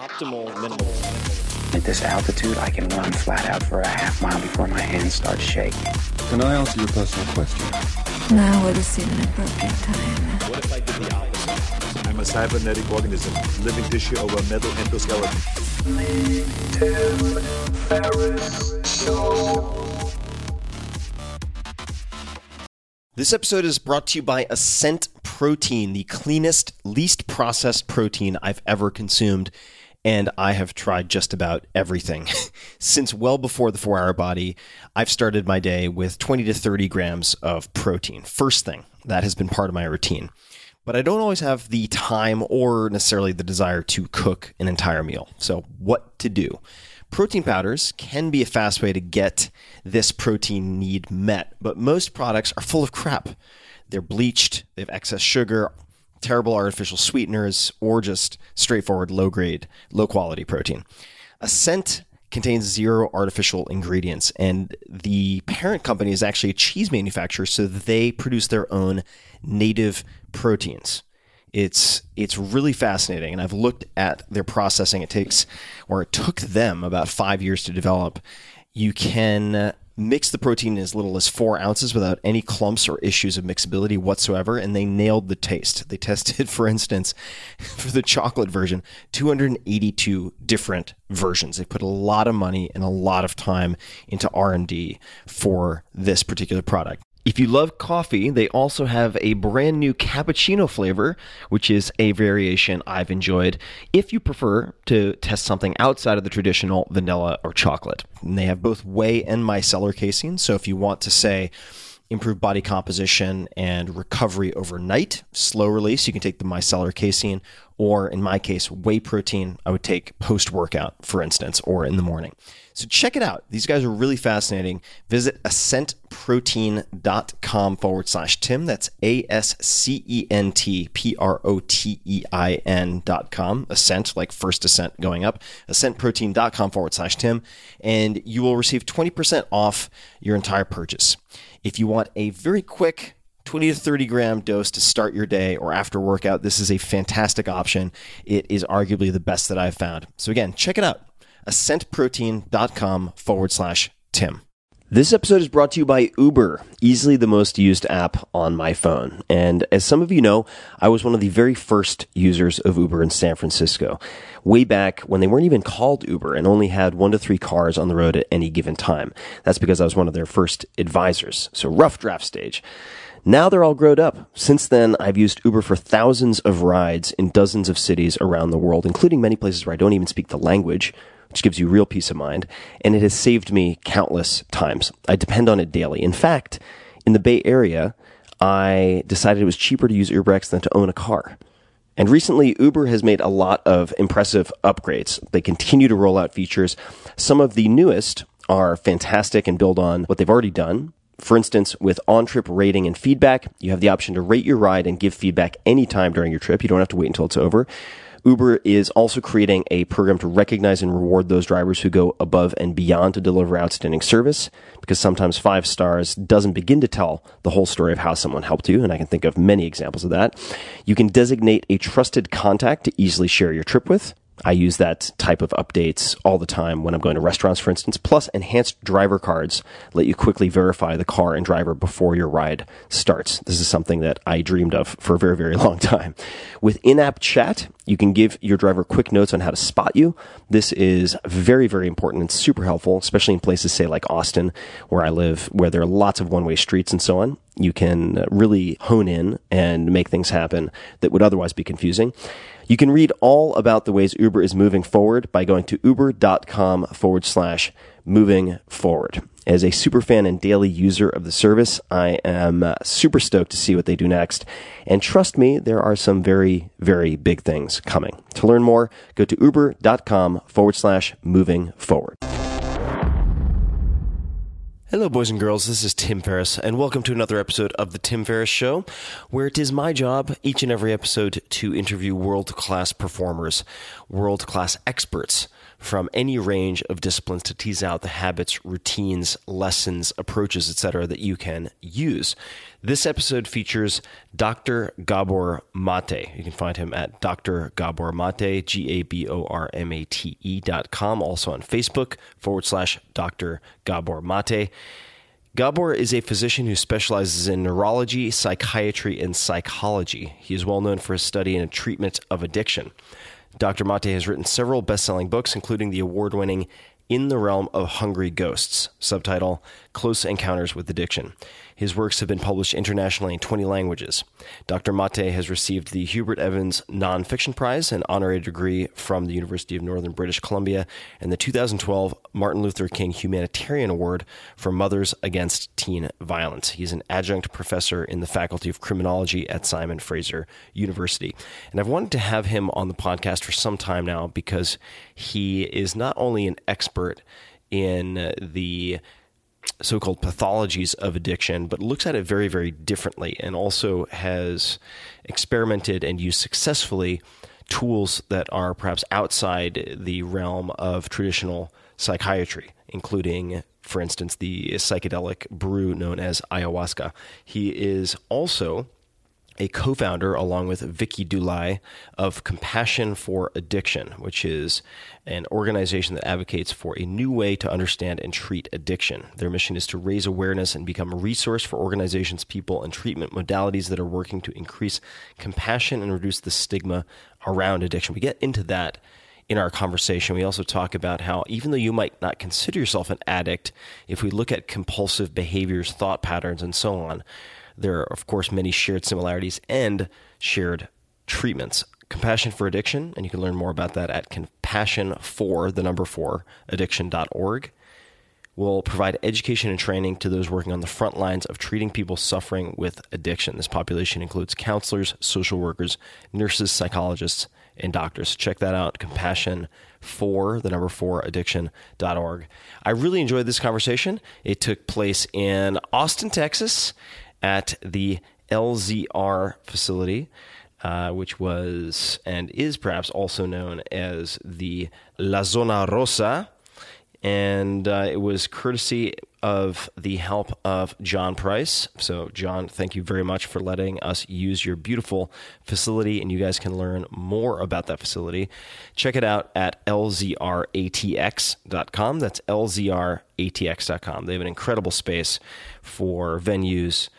Optimal minimal. At this altitude, I can run flat out for a half mile before my hands start shaking. Can I answer your personal question? Now would seem an appropriate time. What if I did the opposite? I'm a cybernetic organism, living tissue over a metal endoskeleton. This episode is brought to you by Ascent Protein, the cleanest, least processed protein I've ever consumed. And I have tried just about everything. Since well before the four hour body, I've started my day with 20 to 30 grams of protein. First thing, that has been part of my routine. But I don't always have the time or necessarily the desire to cook an entire meal. So, what to do? Protein powders can be a fast way to get this protein need met, but most products are full of crap. They're bleached, they have excess sugar, terrible artificial sweeteners, or just straightforward low grade, low quality protein. Ascent contains zero artificial ingredients, and the parent company is actually a cheese manufacturer, so they produce their own native proteins. It's it's really fascinating, and I've looked at their processing. It takes, or it took them about five years to develop. You can mix the protein in as little as four ounces without any clumps or issues of mixability whatsoever, and they nailed the taste. They tested, for instance, for the chocolate version, 282 different versions. They put a lot of money and a lot of time into R and D for this particular product. If you love coffee, they also have a brand new cappuccino flavor, which is a variation I've enjoyed if you prefer to test something outside of the traditional vanilla or chocolate. And they have both whey and micellar casein, so if you want to say improve body composition and recovery overnight, slow release, you can take the micellar casein, or in my case, whey protein, I would take post workout, for instance, or in the morning. So check it out. These guys are really fascinating. Visit ascentprotein.com forward slash Tim. That's A S C E N T P R O T E I N dot com. Ascent, like first ascent going up. Ascentprotein.com forward slash Tim. And you will receive 20% off your entire purchase. If you want a very quick 20 to 30 gram dose to start your day or after workout, this is a fantastic option. It is arguably the best that I've found. So, again, check it out ascentprotein.com forward slash Tim. This episode is brought to you by Uber, easily the most used app on my phone. And as some of you know, I was one of the very first users of Uber in San Francisco, way back when they weren't even called Uber and only had one to three cars on the road at any given time. That's because I was one of their first advisors. So rough draft stage. Now they're all grown up. Since then, I've used Uber for thousands of rides in dozens of cities around the world, including many places where I don't even speak the language, which gives you real peace of mind. And it has saved me countless times. I depend on it daily. In fact, in the Bay Area, I decided it was cheaper to use UberX than to own a car. And recently, Uber has made a lot of impressive upgrades. They continue to roll out features. Some of the newest are fantastic and build on what they've already done. For instance, with on trip rating and feedback, you have the option to rate your ride and give feedback anytime during your trip. You don't have to wait until it's over. Uber is also creating a program to recognize and reward those drivers who go above and beyond to deliver outstanding service because sometimes five stars doesn't begin to tell the whole story of how someone helped you. And I can think of many examples of that. You can designate a trusted contact to easily share your trip with. I use that type of updates all the time when I'm going to restaurants, for instance. Plus, enhanced driver cards let you quickly verify the car and driver before your ride starts. This is something that I dreamed of for a very, very long time. With in-app chat, you can give your driver quick notes on how to spot you. This is very, very important and super helpful, especially in places, say, like Austin, where I live, where there are lots of one-way streets and so on. You can really hone in and make things happen that would otherwise be confusing. You can read all about the ways Uber is moving forward by going to uber.com forward slash moving forward. As a super fan and daily user of the service, I am uh, super stoked to see what they do next. And trust me, there are some very, very big things coming. To learn more, go to uber.com forward slash moving forward. Hello, boys and girls. This is Tim Ferriss, and welcome to another episode of The Tim Ferriss Show, where it is my job each and every episode to interview world class performers, world class experts from any range of disciplines to tease out the habits, routines, lessons, approaches, etc., that you can use. This episode features Dr. Gabor Mate. You can find him at Dr. Gabor Mate, G A B O R M A T E dot com, also on Facebook forward slash Dr. Gabor Mate. Gabor is a physician who specializes in neurology, psychiatry, and psychology. He is well known for his study and treatment of addiction. Dr. Mate has written several best selling books, including the award winning In the Realm of Hungry Ghosts, subtitle Close Encounters with Addiction. His works have been published internationally in 20 languages. Dr. Mate has received the Hubert Evans Nonfiction Prize, an honorary degree from the University of Northern British Columbia, and the 2012 Martin Luther King Humanitarian Award for Mothers Against Teen Violence. He's an adjunct professor in the Faculty of Criminology at Simon Fraser University. And I've wanted to have him on the podcast for some time now because he is not only an expert in the so called pathologies of addiction, but looks at it very, very differently and also has experimented and used successfully tools that are perhaps outside the realm of traditional psychiatry, including, for instance, the psychedelic brew known as ayahuasca. He is also a co founder, along with Vicky Dulai, of Compassion for Addiction, which is an organization that advocates for a new way to understand and treat addiction. Their mission is to raise awareness and become a resource for organizations, people, and treatment modalities that are working to increase compassion and reduce the stigma around addiction. We get into that in our conversation. We also talk about how even though you might not consider yourself an addict, if we look at compulsive behaviors, thought patterns, and so on, there are, of course, many shared similarities and shared treatments. Compassion for Addiction, and you can learn more about that at compassion for the number four addiction.org. Will provide education and training to those working on the front lines of treating people suffering with addiction. This population includes counselors, social workers, nurses, psychologists, and doctors. Check that out, compassion for the number four addiction.org. I really enjoyed this conversation. It took place in Austin, Texas, at the LZR facility, uh, which was and is perhaps also known as the La Zona Rosa. And uh, it was courtesy of the help of John Price. So, John, thank you very much for letting us use your beautiful facility. And you guys can learn more about that facility. Check it out at lzratx.com. That's lzratx.com. They have an incredible space for venues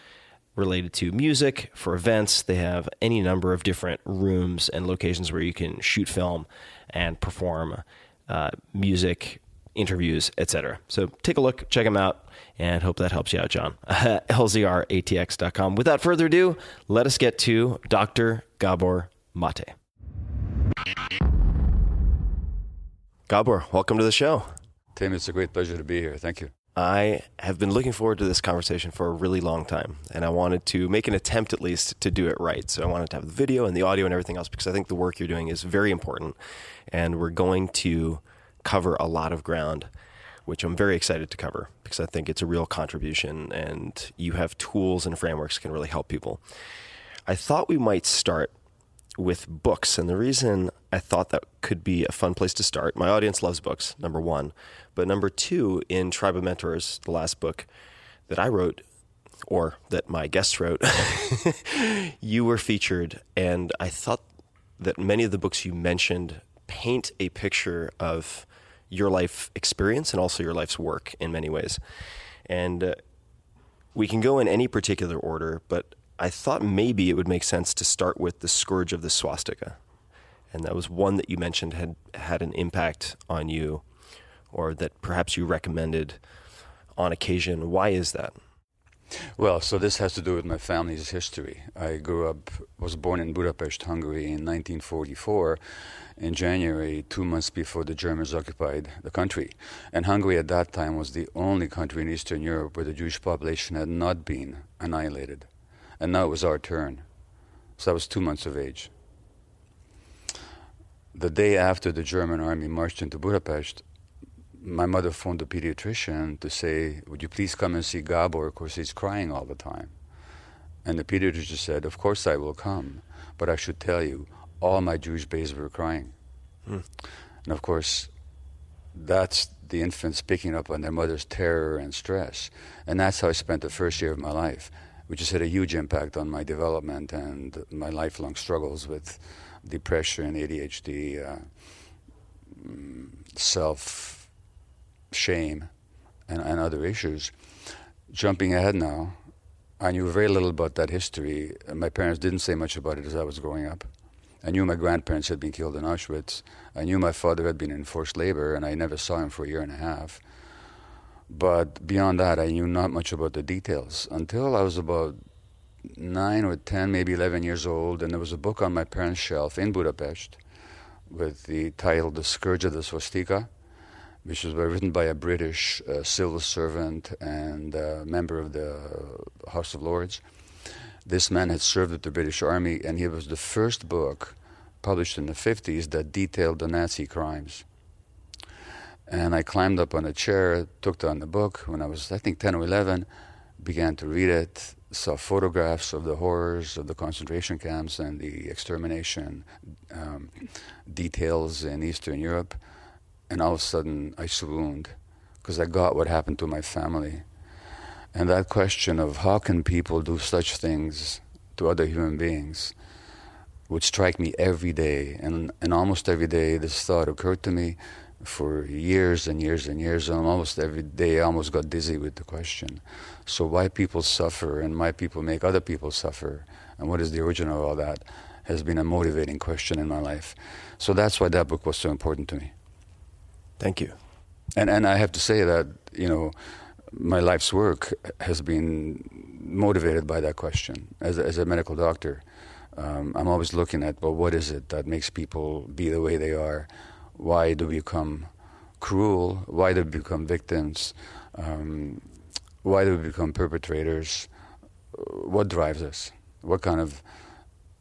related to music, for events. They have any number of different rooms and locations where you can shoot film and perform uh, music, interviews, etc. So take a look, check them out, and hope that helps you out, John. LZRATX.com. Without further ado, let us get to Dr. Gabor Mate. Gabor, welcome to the show. Tim, it's a great pleasure to be here. Thank you. I have been looking forward to this conversation for a really long time, and I wanted to make an attempt at least to do it right. So I wanted to have the video and the audio and everything else because I think the work you're doing is very important, and we're going to cover a lot of ground, which I'm very excited to cover because I think it's a real contribution, and you have tools and frameworks that can really help people. I thought we might start with books. And the reason I thought that could be a fun place to start, my audience loves books, number one. But number two, in Tribe of Mentors, the last book that I wrote, or that my guests wrote, you were featured. And I thought that many of the books you mentioned paint a picture of your life experience and also your life's work in many ways. And uh, we can go in any particular order, but I thought maybe it would make sense to start with the scourge of the swastika. And that was one that you mentioned had had an impact on you or that perhaps you recommended on occasion. Why is that? Well, so this has to do with my family's history. I grew up, was born in Budapest, Hungary in 1944, in January, two months before the Germans occupied the country. And Hungary at that time was the only country in Eastern Europe where the Jewish population had not been annihilated. And now it was our turn. So I was two months of age. The day after the German army marched into Budapest, my mother phoned the pediatrician to say, Would you please come and see Gabor? Of course, he's crying all the time. And the pediatrician said, Of course I will come, but I should tell you, all my Jewish babies were crying. Hmm. And of course, that's the infants picking up on their mother's terror and stress. And that's how I spent the first year of my life which has had a huge impact on my development and my lifelong struggles with depression, ADHD, uh, mm, self shame, and, and other issues. Jumping ahead now, I knew very little about that history. My parents didn't say much about it as I was growing up. I knew my grandparents had been killed in Auschwitz. I knew my father had been in forced labor, and I never saw him for a year and a half. But beyond that, I knew not much about the details until I was about nine or ten, maybe 11 years old, and there was a book on my parents' shelf in Budapest with the title The Scourge of the Swastika, which was written by a British uh, civil servant and uh, member of the House of Lords. This man had served with the British Army, and he was the first book published in the 50s that detailed the Nazi crimes. And I climbed up on a chair, took down the book when I was, I think, 10 or 11, began to read it, saw photographs of the horrors of the concentration camps and the extermination um, details in Eastern Europe. And all of a sudden, I swooned because I got what happened to my family. And that question of how can people do such things to other human beings would strike me every day. And, and almost every day, this thought occurred to me for years and years and years. And almost every day, I almost got dizzy with the question. So, why people suffer and why people make other people suffer, and what is the origin of all that, has been a motivating question in my life. So, that's why that book was so important to me. Thank you. And, and I have to say that, you know, my life's work has been motivated by that question. As a, as a medical doctor, um, I'm always looking at, well, what is it that makes people be the way they are? Why do we become cruel? Why do we become victims? Um, why do we become perpetrators? What drives us? What kind of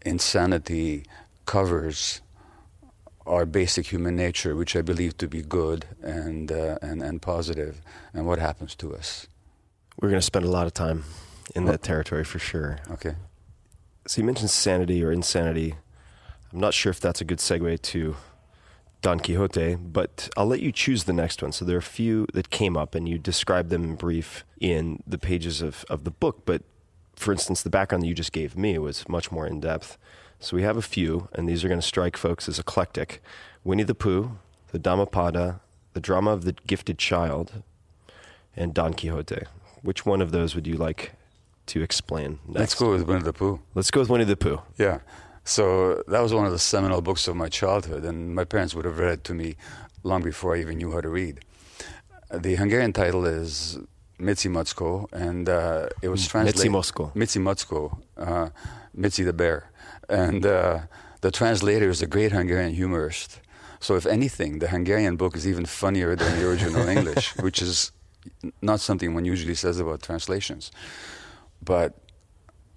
insanity covers our basic human nature, which I believe to be good and, uh, and, and positive, and what happens to us? We're going to spend a lot of time in that territory for sure. Okay. So you mentioned sanity or insanity. I'm not sure if that's a good segue to Don Quixote, but I'll let you choose the next one. So there are a few that came up, and you described them in brief in the pages of, of the book. But for instance, the background that you just gave me was much more in depth. So we have a few, and these are going to strike folks as eclectic Winnie the Pooh, the Dhammapada, the Drama of the Gifted Child, and Don Quixote. Which one of those would you like to explain next? Let's go with Winnie the Pooh. Let's go with Winnie the Pooh. Yeah. So that was one of the seminal books of my childhood, and my parents would have read it to me long before I even knew how to read. The Hungarian title is Mitzi Mutzko, and uh, it was translated. Mitzi Moszko. Mitzi Mutzko, uh, Mitzi the bear, and uh, the translator is a great Hungarian humorist. So if anything, the Hungarian book is even funnier than the original English, which is not something one usually says about translations. But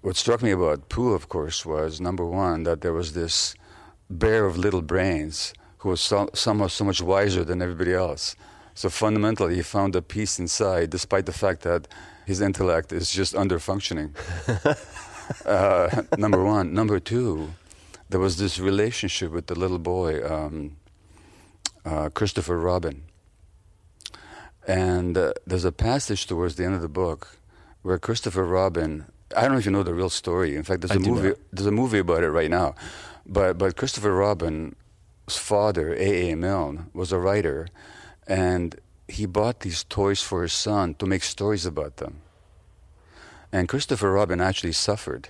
what struck me about Pooh, of course, was number one that there was this bear of little brains who was so, somehow so much wiser than everybody else. So fundamentally, he found a peace inside, despite the fact that his intellect is just under functioning. uh, number one. Number two, there was this relationship with the little boy, um, uh, Christopher Robin. And uh, there's a passage towards the end of the book where Christopher Robin, I don't know if you know the real story. In fact, there's I a movie. not. There's a movie about it right now. But but Christopher Robin's father, A. A. Milne, was a writer, and he bought these toys for his son to make stories about them. And Christopher Robin actually suffered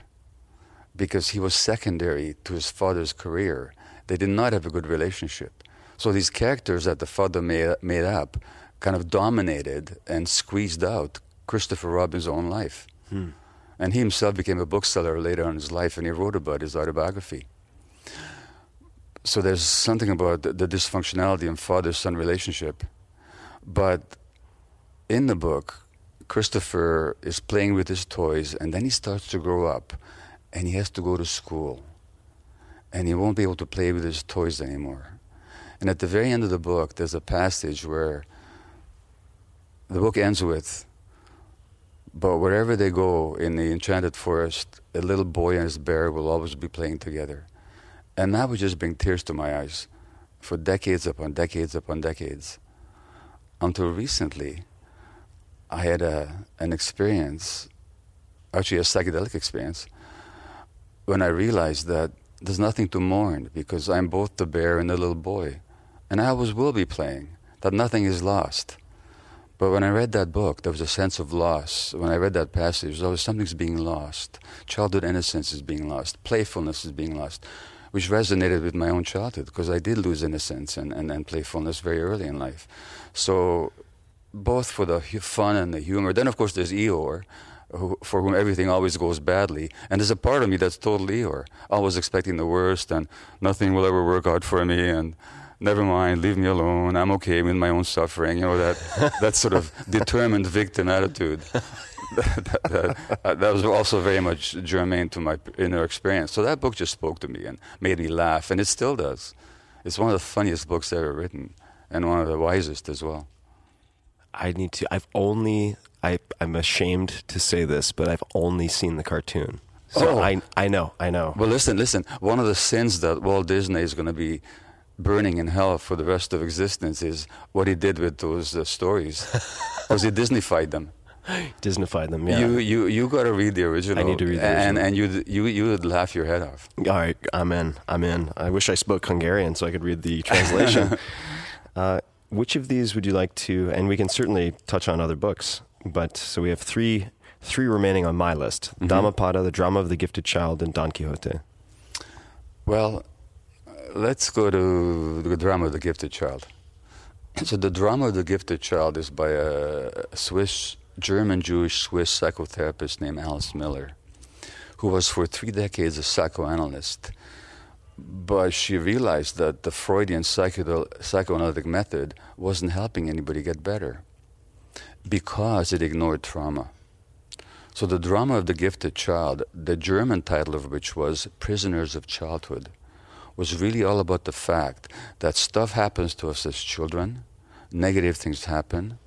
because he was secondary to his father's career. They did not have a good relationship. So these characters that the father made, made up kind of dominated and squeezed out Christopher Robin's own life. Hmm. And he himself became a bookseller later in his life, and he wrote about his autobiography. So there's something about the, the dysfunctionality in father-son relationship. But in the book, Christopher is playing with his toys, and then he starts to grow up, and he has to go to school, and he won't be able to play with his toys anymore. And at the very end of the book, there's a passage where the book ends with, but wherever they go in the enchanted forest, a little boy and his bear will always be playing together. And that would just bring tears to my eyes for decades upon decades upon decades. Until recently, I had a, an experience actually a psychedelic experience, when I realized that there's nothing to mourn because I'm both the bear and the little boy. And I always will be playing, that nothing is lost. But when I read that book, there was a sense of loss. When I read that passage, there was always something's being lost. Childhood innocence is being lost. Playfulness is being lost, which resonated with my own childhood because I did lose innocence and, and, and playfulness very early in life. So, both for the fun and the humor. Then, of course, there's Eeyore, who, for whom everything always goes badly. And there's a part of me that's totally Eeyore, always expecting the worst and nothing will ever work out for me. And never mind, leave me alone. I'm okay with my own suffering. You know that that sort of determined victim attitude. that, that, that, that was also very much germane to my inner experience. So that book just spoke to me and made me laugh, and it still does. It's one of the funniest books ever written, and one of the wisest as well. I need to. I've only. I, I'm ashamed to say this, but I've only seen the cartoon. So Oh. I I know I know. Well, listen, listen. One of the sins that Walt Disney is going to be burning in hell for the rest of existence is what he did with those uh, stories, because he Disneyfied them. Disneyfied them. Yeah. You you you got to read the original. I need to read the and original. and and you you you would laugh your head off. All right, I'm in. I'm in. I wish I spoke Hungarian so I could read the translation. uh, which of these would you like to? And we can certainly touch on other books. But so we have three three remaining on my list: Mm-hmm. Dhammapada, The Drama of the Gifted Child, and Don Quixote. Well, let's go to the drama of the gifted child. So the drama of the gifted child is by a Swiss, German Jewish Swiss psychotherapist named Alice Miller, who was for three decades a psychoanalyst. But she realized that the Freudian psychoanalytic method wasn't helping anybody get better because it ignored trauma. So the drama of the gifted child, the German title of which was Prisoners of Childhood, was really all about the fact that stuff happens to us as children, negative things happen,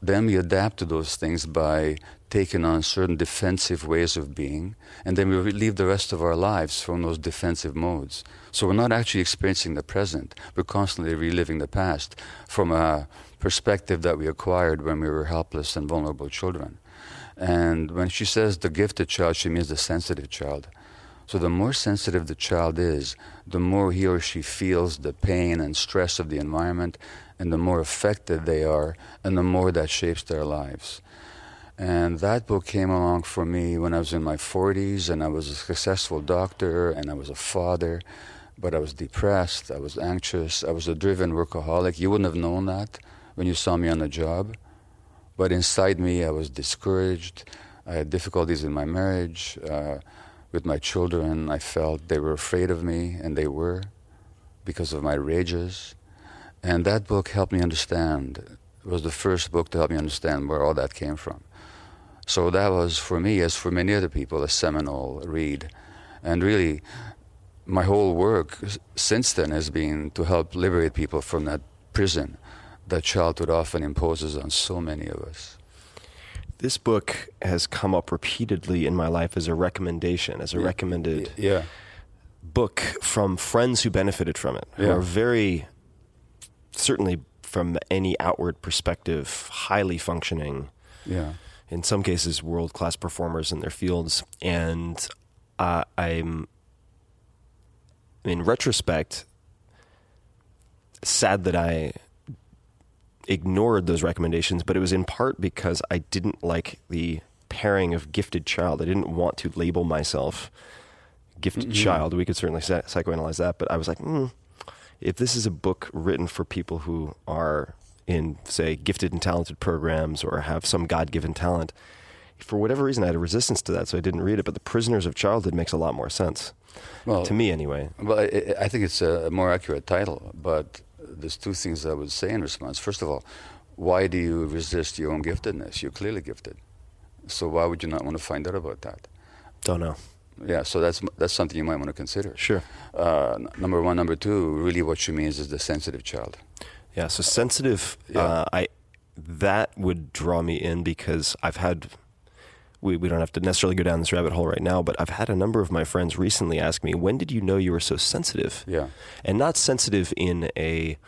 then we adapt to those things by taking on certain defensive ways of being, and then we relive the rest of our lives from those defensive modes. So we're not actually experiencing the present, we're constantly reliving the past from a perspective that we acquired when we were helpless and vulnerable children. And when she says the gifted child, she means the sensitive child. So the more sensitive the child is, the more he or she feels the pain and stress of the environment, and the more affected they are, and the more that shapes their lives. And that book came along for me when I was in my 40s, and I was a successful doctor, and I was a father, but I was depressed, I was anxious, I was a driven workaholic. You wouldn't have known that when you saw me on the job. But inside me, I was discouraged. I had difficulties in my marriage. Uh, with my children, I felt they were afraid of me, and they were because of my rages. And that book helped me understand. It was the first book to help me understand where all that came from. So that was, for me, as for many other people, a seminal read. And really, my whole work since then has been to help liberate people from that prison that childhood often imposes on so many of us. This book has come up repeatedly in my life as a recommendation, as a recommended Yeah. book from friends who benefited from it, who Yeah. are very, certainly from any outward perspective, highly functioning, Yeah. in some cases, world class performers in their fields. And uh, I'm, in retrospect, sad that I ignored those recommendations, but it was in part because I didn't like the pairing of gifted child. I didn't want to label myself gifted child. We could certainly psychoanalyze that, but I was like, mm, if this is a book written for people who are in, say, gifted and talented programs or have some God given talent, for whatever reason, I had a resistance to that, so I didn't read it. But The Prisoners of Childhood makes a lot more sense. Well, to me, anyway. Well, I think it's a more accurate title, but there's two things I would say in response. First of all, why do you resist your own giftedness? You're clearly gifted. So why would you not want to find out about that? Don't know. Yeah, so that's that's something you might want to consider. Sure. Uh, n- number one, number two. Really, what she means is the sensitive child. Yeah, so sensitive. Yeah. Uh, I that would draw me in because I've had. We, we don't have to necessarily go down this rabbit hole right now, but I've had a number of my friends recently ask me, "When did you know you were so sensitive?" Yeah. and not sensitive in a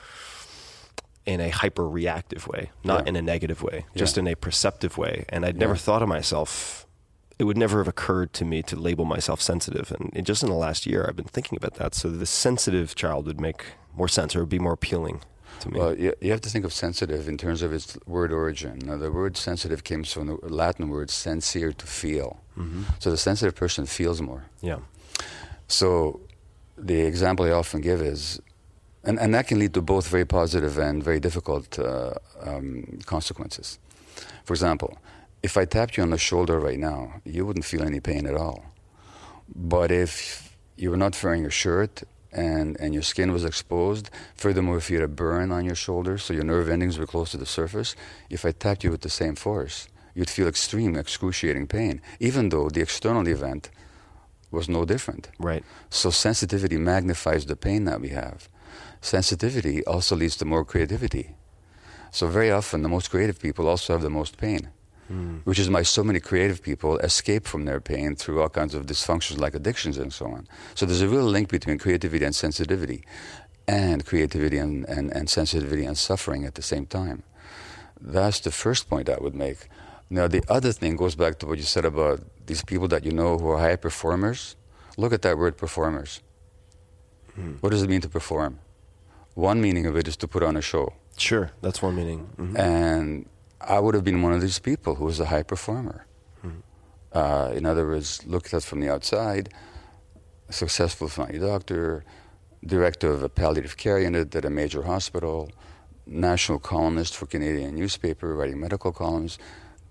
in a hyper reactive way, not Yeah. in a negative way, just Yeah. in a perceptive way. And I'd never Yeah. thought of myself it would never have occurred to me to label myself sensitive. And just in the last year, I've been thinking about that. So the sensitive child would make more sense or would be more appealing to me. Well, you, you have to think of sensitive in terms of its word origin. Now, the word sensitive comes from the Latin word sensere, to feel. So the sensitive person feels more. yeah. So the example I often give is, and, and that can lead to both very positive and very difficult uh, um, consequences. For example, if I tapped you on the shoulder right now, you wouldn't feel any pain at all. But if you were not wearing a shirt and, and your skin was exposed, furthermore, if you had a burn on your shoulder, so your nerve endings were close to the surface, if I tapped you with the same force, you'd feel extreme, excruciating pain, even though the external event was no different. Right. So sensitivity magnifies the pain that we have. Sensitivity also leads to more creativity. So very often the most creative people also have the most pain. Which is why so many creative people escape from their pain through all kinds of dysfunctions like addictions and so on. So there's a real link between creativity and sensitivity, and creativity and, and, and sensitivity and suffering at the same time. That's the first point I would make. Now, the other thing goes back to what you said about these people that you know who are high performers. Look at that word performers. What does it mean to perform? One meaning of it is to put on a show. Sure. That's one meaning. Mhm. And I would have been one of these people who was a high performer. Uh, in other words, looked at from the outside, successful family doctor, director of a palliative care unit at a major hospital, national columnist for Canadian newspaper, writing medical columns,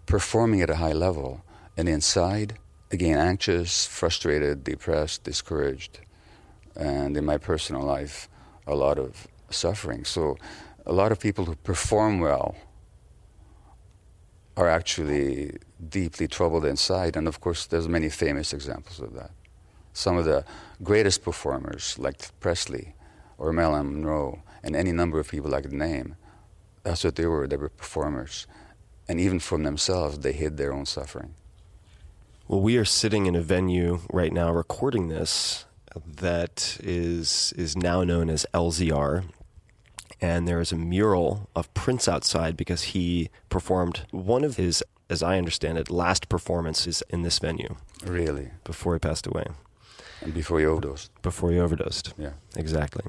performing at a high level. And inside, again, anxious, frustrated, depressed, discouraged. And in my personal life, a lot of suffering. So, a lot of people who perform well are actually deeply troubled inside. And of course, there's many famous examples of that. Some of the greatest performers, like Presley or Marilyn Monroe, and any number of people I could name, that's what they were. They were performers. And even from themselves, they hid their own suffering. Well, we are sitting in a venue right now recording this that is is now known as LZR. And there is a mural of Prince outside because he performed one of his, as I understand it, last performances in this venue Really. before he passed away, And before he overdosed. before he overdosed. Yeah. Exactly.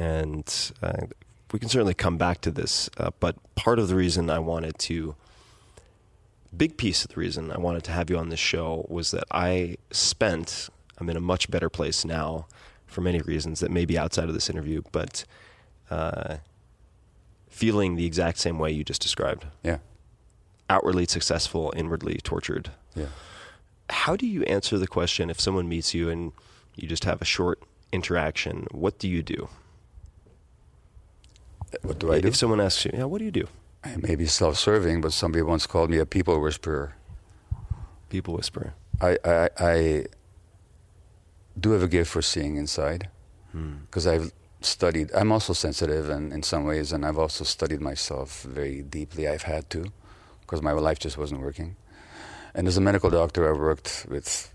And uh, we can certainly come back to this, uh, but part of the reason I wanted to, big piece of the reason I wanted to have you on this show was that I spent, I'm in a much better place now for many reasons that may be outside of this interview, but uh, feeling the exact same way you just described Yeah. outwardly successful, inwardly tortured. Yeah. How do you answer the question if someone meets you and you just have a short interaction? What do you do? What do I do? If someone asks you, yeah, what do you do? I may be self serving, but somebody once called me a people whisperer. People whisperer. I, I, I do have a gift for seeing inside because I've studied. I'm also sensitive and in some ways, and I've also studied myself very deeply. I've had to because my life just wasn't working. And as a medical doctor, I worked with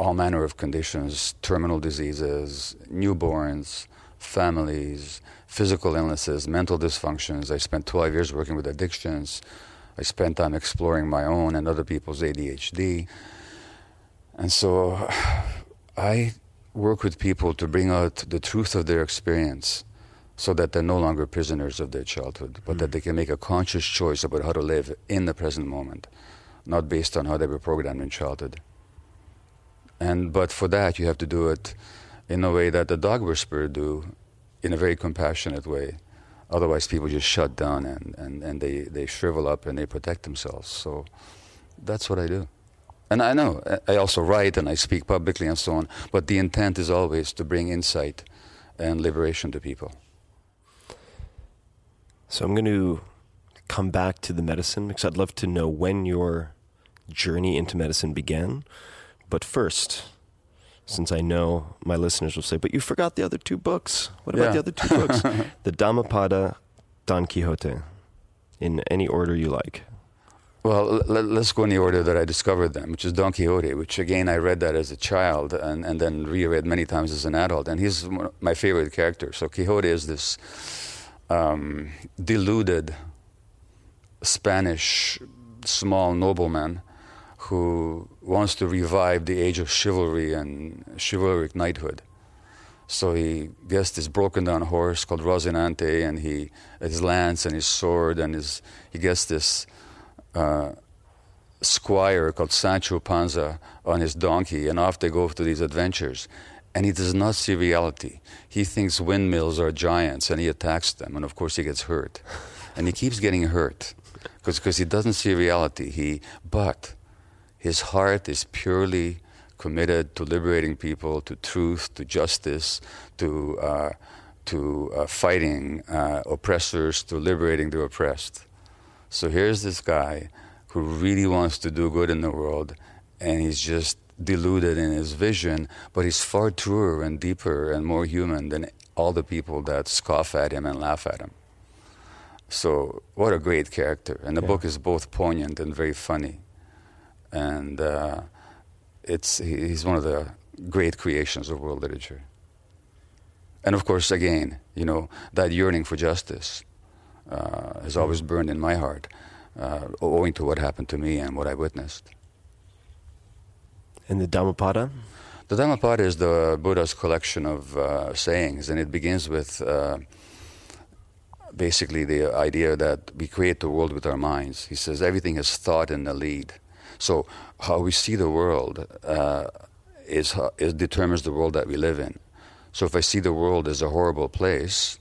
all manner of conditions terminal diseases, newborns, families, physical illnesses, mental dysfunctions. I spent 12 years working with addictions. I spent time exploring my own and other people's ADHD. And so I work with people to bring out the truth of their experience so that they're no longer prisoners of their childhood, but that mm. they can make a conscious choice about how to live in the present moment, not based on how they were programmed in childhood. And but for that you have to do it in a way that the dog whisperer do, in a very compassionate way. Otherwise people just shut down and, and, and they, they shrivel up and they protect themselves. So that's what I do. And I know I- also write and I speak publicly and so on, but the intent is always to bring insight and liberation to people. So I'm going to come back to the medicine because I'd love to know when your journey into medicine began. But first, since I know my listeners will say, but you forgot the other two books. What about Yeah. the other two books? the Dhammapada, Don Quixote, in any order you like. Well, l- l- let's go in the order that I discovered them, which is Don Quixote, which again I read that as a child and, and then reread many times as an adult. And he's my favorite character. So Quixote is this um, deluded Spanish small nobleman who wants to revive the age of chivalry and chivalric knighthood. So he gets this broken down horse called Rosinante, and he his lance and his sword, and his he gets this uh, squire called Sancho Panza on his donkey, and off they go to these adventures. And he does not see reality. He thinks windmills are giants, and he attacks them, and of course he gets hurt, and he keeps getting hurt because he doesn't see reality. He but his heart is purely committed to liberating people, to truth, to justice, to uh, to uh, fighting uh, oppressors, to liberating the oppressed. So here's this guy who really wants to do good in the world, and he's just deluded in his vision, but he's far truer and deeper and more human than all the people that scoff at him and laugh at him. So, what a great character. And the Yeah. book is both poignant and very funny. And uh, it's, he's one of the great creations of world literature. And of course, again, you know, that yearning for justice uh, has always burned in my heart, uh, owing to what happened to me and what I witnessed. And the Dhammapada? The Dhammapada is the Buddha's collection of uh, sayings, and it begins with uh, basically the idea that we create the world with our minds. He says everything is thought in the lead. So how we see the world uh, is, is determines the world that we live in. So if I see the world as a horrible place,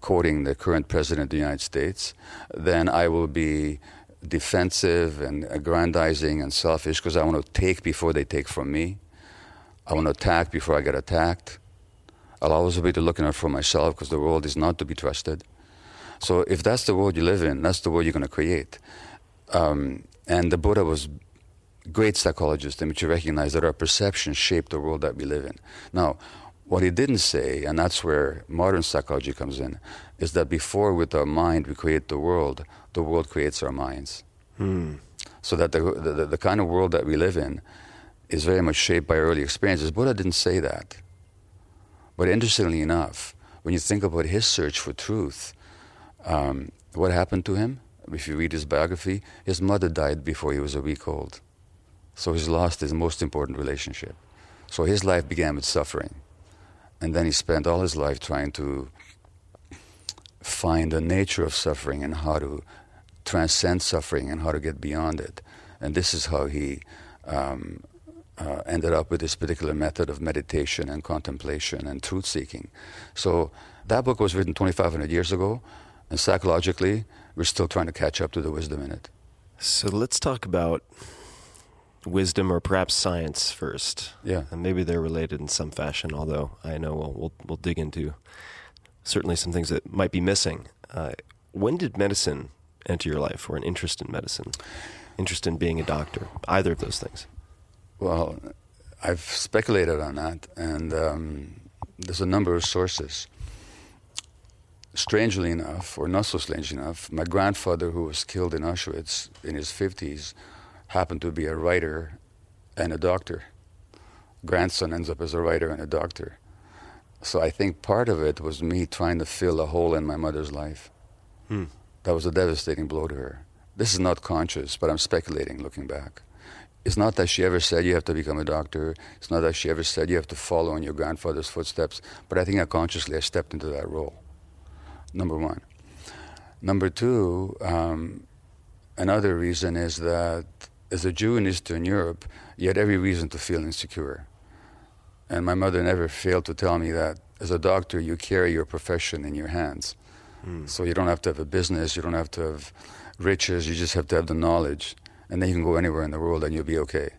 quoting the current president of the United States, then I will be defensive and aggrandizing and selfish because I want to take before they take from me. I want to attack before I get attacked. I'll always be looking out for myself because the world is not to be trusted. So if that's the world you live in, that's the world you're going to create. Um, and the Buddha was great psychologist in which he recognized that our perceptions shape the world that we live in. Now, what he didn't say, and that's where modern psychology comes in, is that before with our mind we create the world, the world creates our minds. So that the, the, the kind of world that we live in is very much shaped by early experiences. Buddha didn't say that. But interestingly enough, when you think about his search for truth, um, what happened to him? If you read his biography, his mother died before he was a week old. So he's lost his most important relationship. So his life began with suffering. And then he spent all his life trying to find the nature of suffering and how to transcend suffering and how to get beyond it. And this is how he um, uh, ended up with this particular method of meditation and contemplation and truth seeking. So that book was written 2,500 years ago, and psychologically, we're still trying to catch up to the wisdom in it. So let's talk about wisdom or perhaps science first. Yeah. And maybe they're related in some fashion, although I know we'll, we'll, we'll dig into certainly some things that might be missing. Uh, when did medicine enter your life or an interest in medicine? Interest in being a doctor? Either of those things? Well, I've speculated on that, and um, there's a number of sources. Strangely enough, or not so strangely enough, my grandfather, who was killed in Auschwitz in his 50s, happened to be a writer and a doctor. Grandson ends up as a writer and a doctor. So I think part of it was me trying to fill a hole in my mother's life. Hmm. That was a devastating blow to her. This is not conscious, but I'm speculating looking back. It's not that she ever said you have to become a doctor. It's not that she ever said you have to follow in your grandfather's footsteps. But I think unconsciously I stepped into that role. Number one. Number two, um, another reason is that as a Jew in Eastern Europe, you had every reason to feel insecure. And my mother never failed to tell me that as a doctor, you carry your profession in your hands. So you don't have to have a business, you don't have to have riches, you just have to have the knowledge. And then you can go anywhere in the world and you'll be okay.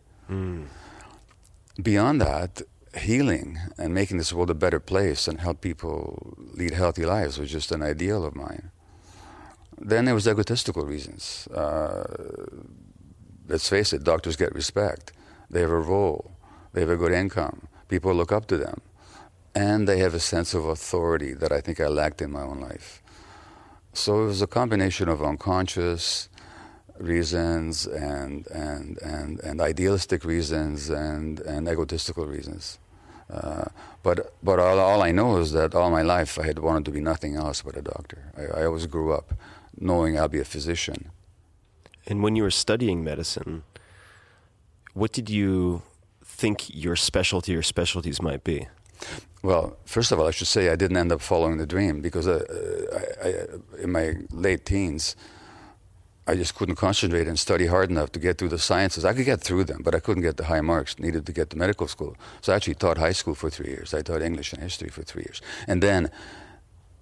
Beyond that, healing and making this world a better place and help people lead healthy lives was just an ideal of mine. Then there was egotistical reasons. Uh, let's face it, doctors get respect. They have a role. They have a good income. People look up to them. And they have a sense of authority that I think I lacked in my own life. So it was a combination of unconscious reasons and, and, and, and idealistic reasons and, and egotistical reasons. Uh, but but all, all I know is that all my life I had wanted to be nothing else but a doctor. I, I always grew up knowing I'll be a physician. And when you were studying medicine, what did you think your specialty or specialties might be? Well, first of all, I should say I didn't end up following the dream because uh, I, I, in my late teens, I just couldn't concentrate and study hard enough to get through the sciences. I could get through them, but I couldn't get the high marks needed to get to medical school. So I actually taught high school for three years. I taught English and history for three years. And then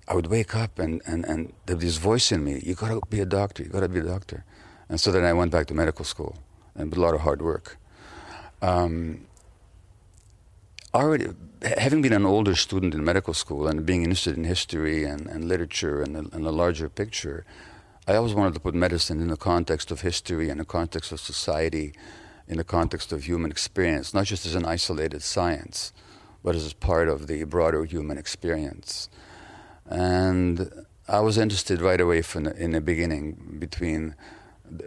I would wake up and, and, and there was this voice in me, you gotta be a doctor, you gotta be a doctor. And so then I went back to medical school and with a lot of hard work. Um, already, having been an older student in medical school and being interested in history and, and literature and the, and the larger picture, I always wanted to put medicine in the context of history, and the context of society, in the context of human experience, not just as an isolated science, but as part of the broader human experience. And I was interested right away from the, in the beginning between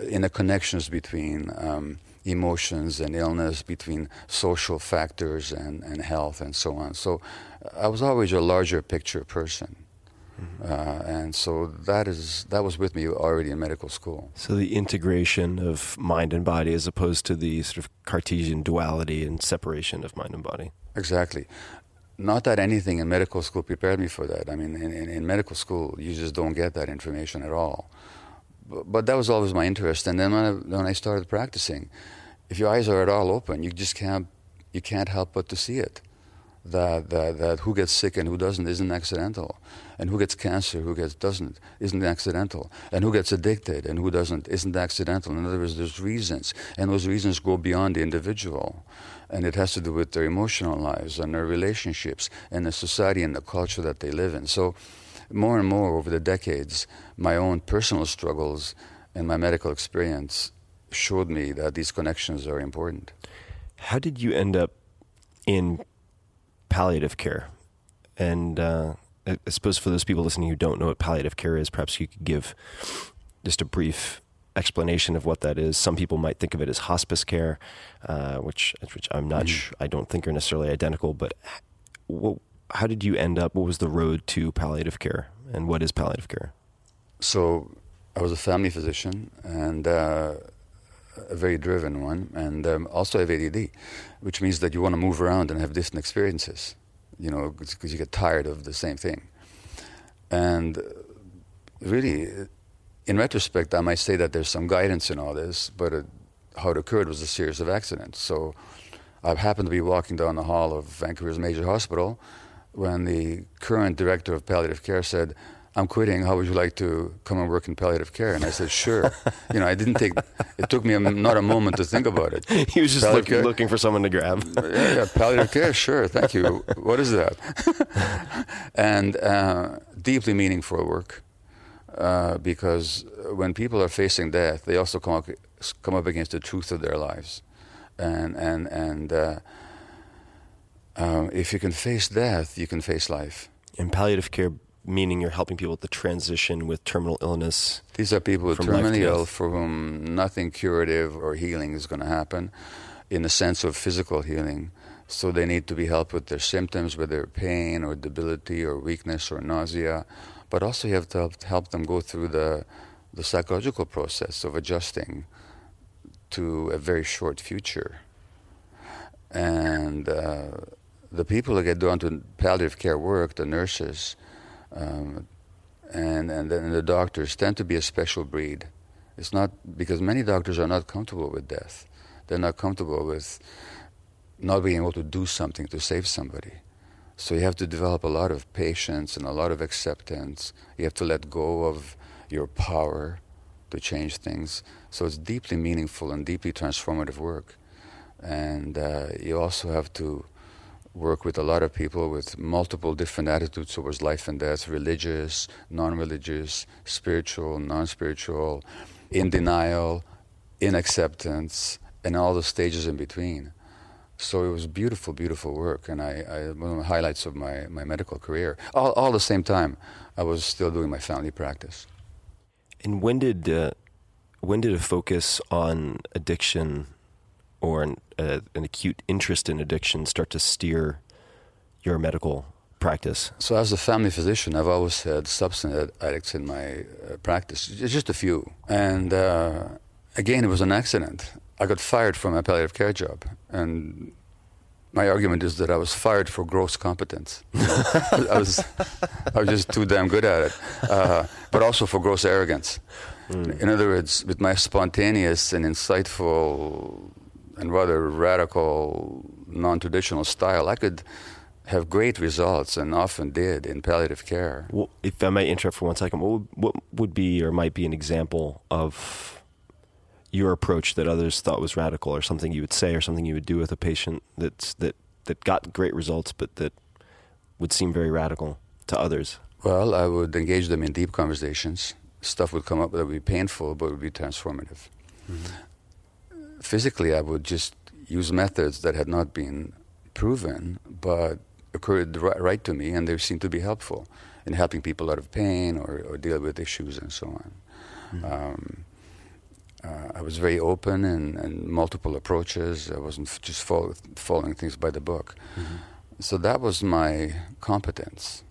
in the connections between um, emotions and illness, between social factors and, and health and so on. So I was always a larger picture person. Mm-hmm. Uh, and so that is that was with me already in medical school. So the integration of mind and body, as opposed to the sort of Cartesian duality and separation of mind and body. Exactly. Not that anything in medical school prepared me for that. I mean, in, in, in medical school, you just don't get that information at all but that was always my interest. And then when I, when I started practicing, if your eyes are at all open, you just can't you can't help but to see it. That, that, that who gets sick and who doesn't isn't accidental, and who gets cancer, who gets doesn't isn't accidental, and who gets addicted and who doesn't isn't accidental. In other words, there's reasons, and those reasons go beyond the individual, and it has to do with their emotional lives and their relationships and the society and the culture that they live in. So more and more over the decades, my own personal struggles and my medical experience showed me that these connections are important. How did you end up in palliative care? And uh, I suppose for those people listening who don't know what palliative care is, perhaps you could give just a brief explanation of what that is. Some people might think of it as hospice care, uh, which which I'm not. Mm-hmm. I don't think are necessarily identical. But what, how did you end up? What was the road to palliative care, and what is palliative care? So, I was a family physician and uh, a very driven one, and um, also have ADD, which means that you want to move around and have different experiences. You know, because you get tired of the same thing. And really, in retrospect, I might say that there's some guidance in all this, but it, how it occurred was a series of accidents. So, I happened to be walking down the hall of Vancouver's major hospital when the current director of palliative care said, I'm quitting. How would you like to come and work in palliative care? And I said, sure. you know, I didn't take, it took me a, not a moment to think about it. he was just look, looking for someone to grab. yeah, yeah, palliative care, sure. Thank you. What is that? and uh, deeply meaningful work. Uh, because when people are facing death, they also come up, come up against the truth of their lives. And, and, and, uh, um, if you can face death, you can face life. In palliative care, meaning you're helping people with the transition with terminal illness. These are people with terminally ill for whom nothing curative or healing is going to happen in the sense of physical healing. So they need to be helped with their symptoms, whether pain or debility or weakness or nausea. But also you have to help, help them go through the, the psychological process of adjusting to a very short future. And uh, the people that get down to palliative care work, the nurses, um, and and then the doctors tend to be a special breed. It's not because many doctors are not comfortable with death. They're not comfortable with not being able to do something to save somebody. So you have to develop a lot of patience and a lot of acceptance. You have to let go of your power to change things. So it's deeply meaningful and deeply transformative work. And uh, you also have to work with a lot of people with multiple different attitudes towards life and death religious, non religious, spiritual, non spiritual, in denial, in acceptance, and all the stages in between. So it was beautiful, beautiful work, and I, I one of the highlights of my, my medical career. All, all the same time, I was still doing my family practice. And when did uh, when did a focus on addiction or an, uh, an acute interest in addiction start to steer your medical practice? So, as a family physician, I've always had substance addicts in my uh, practice, just a few. And uh, again, it was an accident. I got fired from my palliative care job, and my argument is that I was fired for gross competence. I was, I was just too damn good at it, uh, but also for gross arrogance. In other words, with my spontaneous and insightful and rather radical, non-traditional style, I could have great results, and often did in palliative care. Well, if I may interrupt for one second, what would, what would be or might be an example of your approach that others thought was radical, or something you would say, or something you would do with a patient that's that that got great results, but that would seem very radical to others? Well, I would engage them in deep conversations. Stuff would come up that would be painful, but would be transformative. Mm-hmm. Physically, I would just use methods that had not been proven, but occurred right to me, and they seemed to be helpful in helping people out of pain or, or deal with issues and so on. Um, uh, I was very open and, and multiple approaches. I wasn't f- just follow, following things by the book. So that was my competence.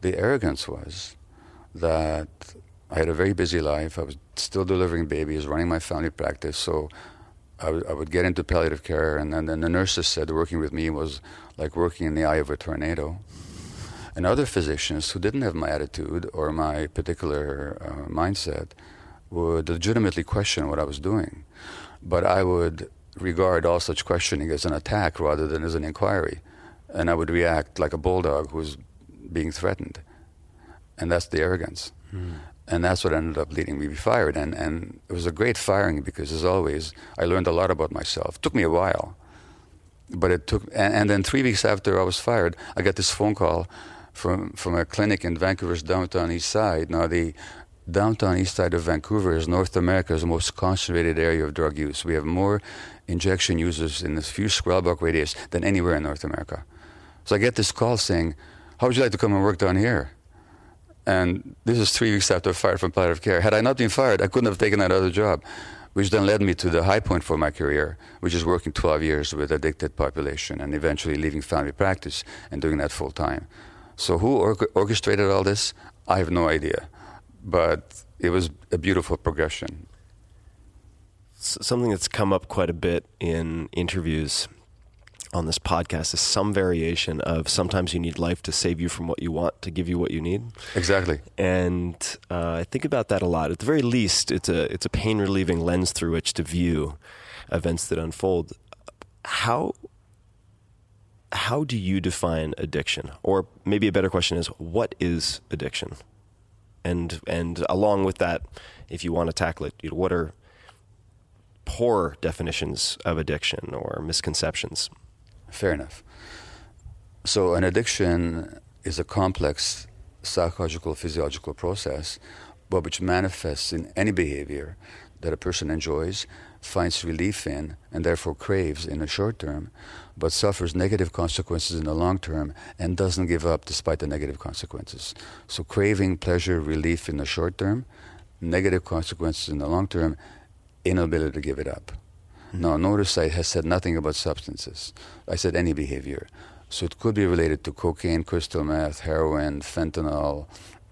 The arrogance was that I had a very busy life. I was still delivering babies, running my family practice. So I would- get into palliative care, and then, then the nurses said working with me was like working in the eye of a tornado. And other physicians who didn't have my attitude or my particular uh, mindset would legitimately question what I was doing. But I would regard all such questioning as an attack rather than as an inquiry. And I would react like a bulldog who's being threatened. And that's the arrogance. And that's what ended up leading me to be fired. And, and it was a great firing because, as always, I learned a lot about myself. It took me a while. But it took, and, and then three weeks after I was fired, I got this phone call from, from a clinic in Vancouver's downtown east side. Now, the downtown east side of Vancouver is North America's most concentrated area of drug use. We have more injection users in this few square block radius than anywhere in North America. So I get this call saying, How would you like to come and work down here? And this is three weeks after I fired from palliative care. Had I not been fired, I couldn't have taken that other job, which then led me to the high point for my career, which is working 12 years with addicted population and eventually leaving family practice and doing that full time. So who or- orchestrated all this? I have no idea, but it was a beautiful progression. S- something that's come up quite a bit in interviews on this podcast is some variation of sometimes you need life to save you from what you want to give you what you need. Exactly. And uh, I think about that a lot. At the very least, it's a it's a pain relieving lens through which to view events that unfold. How how do you define addiction? Or maybe a better question is, what is addiction? And and along with that, if you want to tackle it, you know, what are poor definitions of addiction or misconceptions? Fair enough. So, an addiction is a complex psychological, physiological process, but which manifests in any behavior that a person enjoys, finds relief in, and therefore craves in the short term, but suffers negative consequences in the long term and doesn't give up despite the negative consequences. So, craving pleasure, relief in the short term, negative consequences in the long term, inability to give it up. Now, notice I has said nothing about substances. I said any behavior. So it could be related to cocaine, crystal meth, heroin, fentanyl,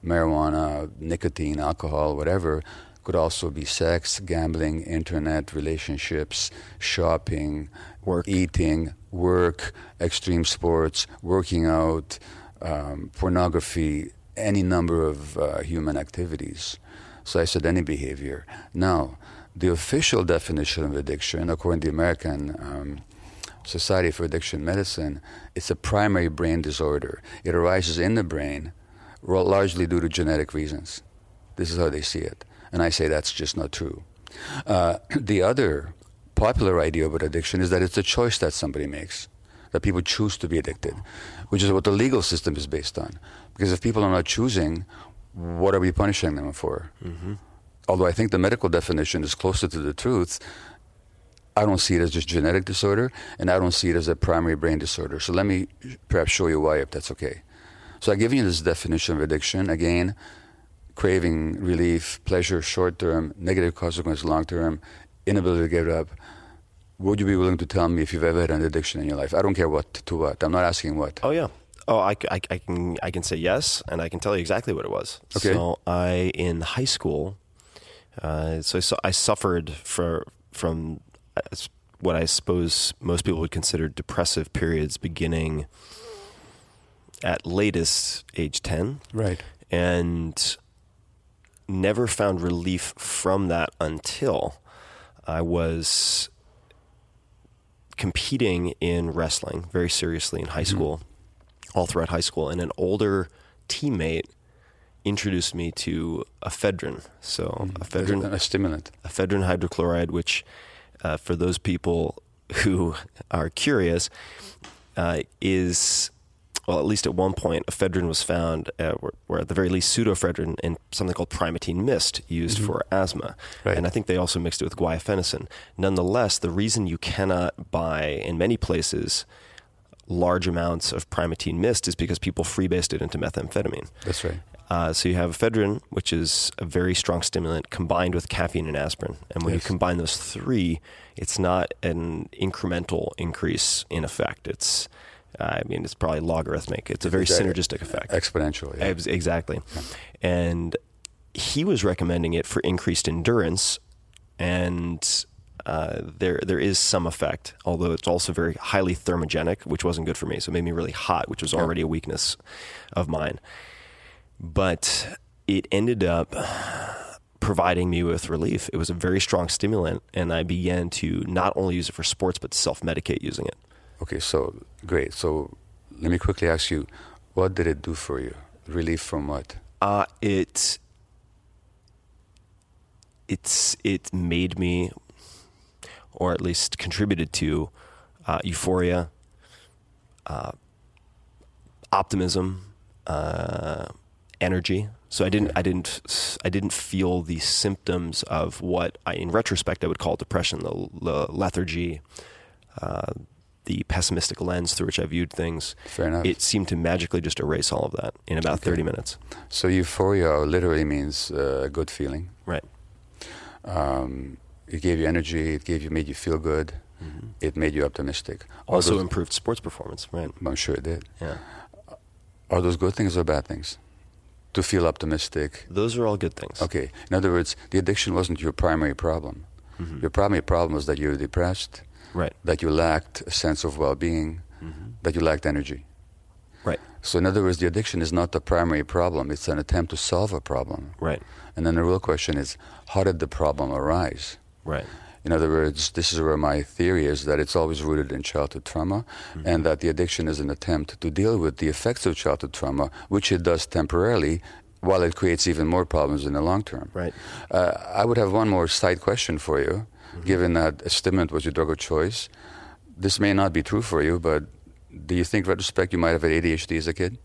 marijuana, nicotine, alcohol, whatever. Could also be sex, gambling, internet, relationships, shopping, Work. eating, work, extreme sports, working out, um, pornography, any number of uh, human activities. So I said any behavior. Now, the official definition of addiction, according to the American um, Society for Addiction Medicine, it's a primary brain disorder. It arises in the brain, largely due to genetic reasons. This is how they see it. And I say that's just not true. Uh, the other popular idea about addiction is that it's a choice that somebody makes, that people choose to be addicted, which is what the legal system is based on. Because if people are not choosing, what are we punishing them for? Although I think the medical definition is closer to the truth, I don't see it as just genetic disorder, and I don't see it as a primary brain disorder. So let me perhaps show you why, if that's okay. So I give you this definition of addiction again: craving, relief, pleasure, short term, negative consequence, long term, inability to give it up. Would you be willing to tell me if you've ever had an addiction in your life? I don't care what to what. I'm not asking what. Oh yeah. Oh, I, I- I can I can say yes, and I can tell you exactly what it was. Okay. So I in high school, uh, so I, su- I suffered for from what I suppose most people would consider depressive periods beginning at latest age 10 Right. and never found relief from that until I was competing in wrestling very seriously in high school, all throughout high school, and an older teammate introduced me to ephedrine. So ephedrine, A stimulant. ephedrine hydrochloride, which, uh, for those people who are curious, uh, is well, at least at one point, ephedrine was found, uh, where, where at the very least pseudoephedrine in something called Primatene Mist used for asthma. Right. And I think they also mixed it with guaifenesin. Nonetheless, the reason you cannot buy in many places large amounts of Primatene Mist is because people freebased it into methamphetamine. That's right. Uh, so you have ephedrine, which is a very strong stimulant, combined with caffeine and aspirin. And when Yes. you combine those three, it's not an incremental increase in effect. It's, I mean, it's probably logarithmic. It's a very synergistic effect. Exponential. Yeah. Ex- Exactly. And he was recommending it for increased endurance, and uh, there there is some effect, although it's also very highly thermogenic, which wasn't good for me. So it made me really hot, which was already a weakness of mine. But it ended up providing me with relief. It was a very strong stimulant, and I began to not only use it for sports, but self medicate using it. Okay, so great. So let me quickly ask you, what did it do for you? Relief from what? Uh, it it's it made me, or at least contributed to, uh, euphoria, uh, optimism, uh, energy. So I didn't I didn't I didn't feel the symptoms of what I, in retrospect I would call depression, the, the lethargy. Uh, the pessimistic lens through which I viewed things, Fair enough. it seemed to magically just erase all of that in about Okay. 30 minutes. So euphoria literally means uh, a good feeling. Right. Um, it gave you energy. It gave you made you feel good. It made you optimistic. Mm-hmm. Also those- improved sports performance. Right. I'm sure it did. Yeah. Are those good things or bad things? To feel optimistic. Those are all good things. Okay. In other words, the addiction wasn't your primary problem. Mm-hmm. Your primary problem was that you were depressed, Right. that you lacked a sense of well-being, that you lacked energy. Right. So, in other words, the addiction is not the primary problem. It's an attempt to solve a problem. Right. And then the real question is, how did the problem arise? Right. In other words, this is where my theory is that it's always rooted in childhood trauma, and that the addiction is an attempt to deal with the effects of childhood trauma, which it does temporarily, while it creates even more problems in the long term. Right. Uh, I would have one more side question for you, given that a stimulant was your drug of choice. This may not be true for you, but do you think, retrospect, you might have had ADHD as a kid?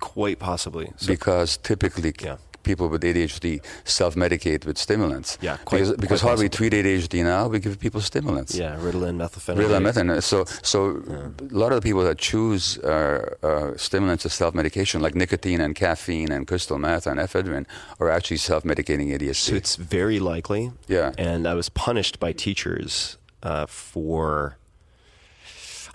Quite possibly. So, because typically Yeah. People with ADHD self-medicate with stimulants. Yeah, quite- because, because quite how do we treat ADHD now? We give people stimulants. yeah, Ritalin, methylphenidate. Real methadone. So, so a lot of the people that choose uh, uh, stimulants as self-medication, like nicotine and caffeine and crystal meth and ephedrine, are actually self-medicating ADHD. So it's very likely. Yeah. And I was punished by teachers uh, for,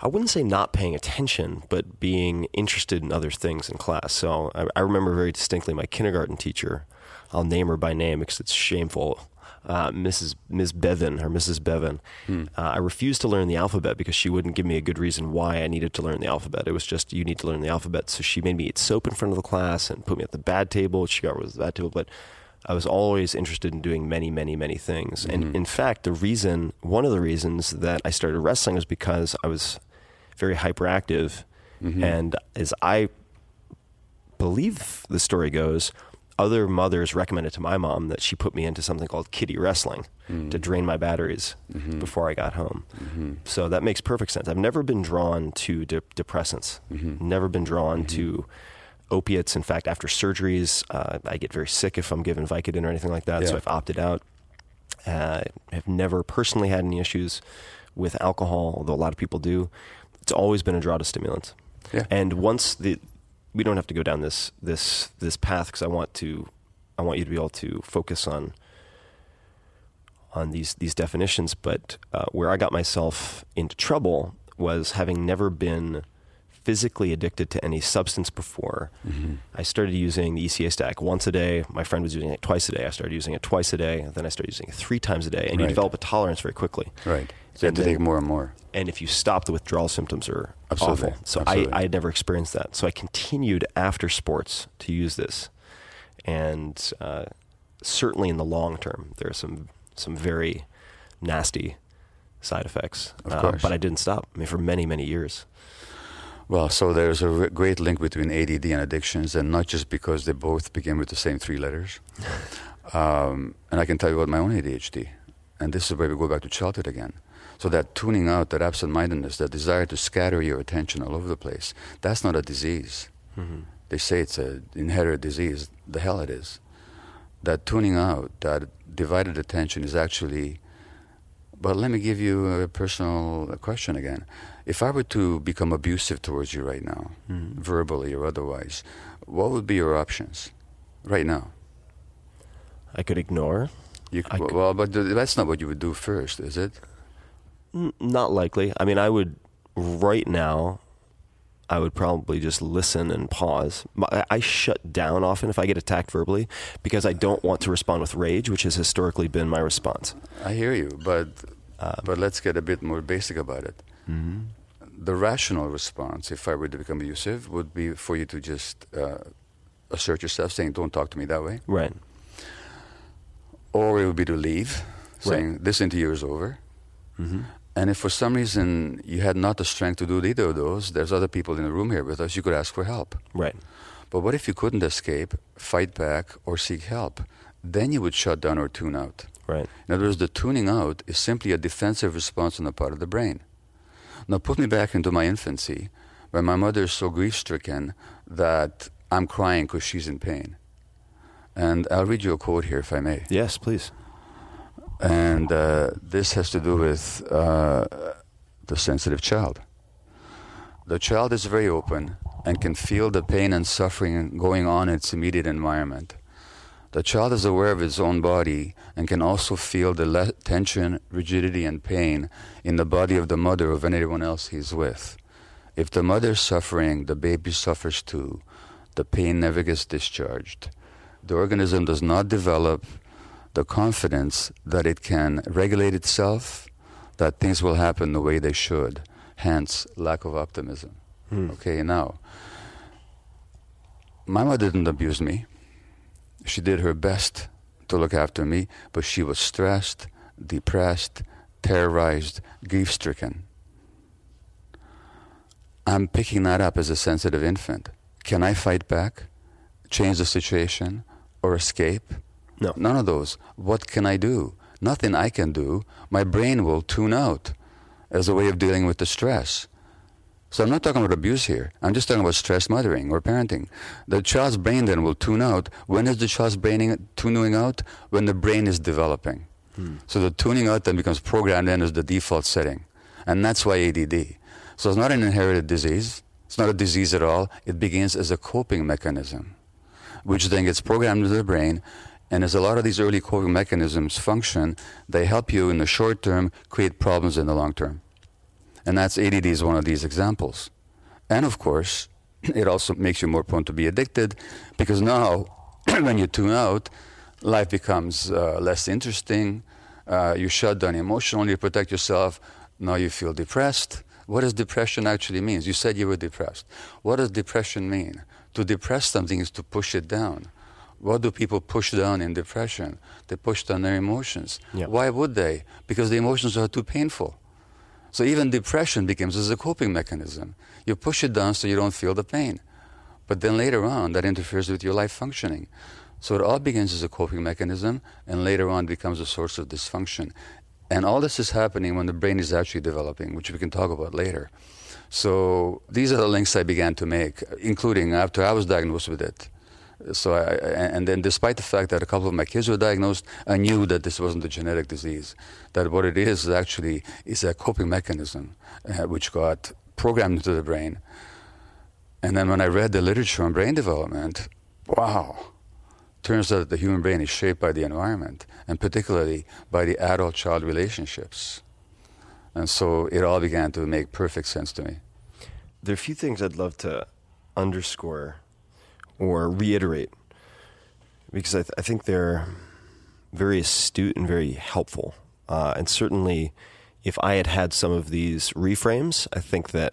I wouldn't say not paying attention, but being interested in other things in class. So I, I remember very distinctly my kindergarten teacher. I'll name her by name because it's shameful. Uh, Mrs. Ms. Bevan or Mrs. Bevan. Uh, I refused to learn the alphabet because she wouldn't give me a good reason why I needed to learn the alphabet. It was just you need to learn the alphabet. So she made me eat soap in front of the class and put me at the bad table. She got rid of the bad table, but I was always interested in doing many, many, many things. And in fact, the reason, one of the reasons that I started wrestling was because I was very hyperactive. Mm-hmm. And as I believe the story goes, other mothers recommended to my mom that she put me into something called kitty wrestling mm. to drain my batteries mm-hmm. before I got home. Mm-hmm. So that makes perfect sense. I've never been drawn to de- depressants, never been drawn to opiates. In fact, after surgeries, uh, I get very sick if I'm given Vicodin or anything like that. So I've opted out. Uh, have never personally had any issues with alcohol, although a lot of people do. It's always been a draw to stimulants. Yeah. And once the we don't have to go down this this this path because I want to I want you to be able to focus on on these these definitions. But uh, where I got myself into trouble was having never been physically addicted to any substance before. Mm-hmm. I started using the ECA stack once a day. My friend was using it twice a day. I started using it twice a day. And then I started using it three times a day. And you develop a tolerance very quickly. Right. So you have to then- take more and more. And if you stop, the withdrawal symptoms are Absolutely. awful. So Absolutely. I, I had never experienced that. So I continued after sports to use this. And uh, certainly in the long term, there are some, some very nasty side effects. Of Uh, but I didn't stop. I mean, for many, many years. Well, so there's a r- great link between ADD and addictions, and not just because they both begin with the same three letters. um, and I can tell you about my own ADHD, and this is where we go back to childhood again. So that tuning out, that absent-mindedness, that desire to scatter your attention all over the place, that's not a disease. Mm-hmm. They say it's an inherited disease. The hell it is. That tuning out, that divided attention is actually. But let me give you a personal question again. If I were to become abusive towards you right now, mm-hmm. verbally or otherwise, what would be your options right now? I could ignore. You, I c- well, but that's not what you would do first, is it? Not likely. I mean, I would right now. I would probably just listen and pause. I I shut down often if I get attacked verbally because I don't want to respond with rage, which has historically been my response. I hear you, but um, but let's get a bit more basic about it. Mm-hmm. The rational response, if I were to become abusive, would be for you to just uh, assert yourself, saying, "Don't talk to me that way," Right. or it would be to leave, saying, "This interview is over." Mm-hmm. And if for some reason you had not the strength to do either of those, there's other people in the room here with us. You could ask for help. Right. But what if you couldn't escape, fight back, or seek help? Then you would shut down or tune out. Right. In other words, the tuning out is simply a defensive response on the part of the brain. Now, put me back into my infancy, where my mother is so grief stricken that I'm crying because she's in pain. And I'll read you a quote here, if I may. Yes, please. And uh, this has to do with uh, the sensitive child. The child is very open and can feel the pain and suffering going on in its immediate environment. The child is aware of his own body and can also feel the le- tension, rigidity, and pain in the body of the mother or of anyone else he's with. If the mother is suffering, the baby suffers too. The pain never gets discharged. The organism does not develop the confidence that it can regulate itself, that things will happen the way they should. Hence, lack of optimism. Hmm. Okay, now, my mother didn't abuse me. She did her best to look after me, but she was stressed, depressed, terrorized, grief stricken. I'm picking that up as a sensitive infant. Can I fight back, change the situation, or escape? No. None of those. What can I do? Nothing I can do. My brain will tune out as a way of dealing with the stress. So I'm not talking about abuse here. I'm just talking about stress mothering or parenting. The child's brain then will tune out. When is the child's brain tuning out? When the brain is developing. Hmm. So the tuning out then becomes programmed in as the default setting. And that's why ADD. So it's not an inherited disease. It's not a disease at all. It begins as a coping mechanism, which then gets programmed into the brain. And as a lot of these early coping mechanisms function, they help you in the short term create problems in the long term. And that's ADD is one of these examples. And of course, it also makes you more prone to be addicted because now, when you tune out, life becomes uh, less interesting. Uh, you shut down emotionally to protect yourself. Now you feel depressed. What does depression actually mean? You said you were depressed. What does depression mean? To depress something is to push it down. What do people push down in depression? They push down their emotions. Why would they? Because the emotions are too painful. So even depression becomes as a coping mechanism. You push it down so you don't feel the pain. But then later on, that interferes with your life functioning. So it all begins as a coping mechanism and later on becomes a source of dysfunction. And all this is happening when the brain is actually developing, which we can talk about later. So these are the links I began to make, including after I was diagnosed with it. So I, and then despite the fact that a couple of my kids were diagnosed, I knew that this wasn't a genetic disease. That what it is actually is a coping mechanism uh, which got programmed into the brain. And then when I read the literature on brain development, wow, turns out that the human brain is shaped by the environment, and particularly by the adult-child relationships. And so it all began to make perfect sense to me. there are a few things I'd love to underscore or reiterate because I, th- I think they're very astute and very helpful. Uh, and certainly, if I had had some of these reframes, I think that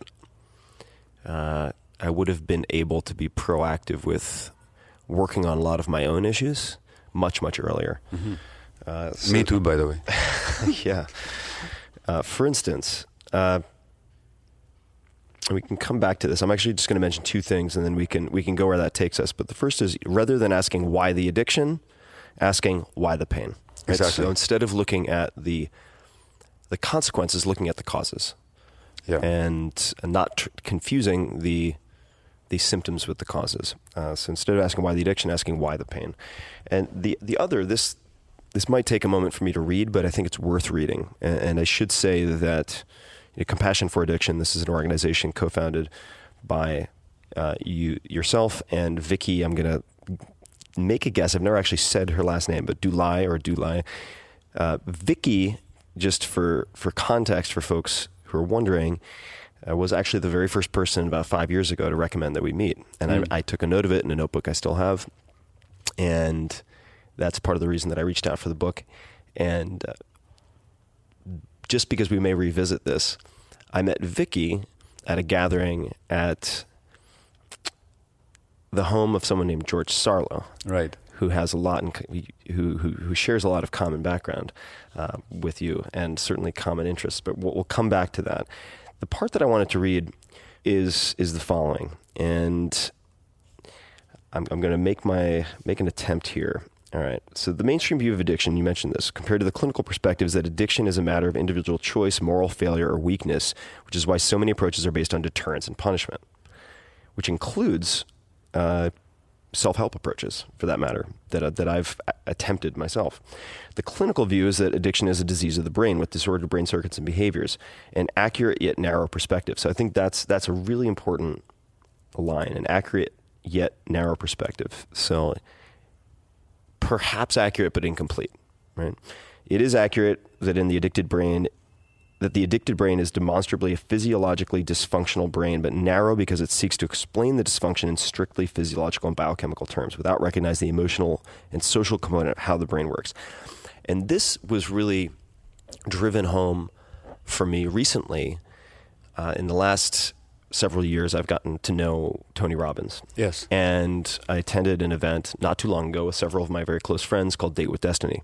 uh, I would have been able to be proactive with working on a lot of my own issues much, much earlier. Uh, so- Me too, by the way. yeah. Uh, for instance, uh, and we can come back to this. I'm actually just going to mention two things, and then we can we can go where that takes us. But the first is rather than asking why the addiction, asking why the pain. Right? Exactly. So instead of looking at the the consequences, looking at the causes, Yeah. and, and not tr- confusing the the symptoms with the causes. Uh, so instead of asking why the addiction, asking why the pain. And the the other this this might take a moment for me to read, but I think it's worth reading. And, and I should say that you know, Compassion for Addiction. This is an organization co-founded by uh, you yourself and Vicky. I'm gonna make a guess. I've never actually said her last name, but Dulai or Dulai. Uh, Vicky, just for for context for folks who are wondering, uh, was actually the very first person about five years ago to recommend that we meet, and I, I took a note of it in a notebook I still have, and that's part of the reason that I reached out for the book, and. Uh, just because we may revisit this, I met Vicky at a gathering at the home of someone named George Sarlo, Right. who has a lot in, who, who who shares a lot of common background uh, with you and certainly common interests. But we'll, we'll come back to that. The part that I wanted to read is is the following, and I'm, I'm going to make my make an attempt here. All right. So the mainstream view of addiction, you mentioned this, compared to the clinical perspective, is that addiction is a matter of individual choice, moral failure, or weakness, which is why so many approaches are based on deterrence and punishment, which includes uh, self-help approaches, for that matter, that uh, that I've attempted myself. The clinical view is that addiction is a disease of the brain with disordered brain circuits and behaviors, an accurate yet narrow perspective. So I think that's that's a really important line, an accurate yet narrow perspective. So perhaps accurate but incomplete, right? It is accurate that in the addicted brain that the addicted brain is demonstrably a physiologically dysfunctional brain, but narrow because it seeks to explain the dysfunction in strictly physiological and biochemical terms without recognizing the emotional and social component of how the brain works. And this was really driven home for me recently. Uh, in the last several years, I've gotten to know Tony Robbins. Yes. And I attended an event not too long ago with several of my very close friends called Date with Destiny.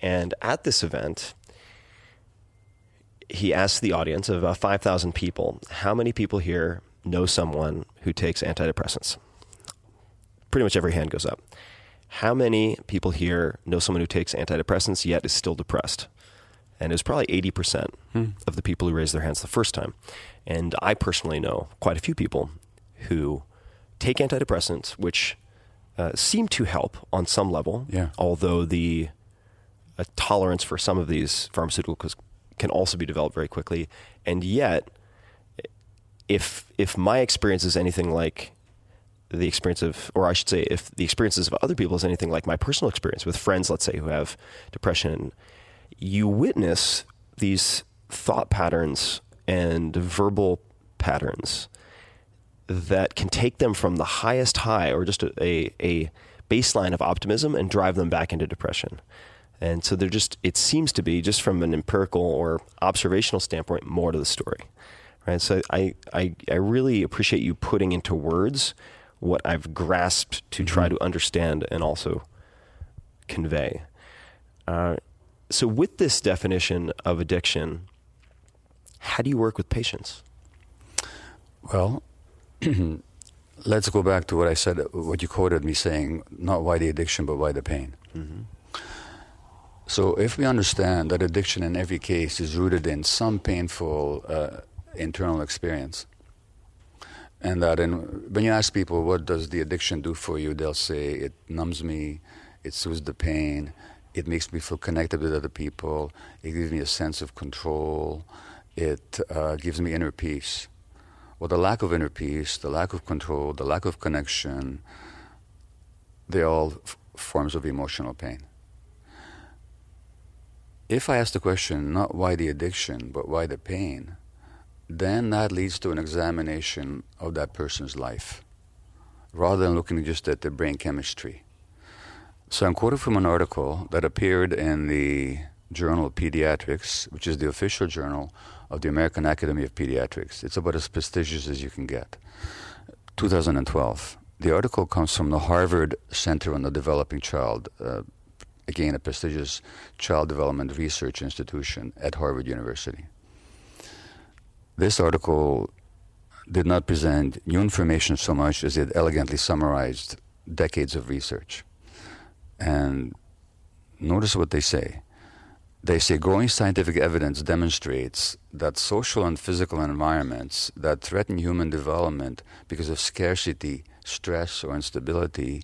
And at this event, he asked the audience of uh, about 5,000 people, how many people here know someone who takes antidepressants? Pretty much every hand goes up. How many people here know someone who takes antidepressants yet is still depressed? And it was probably 80% hmm. of the people who raised their hands the first time. And I personally know quite a few people who take antidepressants, which uh, seem to help on some level, Yeah. although the a tolerance for some of these pharmaceuticals can also be developed very quickly. And yet, if if my experience is anything like the experience of, or I should say, if the experiences of other people is anything like my personal experience with friends, let's say, who have depression, you witness these thought patterns and verbal patterns that can take them from the highest high or just a, a, a baseline of optimism and drive them back into depression. And so they're just, it seems to be just from an empirical or observational standpoint, more to the story. Right. So I, I, I really appreciate you putting into words what I've grasped to try to understand and also convey. Uh, so with this definition of addiction, how do you work with patients? Well, let's go back to what I said, what you quoted me saying, not why the addiction, but why the pain. So, if we understand that addiction in every case is rooted in some painful uh, internal experience, and that in, when you ask people, what does the addiction do for you, they'll say, it numbs me, it soothes the pain, it makes me feel connected with other people, it gives me a sense of control, it uh, gives me inner peace. Well, the lack of inner peace, the lack of control, the lack of connection, they're all f- forms of emotional pain. If I ask the question, not why the addiction, but why the pain, then that leads to an examination of that person's life rather than looking just at the brain chemistry. So I'm quoting from an article that appeared in the Journal of Pediatrics, which is the official journal of the American Academy of Pediatrics. It's about as prestigious as you can get. 2012. The article comes from the Harvard Center on the Developing Child, uh, again, a prestigious child development research institution at Harvard University. This article did not present new information so much as it elegantly summarized decades of research. And notice what they say. They say growing scientific evidence demonstrates that social and physical environments that threaten human development because of scarcity, stress, or instability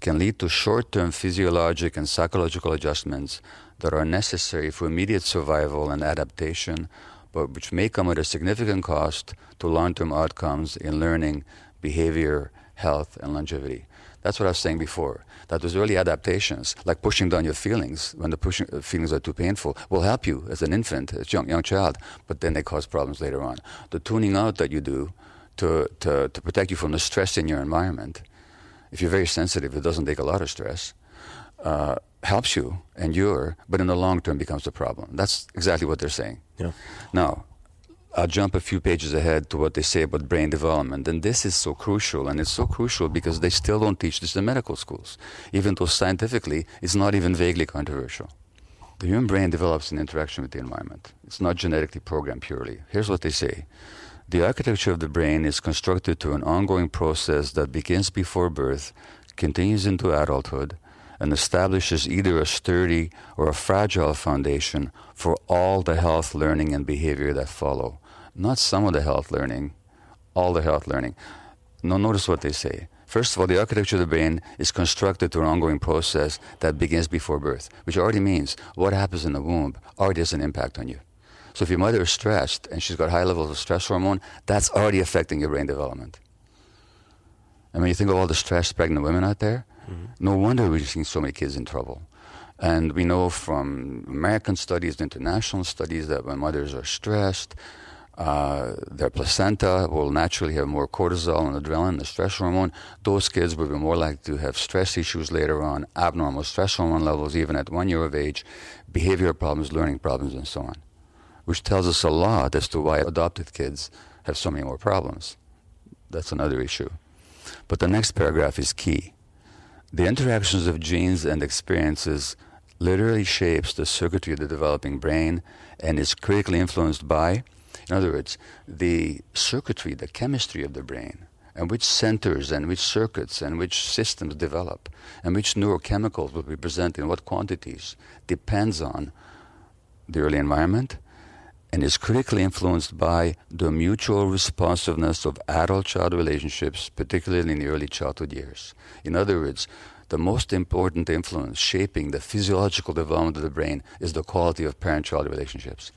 can lead to short term physiologic and psychological adjustments that are necessary for immediate survival and adaptation, but which may come at a significant cost to long term outcomes in learning, behavior, health, and longevity. That's what I was saying before. That those early adaptations, like pushing down your feelings when the pushing, uh, feelings are too painful, will help you as an infant, as a young, young child, but then they cause problems later on. The tuning out that you do to, to, to protect you from the stress in your environment, if you're very sensitive, it doesn't take a lot of stress, uh, helps you endure, but in the long term becomes a problem. That's exactly what they're saying. Yeah. Now, I'll jump a few pages ahead to what they say about brain development. And this is so crucial. And it's so crucial because they still don't teach this in medical schools, even though scientifically it's not even vaguely controversial. The human brain develops in interaction with the environment. It's not genetically programmed purely. Here's what they say The architecture of the brain is constructed through an ongoing process that begins before birth, continues into adulthood, and establishes either a sturdy or a fragile foundation for all the health, learning, and behavior that follow not some of the health learning, all the health learning. Now, notice what they say. First of all, the architecture of the brain is constructed through an ongoing process that begins before birth, which already means what happens in the womb already has an impact on you. So if your mother is stressed and she's got high levels of stress hormone, that's already affecting your brain development. And when you think of all the stressed pregnant women out there, mm-hmm. no wonder we're seeing so many kids in trouble. And we know from American studies, international studies, that when mothers are stressed, uh, their placenta will naturally have more cortisol and adrenaline, the stress hormone. Those kids will be more likely to have stress issues later on, abnormal stress hormone levels even at one year of age, behavioral problems, learning problems, and so on. Which tells us a lot as to why adopted kids have so many more problems. That's another issue. But the next paragraph is key. The interactions of genes and experiences literally shapes the circuitry of the developing brain and is critically influenced by in other words, the circuitry, the chemistry of the brain, and which centers and which circuits and which systems develop, and which neurochemicals will be present in what quantities, depends on the early environment and is critically influenced by the mutual responsiveness of adult child relationships, particularly in the early childhood years. In other words, the most important influence shaping the physiological development of the brain is the quality of parent child relationships.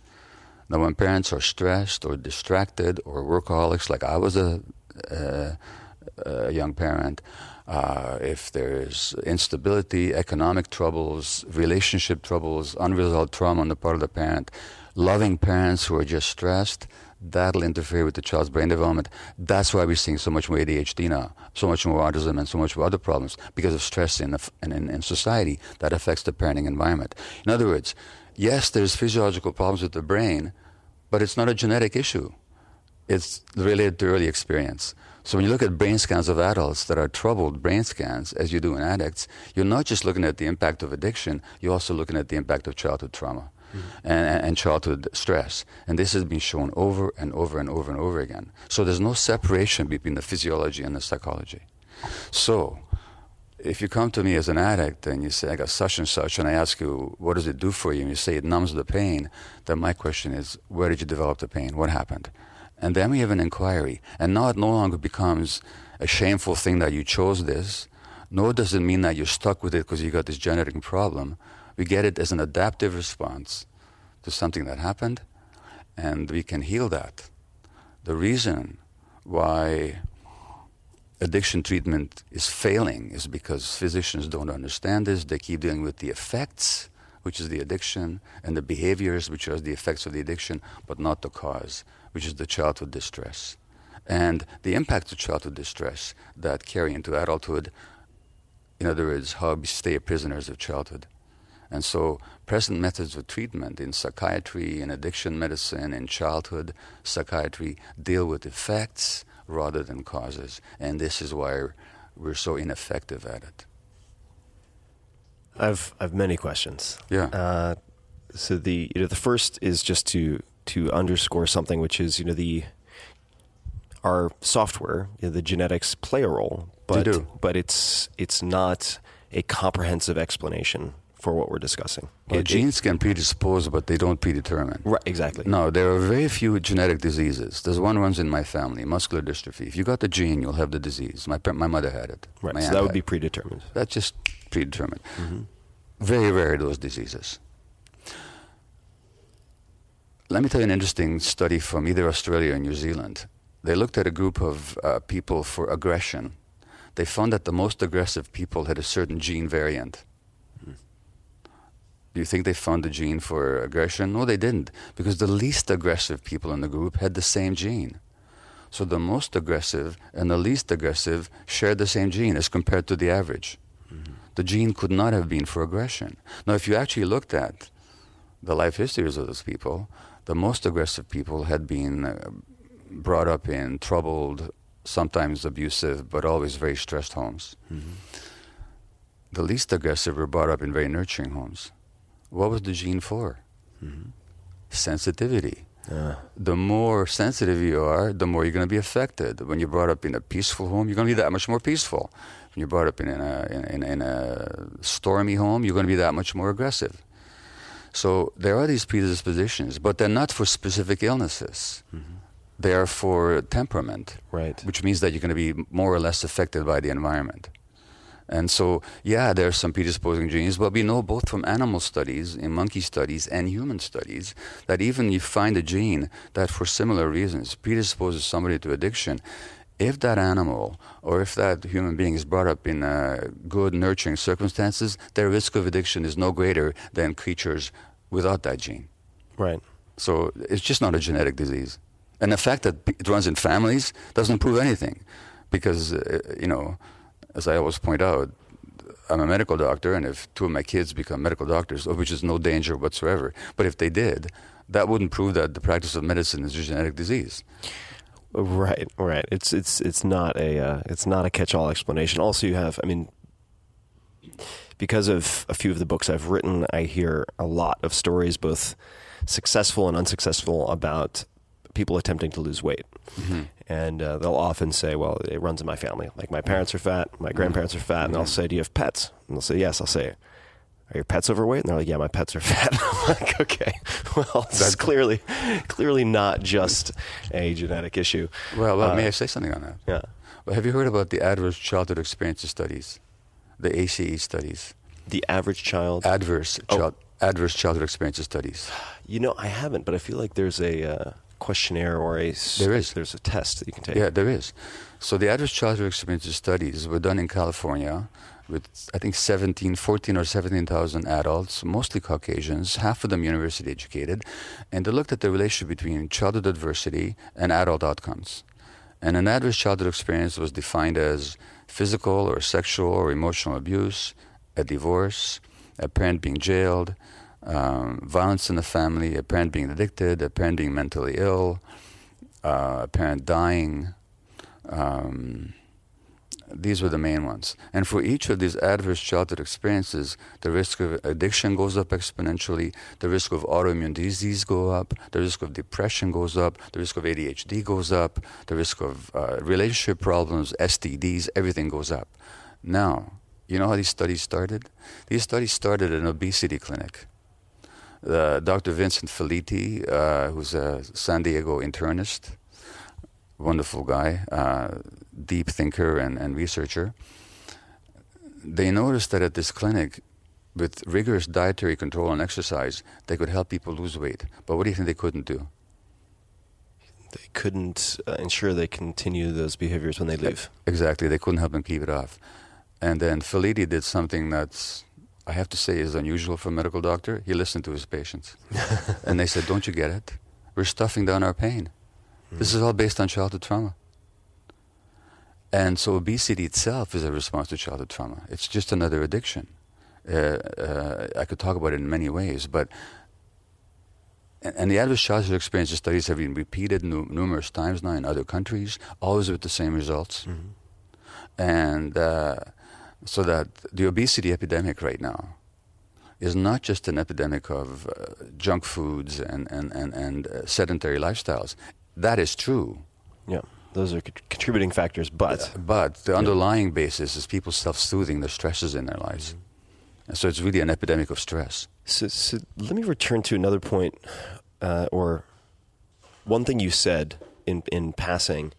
Now, when parents are stressed or distracted or workaholics, like I was a, a, a young parent, uh, if there's instability, economic troubles, relationship troubles, unresolved trauma on the part of the parent, loving parents who are just stressed, that'll interfere with the child's brain development. That's why we're seeing so much more ADHD now, so much more autism, and so much more other problems because of stress in, the, in, in society that affects the parenting environment. In other words, yes, there's physiological problems with the brain, but it's not a genetic issue. It's related to early experience. So when you look at brain scans of adults that are troubled brain scans, as you do in addicts, you're not just looking at the impact of addiction, you're also looking at the impact of childhood trauma. Mm-hmm. And, and, childhood stress. And this has been shown over and over and over and over again. So there's no separation between the physiology and the psychology. So if you come to me as an addict and you say, I got such and such, and I ask you, what does it do for you? And you say it numbs the pain, then my question is, where did you develop the pain? What happened? And then we have an inquiry. And now it no longer becomes a shameful thing that you chose this, nor does it mean that you're stuck with it because you got this genetic problem. We get it as an adaptive response to something that happened, and we can heal that. The reason why addiction treatment is failing is because physicians don't understand this. They keep dealing with the effects which is the addiction, and the behaviors, which are the effects of the addiction, but not the cause, which is the childhood distress. And the impact of childhood distress that carry into adulthood, in other words, how we stay prisoners of childhood. And so, present methods of treatment in psychiatry, in addiction medicine, in childhood psychiatry deal with effects rather than causes. And this is why we're so ineffective at it. I've I've many questions. Yeah. Uh, so the you know the first is just to to underscore something, which is you know the our software, you know, the genetics play a role, but do. but it's it's not a comprehensive explanation for what we're discussing. Well, It- it- genes can predispose, but they don't predetermine. right, exactly. No, there are very few genetic diseases. There's one runs in my family, muscular dystrophy. If you got the gene, you'll have the disease. My my mother had it. right. So that would be it. predetermined. That's just predetermined. Very rare those diseases. Let me tell you an interesting study from either Australia or New Zealand. They looked at a group of uh, people for aggression. They found that the most aggressive people had a certain gene variant. Do you think they found the gene for aggression? No, they didn't, because the least aggressive people in the group had the same gene. So the most aggressive and the least aggressive shared the same gene as compared to the average. The gene could not have been for aggression. Now, if you actually looked at the life histories of those people, the most aggressive people had been uh, brought up in troubled, sometimes abusive, but always very stressed homes. The least aggressive were brought up in very nurturing homes. What was the gene for? Mm-hmm. Sensitivity. The more sensitive you are, the more you're going to be affected. When you're brought up in a peaceful home, you're going to be that much more peaceful. When you're brought up in a, in, in, in a stormy home, you're going to be that much more aggressive. So there are these predispositions, but they're not for specific illnesses. Mm-hmm. They are for temperament, Right. which means that you're going to be more or less affected by the environment. And so, yeah, there are some predisposing genes, but we know both from animal studies, in monkey studies, and human studies that even you find a gene that, for similar reasons, predisposes somebody to addiction, if that animal or if that human being is brought up in uh, good, nurturing circumstances, their risk of addiction is no greater than creatures without that gene. Right. So it's just not a genetic disease. And the fact that it runs in families doesn't prove anything. Because, uh, you know, as I always point out, I'm a medical doctor, and if two of my kids become medical doctors, of which is no danger whatsoever, but if they did, that wouldn't prove that the practice of medicine is a genetic disease. Right, right. It's it's it's not a uh, it's not a catch-all explanation. Also, you have, I mean, because of a few of the books I've written, I hear a lot of stories, both successful and unsuccessful, about people attempting to lose weight. And uh, they'll often say, "Well, it runs in my family. Like my parents are fat, my grandparents are fat." And I'll say, "Do you have pets?" And they'll say, "Yes." I'll say, "Are your pets overweight?" And they're like, "Yeah, my pets are fat." I'm like, "Okay, well, this is clearly, clearly not just a genetic issue." Well, well Uh, may I say something on that? Yeah. Well, have you heard about the adverse childhood experiences studies, the ACE studies? The average child. Adverse, Oh. child, adverse childhood experiences studies. you know, I haven't, but I feel like there's a uh, questionnaire or a there is there's a test that you can take. Yeah, there is. So the adverse childhood experiences studies were done in California with, I think, 17, 14 or 17,000 adults, mostly Caucasians, half of them university educated, and they looked at the relationship between childhood adversity and adult outcomes. And an adverse childhood experience was defined as physical or sexual or emotional abuse, a divorce, a parent being jailed, um, violence in the family, a parent being addicted, a parent being mentally ill, uh, a parent dying. Um, these were the main ones. And for each of these adverse childhood experiences, the risk of addiction goes up exponentially, the risk of autoimmune disease go up, the risk of depression goes up, the risk of ADHD goes up, the risk of uh, relationship problems, STDs, everything goes up. Now, you know how these studies started? These studies started at an obesity clinic. Uh, Dr. Vincent Felitti, uh, who's a San Diego internist, wonderful guy, uh, deep thinker and, and researcher. They noticed that at this clinic, with rigorous dietary control and exercise, they could help people lose weight. But what do you think they couldn't do? They couldn't uh, ensure they continue those behaviors when they leave. Exactly, they couldn't help them keep it off. And then Felitti did something that's I have to say is unusual for a medical doctor. He listened to his patients. and they said, Don't you get it? We're stuffing down our pain. This is all based on childhood trauma. And so obesity itself is a response to childhood trauma. It's just another addiction. Uh, uh, I could talk about it in many ways, but and, the adverse childhood experience studies have been repeated nu- numerous times now in other countries, always with the same results. And uh, so that the obesity epidemic right now is not just an epidemic of uh, junk foods and, and, and, and uh, sedentary lifestyles. That is true. Yeah, those are con- contributing factors, but But the underlying basis is people self soothing the stresses in their lives. And so it's really an epidemic of stress. So, so let me return to another point, uh, or one thing you said in in passing,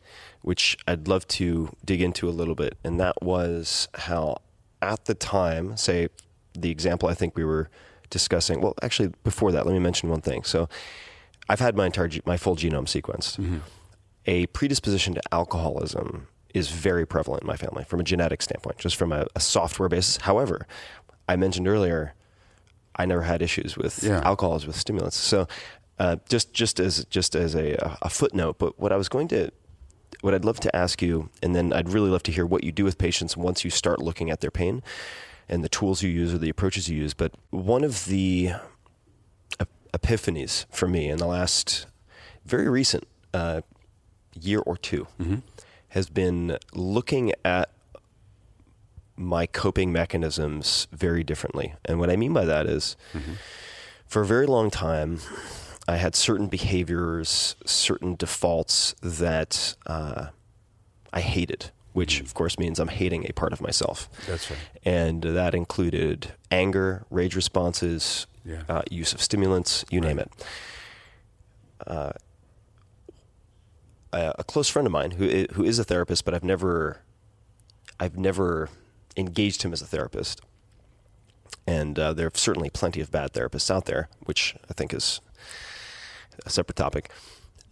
which I'd love to dig into a little bit, and that was how at the time, say the example I think we were discussing. Well, actually, before that, let me mention one thing. So, I've had my entire my full genome sequenced. A predisposition to alcoholism is very prevalent in my family from a genetic standpoint, just from a, a software basis. However, I mentioned earlier I never had issues with Yeah. alcohols with stimulants. So uh, just just as just as a, a footnote, but what I was going to what I'd love to ask you, and then I'd really love to hear what you do with patients once you start looking at their pain and the tools you use or the approaches you use. But one of the ep- epiphanies for me in the last very recent uh, year or 2 has been looking at my coping mechanisms very differently. And what I mean by that is, for a very long time, I had certain behaviors, certain defaults that uh, I hated, which of course means I'm hating a part of myself. That's right. And that included anger, rage responses, Yeah. uh, use of stimulants, you name it. Uh, a, a close friend of mine who who is a therapist, but I've never, I've never engaged him as a therapist. And uh, there are certainly plenty of bad therapists out there, which I think is a separate topic.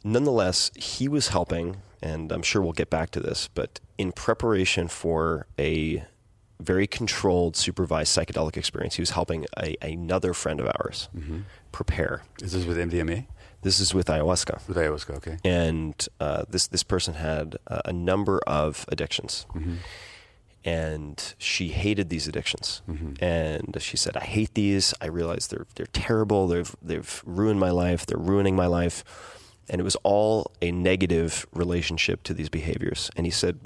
Nonetheless, he was helping, and I'm sure we'll get back to this, but in preparation for a very controlled, supervised psychedelic experience, he was helping a, another friend of ours prepare. This is this with MDMA? This is with ayahuasca With ayahuasca, okay. and uh, this this person had uh, a number of addictions, and she hated these addictions. Mm-hmm. And she said, "I hate these. I realize they're they're terrible. They've they've ruined my life. They're ruining my life." And it was all a negative relationship to these behaviors. And he said,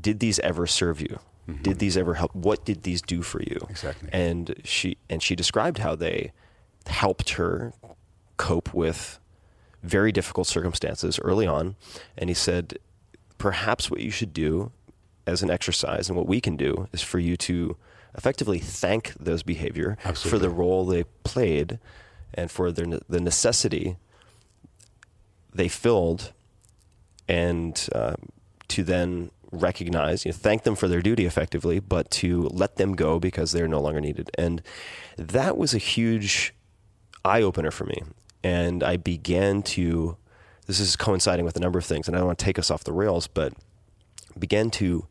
"Did these ever serve you? Mm-hmm. Did these ever help? What did these do for you?" Exactly. And she and she described how they helped her cope with very difficult circumstances early on. And he said, perhaps what you should do as an exercise and what we can do is for you to effectively thank those behavior for the role they played and for their, the necessity they filled and uh, to then recognize, you know, thank them for their duty effectively, but to let them go because they're no longer needed. And that was a huge eye opener for me. And I began to, this is coinciding with a number of things, and I don't want to take us off the rails, but began to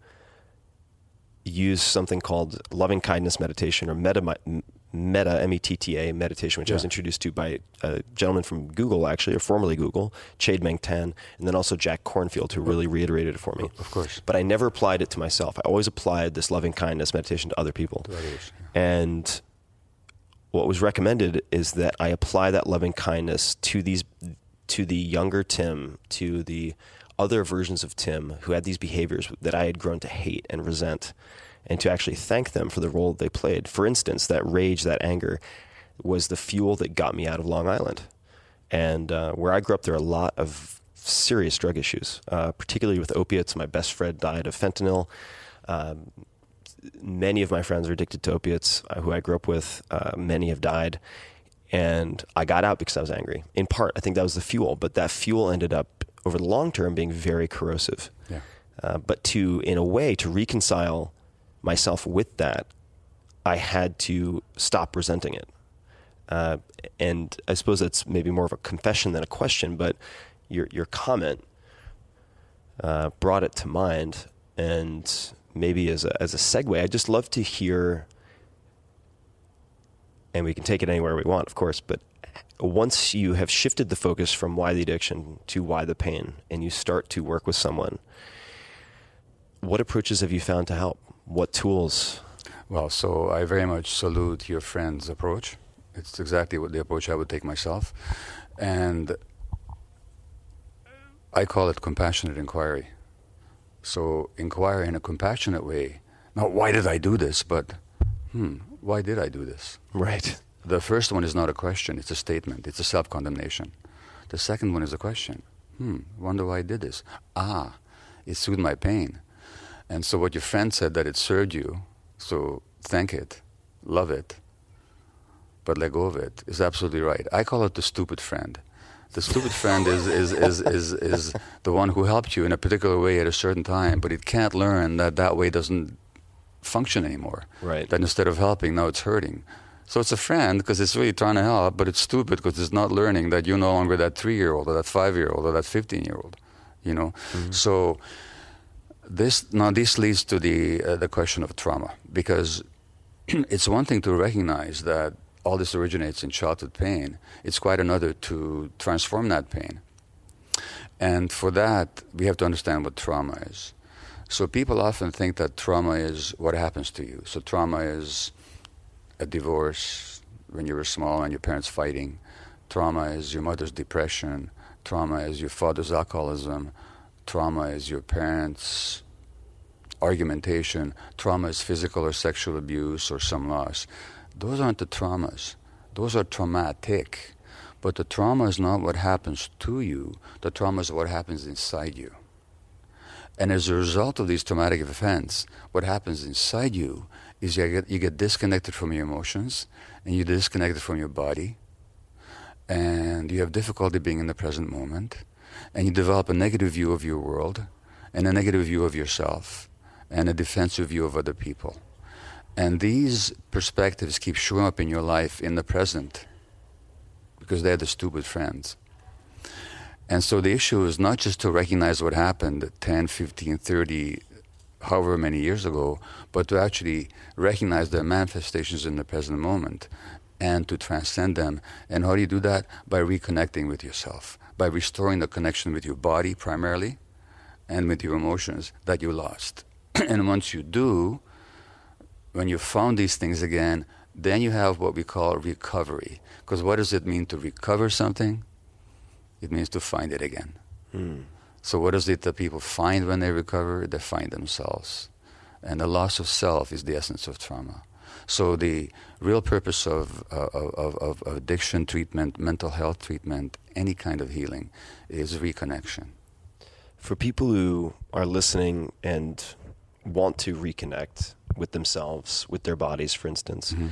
use something called loving kindness meditation or metta metta M E T T A meditation, which I was introduced to by a gentleman from Google, actually, or formerly Google, Chade Meng Tan, and then also Jack Kornfield, who really reiterated it for me. Of course. But I never applied it to myself. I always applied this loving kindness meditation to other people. To others, And what was recommended is that I apply that loving kindness to these to the younger Tim, to the other versions of Tim who had these behaviors that I had grown to hate and resent, and to actually thank them for the role they played. For instance, that rage, that anger, was the fuel that got me out of Long Island. And uh, where I grew up, there are a lot of serious drug issues, uh, particularly with opiates. My best friend died of fentanyl. Um, many of my friends are addicted to opiates uh, who I grew up with. Uh, many have died. And I got out because I was angry. In part, I think that was the fuel, but that fuel ended up over the long term being very corrosive. Yeah. Uh, but to, in a way, to reconcile myself with that, I had to stop resenting it. Uh, and I suppose that's maybe more of a confession than a question, but your your comment uh, brought it to mind, and maybe as a as a segue, I'd just love to hear and we can take it anywhere we want, of course. But once you have shifted the focus from why the addiction to why the pain, and you start to work with someone, what approaches have you found to help? What tools? Well, so I very much salute your friend's approach. It's exactly what the approach I would take myself. And I call it compassionate inquiry. So inquire in a compassionate way. Not why did I do this, but hmm, why did I do this? Right. The first one is not a question, it's a statement, it's a self condemnation. The second one is a question. Hmm, wonder why I did this. Ah, it soothed my pain. And so what your friend said that it served you, so thank it, love it, but let go of it is absolutely right. I call it the stupid friend. The stupid friend is, is, is, is, is the one who helped you in a particular way at a certain time, but it can't learn that that way doesn't function anymore. Right. That instead of helping, now it's hurting. So it's a friend because it's really trying to help, but it's stupid because it's not learning that you're no longer that three year old or that five year old or that 15 year old. You know? So this now this leads to the uh, the question of trauma because it's one thing to recognize that all this originates in childhood pain. It's quite another to transform that pain. And for that, we have to understand what trauma is. So people often think that trauma is what happens to you. So trauma is a divorce when you were small and your parents fighting. Trauma is your mother's depression. Trauma is your father's alcoholism. Trauma is your parents' argumentation. Trauma is physical or sexual abuse or some loss. Those aren't the traumas. Those are traumatic. But the trauma is not what happens to you. The trauma is what happens inside you. And as a result of these traumatic events, what happens inside you is you get, you get disconnected from your emotions and you're disconnected from your body and you have difficulty being in the present moment and you develop a negative view of your world and a negative view of yourself and a defensive view of other people. And these perspectives keep showing up in your life in the present because they're the stupid friends. And so the issue is not just to recognize what happened 10, 15, 30, however many years ago, but to actually recognize their manifestations in the present moment and to transcend them. And how do you do that? By reconnecting with yourself, by restoring the connection with your body primarily and with your emotions that you lost. and once you do, when you found these things again, then you have what we call recovery. Because what does it mean to recover something? It means to find it again. Hmm. So, what is it that people find when they recover? They find themselves. And the loss of self is the essence of trauma. So, the real purpose of, uh, of, of, of addiction treatment, mental health treatment, any kind of healing is reconnection. For people who are listening and want to reconnect with themselves, with their bodies, for instance, Mm-hmm.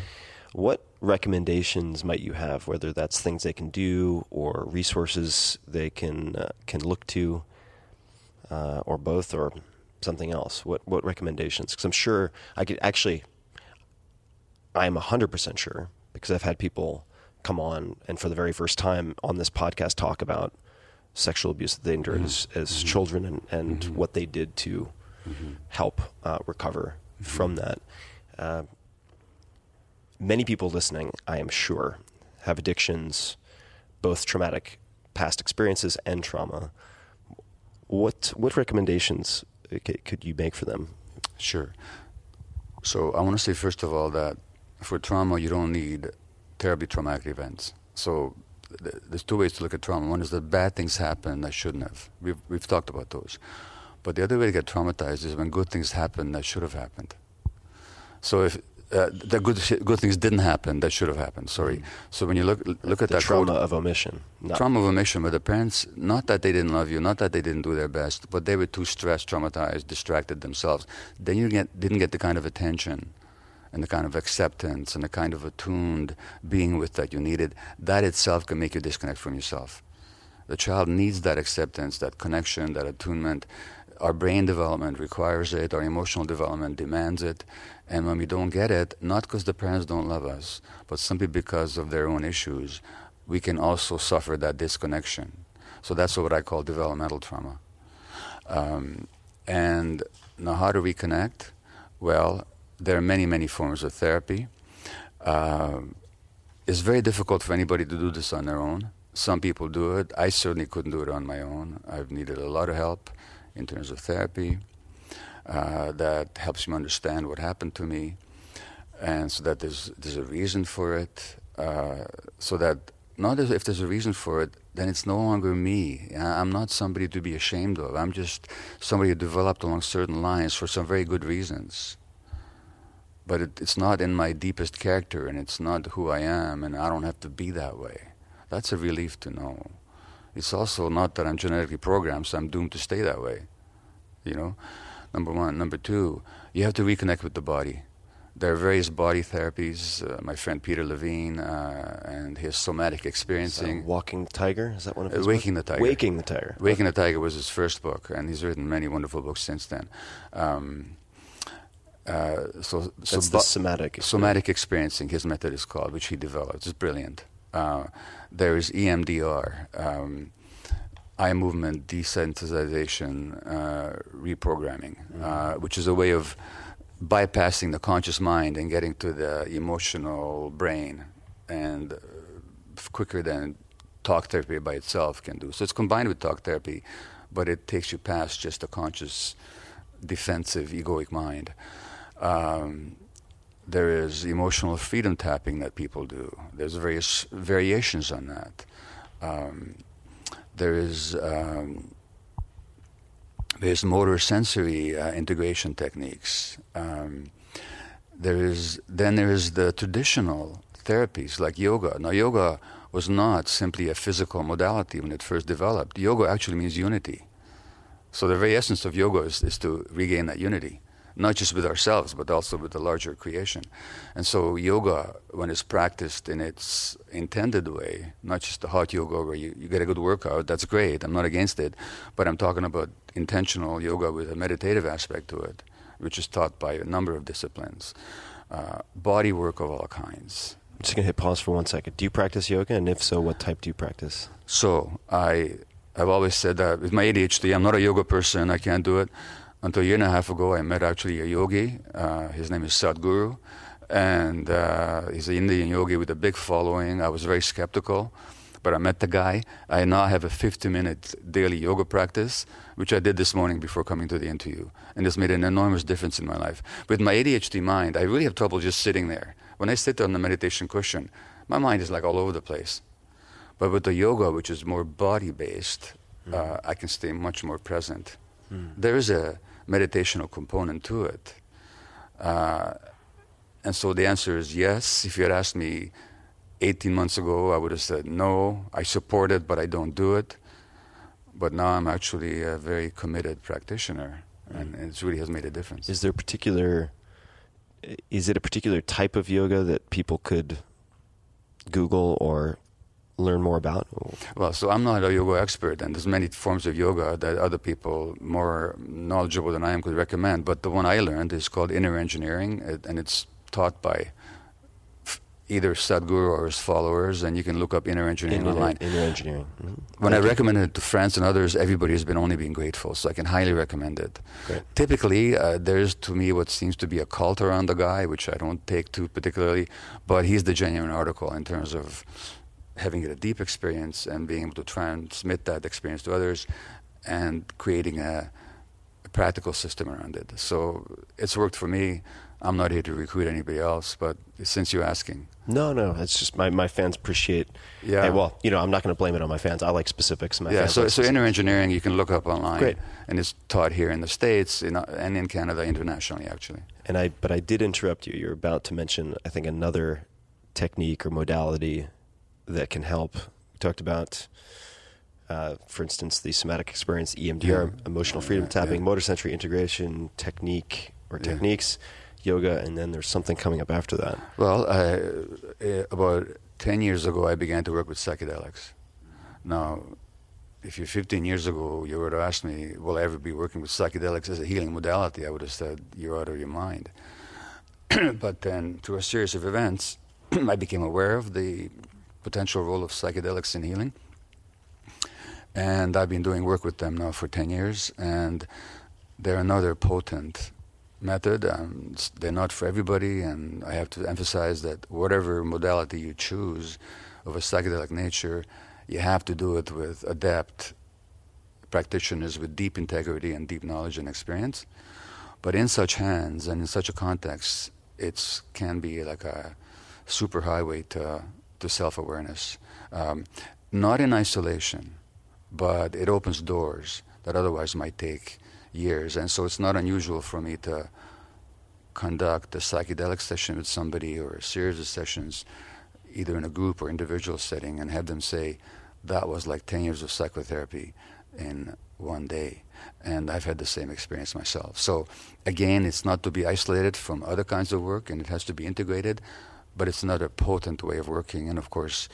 what recommendations might you have? Whether that's things they can do or resources they can uh, can look to, uh, or both, or something else. What what recommendations? Because I'm sure I could actually. I'm hundred percent sure because I've had people come on and for the very first time on this podcast talk about sexual abuse that they endured as, as children and, and what they did to help uh, recover from that. Uh, many people listening, I am sure, have addictions, both traumatic past experiences and trauma. What what recommendations uh, could you make for them? Sure. So I want to say first of all that for trauma you don't need terribly traumatic events. So th- there's two ways to look at trauma. One is that bad things happen that shouldn't have. We've we've talked about those. But the other way to get traumatized is when good things happen that should have happened. So if uh, the good good things didn't happen that should have happened. Sorry. So when you look look at that trauma of omission. Not, trauma of omission, but the parents, not that they didn't love you, not that they didn't do their best, but they were too stressed, traumatized, distracted themselves. Then you get, didn't get the kind of attention and the kind of acceptance and the kind of attuned being with that you needed. That itself can make you disconnect from yourself. The child needs that acceptance, that connection, that attunement. Our brain development requires it, our emotional development demands it. And when we don't get it, not because the parents don't love us, but simply because of their own issues, we can also suffer that disconnection. So that's what I call developmental trauma. Um, and now, how do we connect? Well, there are many, many forms of therapy. Um it's very difficult for anybody to do this on their own. Some people do it. I certainly couldn't do it on my own. I've needed a lot of help in terms of therapy uh, that helps me understand what happened to me, and so that there's there's a reason for it. Uh, so that not as if there's a reason for it, then it's no longer me. I'm not somebody to be ashamed of. I'm just somebody who developed along certain lines for some very good reasons. But it, it's not in my deepest character, and it's not who I am, and I don't have to be that way. That's a relief to know. It's also not that I'm genetically programmed, so I'm doomed to stay that way. You know, number one. Number two, you have to reconnect with the body. There are various body therapies. Uh, my friend Peter Levine uh, and his somatic experiencing. Walking the Tiger? Is that one of Uh, his Waking books? the Tiger. Waking the Tiger. Waking the Tiger was his first book, and he's written many wonderful books since then. Um, uh, so, so That's the bo- somatic. somatic experiencing, his method is called, which he developed. It's brilliant. Uh, there is EMDR, um, eye movement desensitization uh, reprogramming, uh, which is a way of bypassing the conscious mind and getting to the emotional brain, and uh, quicker than talk therapy by itself can do. So it's combined with talk therapy, but it takes you past just the conscious, defensive, egoic mind. Um, there is emotional freedom tapping that people do. There's various variations on that. Um, there is um, there's motor sensory uh, integration techniques. Um, there is then there is the traditional therapies like yoga. Now yoga was not simply a physical modality when it first developed. Yoga actually means unity. So the very essence of yoga is, is to regain that unity, not just with ourselves, but also with the larger creation. And so yoga, when it's practiced in its intended way, not just the hot yoga where you, you get a good workout, that's great. I'm not against it. But I'm talking about intentional yoga with a meditative aspect to it, which is taught by a number of disciplines. Uh, body work of all kinds. I'm just going to hit pause for one second. Do you practice yoga? And if so, what type do you practice? So I, I've always said that with my ADHD, I'm not a yoga person. I can't do it. Until a year and a half ago, I met actually a yogi. Uh, his name is Sadhguru, and uh, he's an Indian yogi with a big following. I was very skeptical, but I met the guy. I now have a 50-minute daily yoga practice, which I did this morning before coming to the interview, and it's made an enormous difference in my life. With my ADHD mind, I really have trouble just sitting there. When I sit on the meditation cushion, my mind is like all over the place. But with the yoga, which is more body based, uh, I can stay much more present. There is a meditational component to it. Uh, and so the answer is yes. If you had asked me 18 months ago, I would have said no, I support it, but I don't do it. But now I'm actually a very committed practitioner, and it really has made a difference. Is there a particular is it a particular type of yoga that people could Google or learn more about? Well, so I'm not a yoga expert, and there's many forms of yoga that other people more knowledgeable than I am could recommend. But the one I learned is called inner engineering, and it's taught by either Sadhguru or his followers, and you can look up inner engineering Inner, online. inner engineering. Mhm. When I recommended it to friends and others, everybody has been only being grateful, so I can highly recommend it. Great. Typically, uh, there's to me what seems to be a cult around the guy, which I don't take to particularly, but he's the genuine article in terms of having a deep experience and being able to transmit that experience to others and creating a, a practical system around it. So it's worked for me. I'm not here to recruit anybody else, but since you're asking, No, no, it's just my, my fans appreciate. Yeah. Hey, well, you know, I'm not going to blame it on my fans. I like specifics. My yeah, fans so, like so specifics. inner engineering you can look up online, Great. and it's taught here in the states in, and in Canada internationally actually. And I, but I did interrupt you. You're about to mention, I think, another technique or modality that can help. We talked about, uh, for instance, the somatic experience, EMDR, Yeah. emotional freedom tapping, yeah. motor sensory integration technique or Yeah. techniques, yoga, and then there's something coming up after that. Well, uh, uh, about 10 years ago, I began to work with psychedelics. Now, if you're 15 years ago, you were to ask me, will I ever be working with psychedelics as a healing modality, I would have said, you're out of your mind. but then, through a series of events, I became aware of the potential role of psychedelics in healing. And I've been doing work with them now for 10 years, and they're another potent method. Um, they're not for everybody, and I have to emphasize that whatever modality you choose of a psychedelic nature, you have to do it with adept practitioners with deep integrity and deep knowledge and experience. But in such hands and in such a context, it can be like a superhighway to, to self awareness. Um, not in isolation, but it opens doors that otherwise might take years. And so it's not unusual for me to conduct a psychedelic session with somebody or a series of sessions, either in a group or individual setting, and have them say, that was like 10 years of psychotherapy in one day. And I've had the same experience myself. So, again, it's not to be isolated from other kinds of work and it has to be integrated, but it's not a potent way of working. And of course,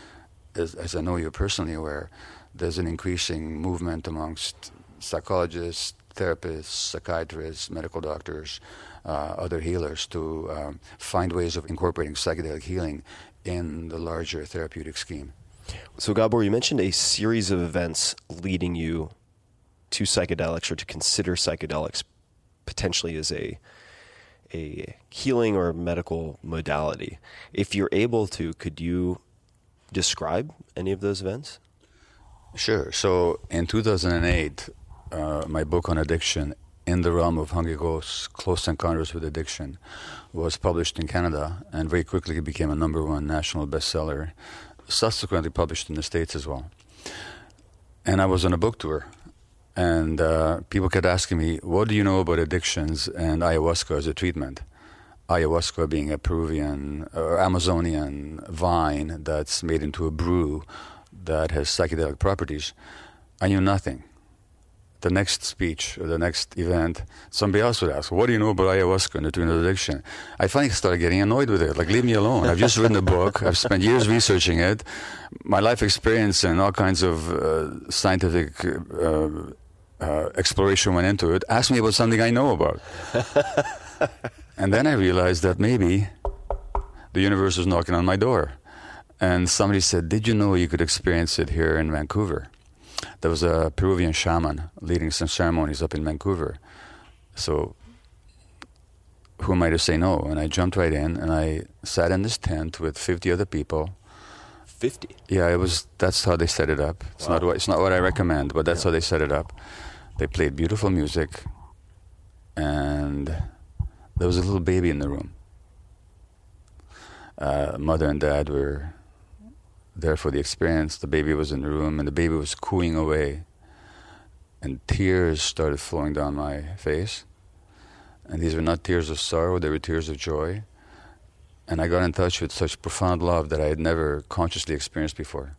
as, as I know you're personally aware, there's an increasing movement amongst psychologists, therapists, psychiatrists, medical doctors, uh, other healers to um, find ways of incorporating psychedelic healing in the larger therapeutic scheme. So, Gabor, you mentioned a series of events leading you to psychedelics or to consider psychedelics potentially as a a healing or medical modality. If you're able to, could you describe any of those events? Sure. So in 2008, uh, my book on addiction, In the Realm of Hungry Ghosts Close Encounters with Addiction, was published in Canada and very quickly it became a number one national bestseller, subsequently published in the States as well. And I was on a book tour, and uh, people kept asking me, What do you know about addictions and ayahuasca as a treatment? Ayahuasca being a Peruvian or Amazonian vine that's made into a brew that has psychedelic properties. I knew nothing. The next speech or the next event, somebody else would ask, What do you know about ayahuasca and the treatment of addiction? I finally started getting annoyed with it. Like, leave me alone. I've just written a book, I've spent years researching it. My life experience and all kinds of uh, scientific uh, uh, exploration went into it. Ask me about something I know about. and then I realized that maybe the universe was knocking on my door. And somebody said, Did you know you could experience it here in Vancouver? There was a Peruvian shaman leading some ceremonies up in Vancouver. So, who am I to say no? And I jumped right in and I sat in this tent with 50 other people. 50. Yeah, it was. That's how they set it up. It's not what it's not what I recommend, but that's how they set it up. They played beautiful music, and there was a little baby in the room. Uh, mother and dad were there for the experience. The baby was in the room, and the baby was cooing away, and tears started flowing down my face. And these were not tears of sorrow; they were tears of joy. And I got in touch with such profound love that I had never consciously experienced before.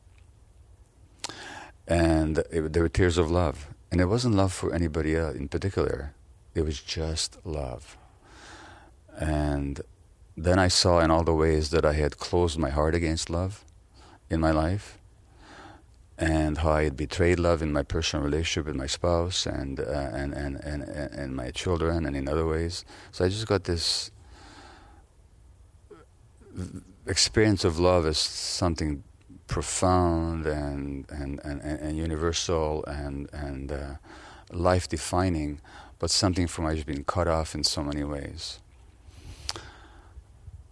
And it, there were tears of love. And it wasn't love for anybody else in particular, it was just love. And then I saw in all the ways that I had closed my heart against love in my life, and how I had betrayed love in my personal relationship with my spouse and, uh, and, and, and, and my children and in other ways. So I just got this experience of love as something profound and and, and, and universal and and uh, life defining, but something from which I've been cut off in so many ways.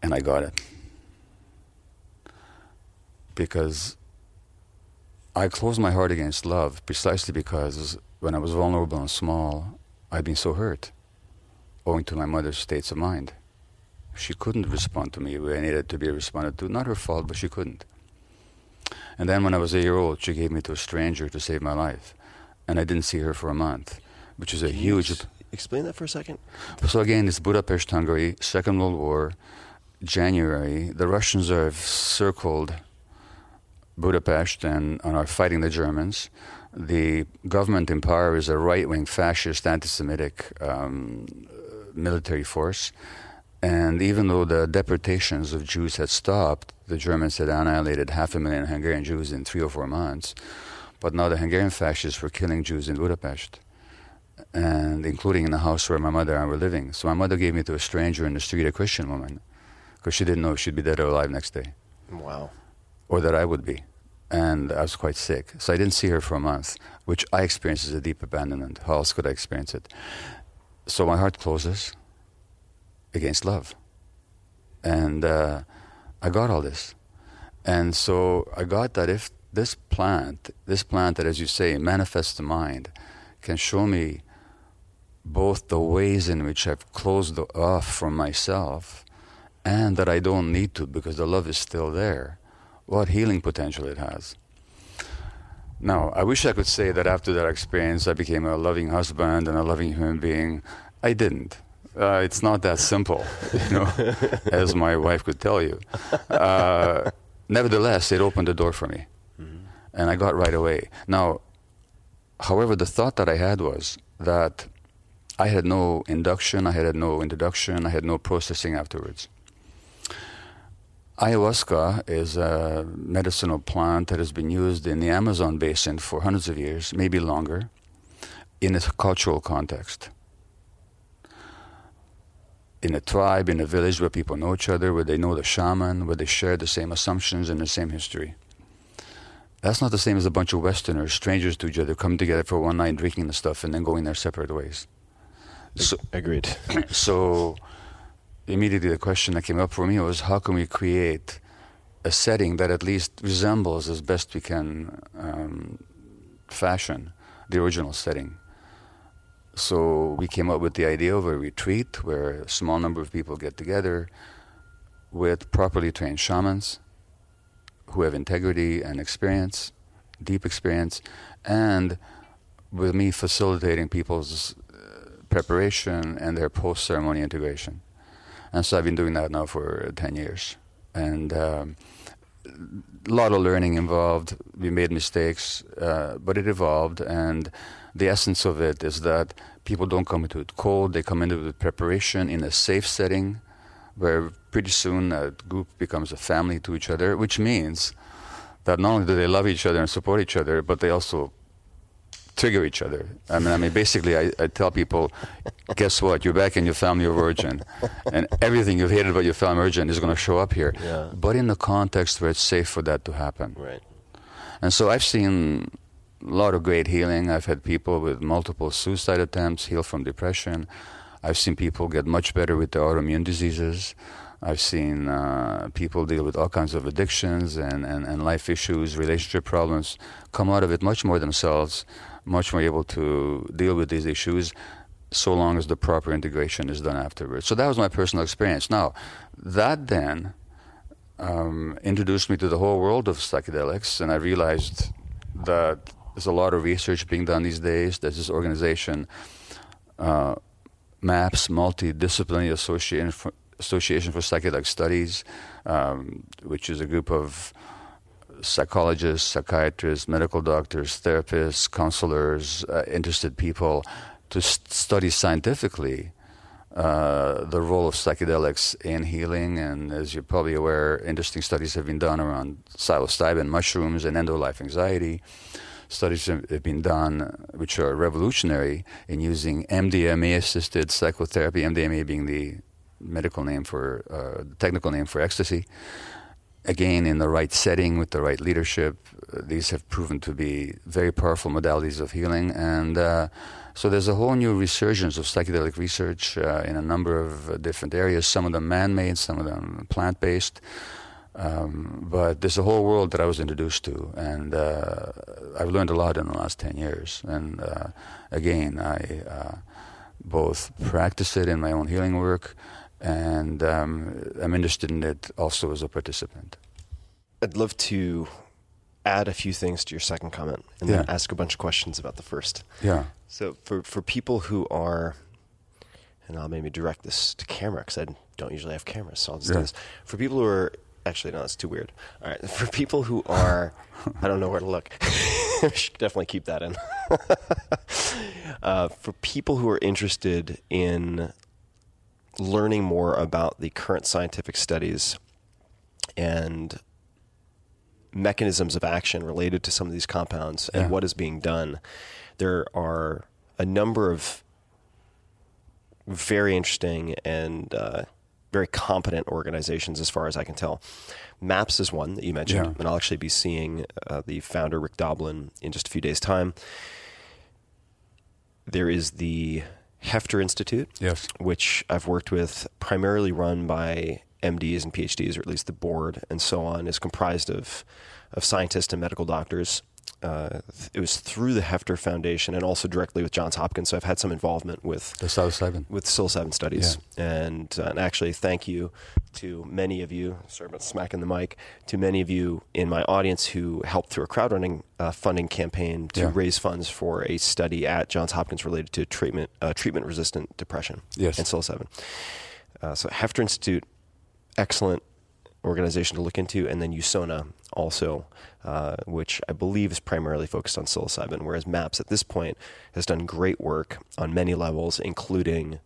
And I got it because I closed my heart against love precisely because when I was vulnerable and small, I'd been so hurt, owing to my mother's states of mind she couldn't respond to me where I needed to be responded to. Not her fault, but she couldn't. And then when I was a year old, she gave me to a stranger to save my life. And I didn't see her for a month, which is a Can you huge. ex- explain that for a second. So again, it's Budapest, Hungary, Second World War, January. The Russians have circled Budapest and, and are fighting the Germans. The government in power is a right-wing fascist, anti-Semitic um, military force. And even though the deportations of Jews had stopped, the Germans had annihilated half a million Hungarian Jews in three or four months. But now the Hungarian fascists were killing Jews in Budapest, and including in the house where my mother and I were living. So my mother gave me to a stranger in the street, a Christian woman, because she didn't know if she'd be dead or alive next day, Wow. or that I would be. And I was quite sick. So I didn't see her for a month, which I experienced as a deep abandonment. How else could I experience it? So my heart closes against love. And uh, I got all this. And so I got that if this plant, this plant that, as you say, manifests the mind, can show me both the ways in which I've closed off from myself and that I don't need to because the love is still there, what healing potential it has. Now, I wish I could say that after that experience I became a loving husband and a loving human being. I didn't. Uh, it's not that simple, you know, as my wife could tell you. Uh, nevertheless, it opened the door for me, and I got right away. Now, however, the thought that I had was that I had no induction, I had no introduction, I had no processing afterwards. Ayahuasca is a medicinal plant that has been used in the Amazon basin for hundreds of years, maybe longer, in a cultural context. In a tribe, in a village where people know each other, where they know the shaman, where they share the same assumptions and the same history. That's not the same as a bunch of Westerners, strangers to each other, coming together for one night, drinking the stuff, and then going their separate ways. So, Agreed. so immediately the question that came up for me was how can we create a setting that at least resembles as best we can um, fashion the original setting so we came up with the idea of a retreat where a small number of people get together with properly trained shamans who have integrity and experience deep experience and with me facilitating people's uh, preparation and their post ceremony integration and so I've been doing that now for 10 years. And um, a lot of learning involved. We made mistakes, uh, but it evolved. And the essence of it is that people don't come into it cold, they come into it with preparation in a safe setting where pretty soon a group becomes a family to each other, which means that not only do they love each other and support each other, but they also trigger each other. I mean, I mean, basically, I, I tell people, guess what? You're back in your family of origin, and everything you've hated about your family of origin is going to show up here. Yeah. But in the context where it's safe for that to happen. Right. And so I've seen a lot of great healing. I've had people with multiple suicide attempts heal from depression. I've seen people get much better with their autoimmune diseases. I've seen uh, people deal with all kinds of addictions and, and, and life issues, relationship problems, come out of it much more themselves, much more able to deal with these issues so long as the proper integration is done afterwards. So that was my personal experience. Now, that then um, introduced me to the whole world of psychedelics, and I realized that there's a lot of research being done these days. There's this organization, uh, MAPS, Multidisciplinary Association for, Association for Psychedelic Studies, um, which is a group of psychologists, psychiatrists, medical doctors, therapists, counselors, uh, interested people to st- study scientifically uh, the role of psychedelics in healing. And as you're probably aware, interesting studies have been done around psilocybin mushrooms and end-of-life anxiety. Studies have been done which are revolutionary in using MDMA-assisted psychotherapy. MDMA being the medical name for uh, technical name for ecstasy. Again, in the right setting with the right leadership, uh, these have proven to be very powerful modalities of healing. And uh, so there's a whole new resurgence of psychedelic research uh, in a number of uh, different areas. Some of them man-made, some of them plant-based. Um, but there's a whole world that I was introduced to, and uh, I've learned a lot in the last 10 years. And uh, again, I both practice it in my own healing work and um, I'm interested in it also as a participant. I'd love to add a few things to your second comment and Yeah. then ask a bunch of questions about the first. Yeah. So for for people who are, and I'll maybe direct this to camera because I don't usually have cameras, so I'll just do this. For people who are actually no, that's too weird. All right, for people who are, I don't know where to look. should definitely keep that in. uh, for people who are interested in learning more about the current scientific studies and mechanisms of action related to some of these compounds and Yeah. what is being done, there are a number of very interesting and uh, very competent organizations, as far as I can tell. MAPS is one that you mentioned, Yeah. and I'll actually be seeing uh, the founder, Rick Doblin, in just a few days' time. There is the Heffter Institute, Yes. which I've worked with, primarily run by MDs and PhDs, or at least the board and so on, is comprised of of scientists and medical doctors. Uh, it was through the Heffter Foundation and also directly with Johns Hopkins. So I've had some involvement with The psilocybin. with psilocybin studies. And, uh, and actually, thank you to many of you. Sorry about smacking the mic. To many of you in my audience who helped through a crowdfunding uh, funding campaign to Yeah. raise funds for a study at Johns Hopkins related to treatment uh, treatment resistant depression Yes. and psilocybin. Uh, so Heffter Institute, excellent organization to look into, and then USONA also, uh, which I believe is primarily focused on psilocybin, whereas MAPS at this point has done great work on many levels, including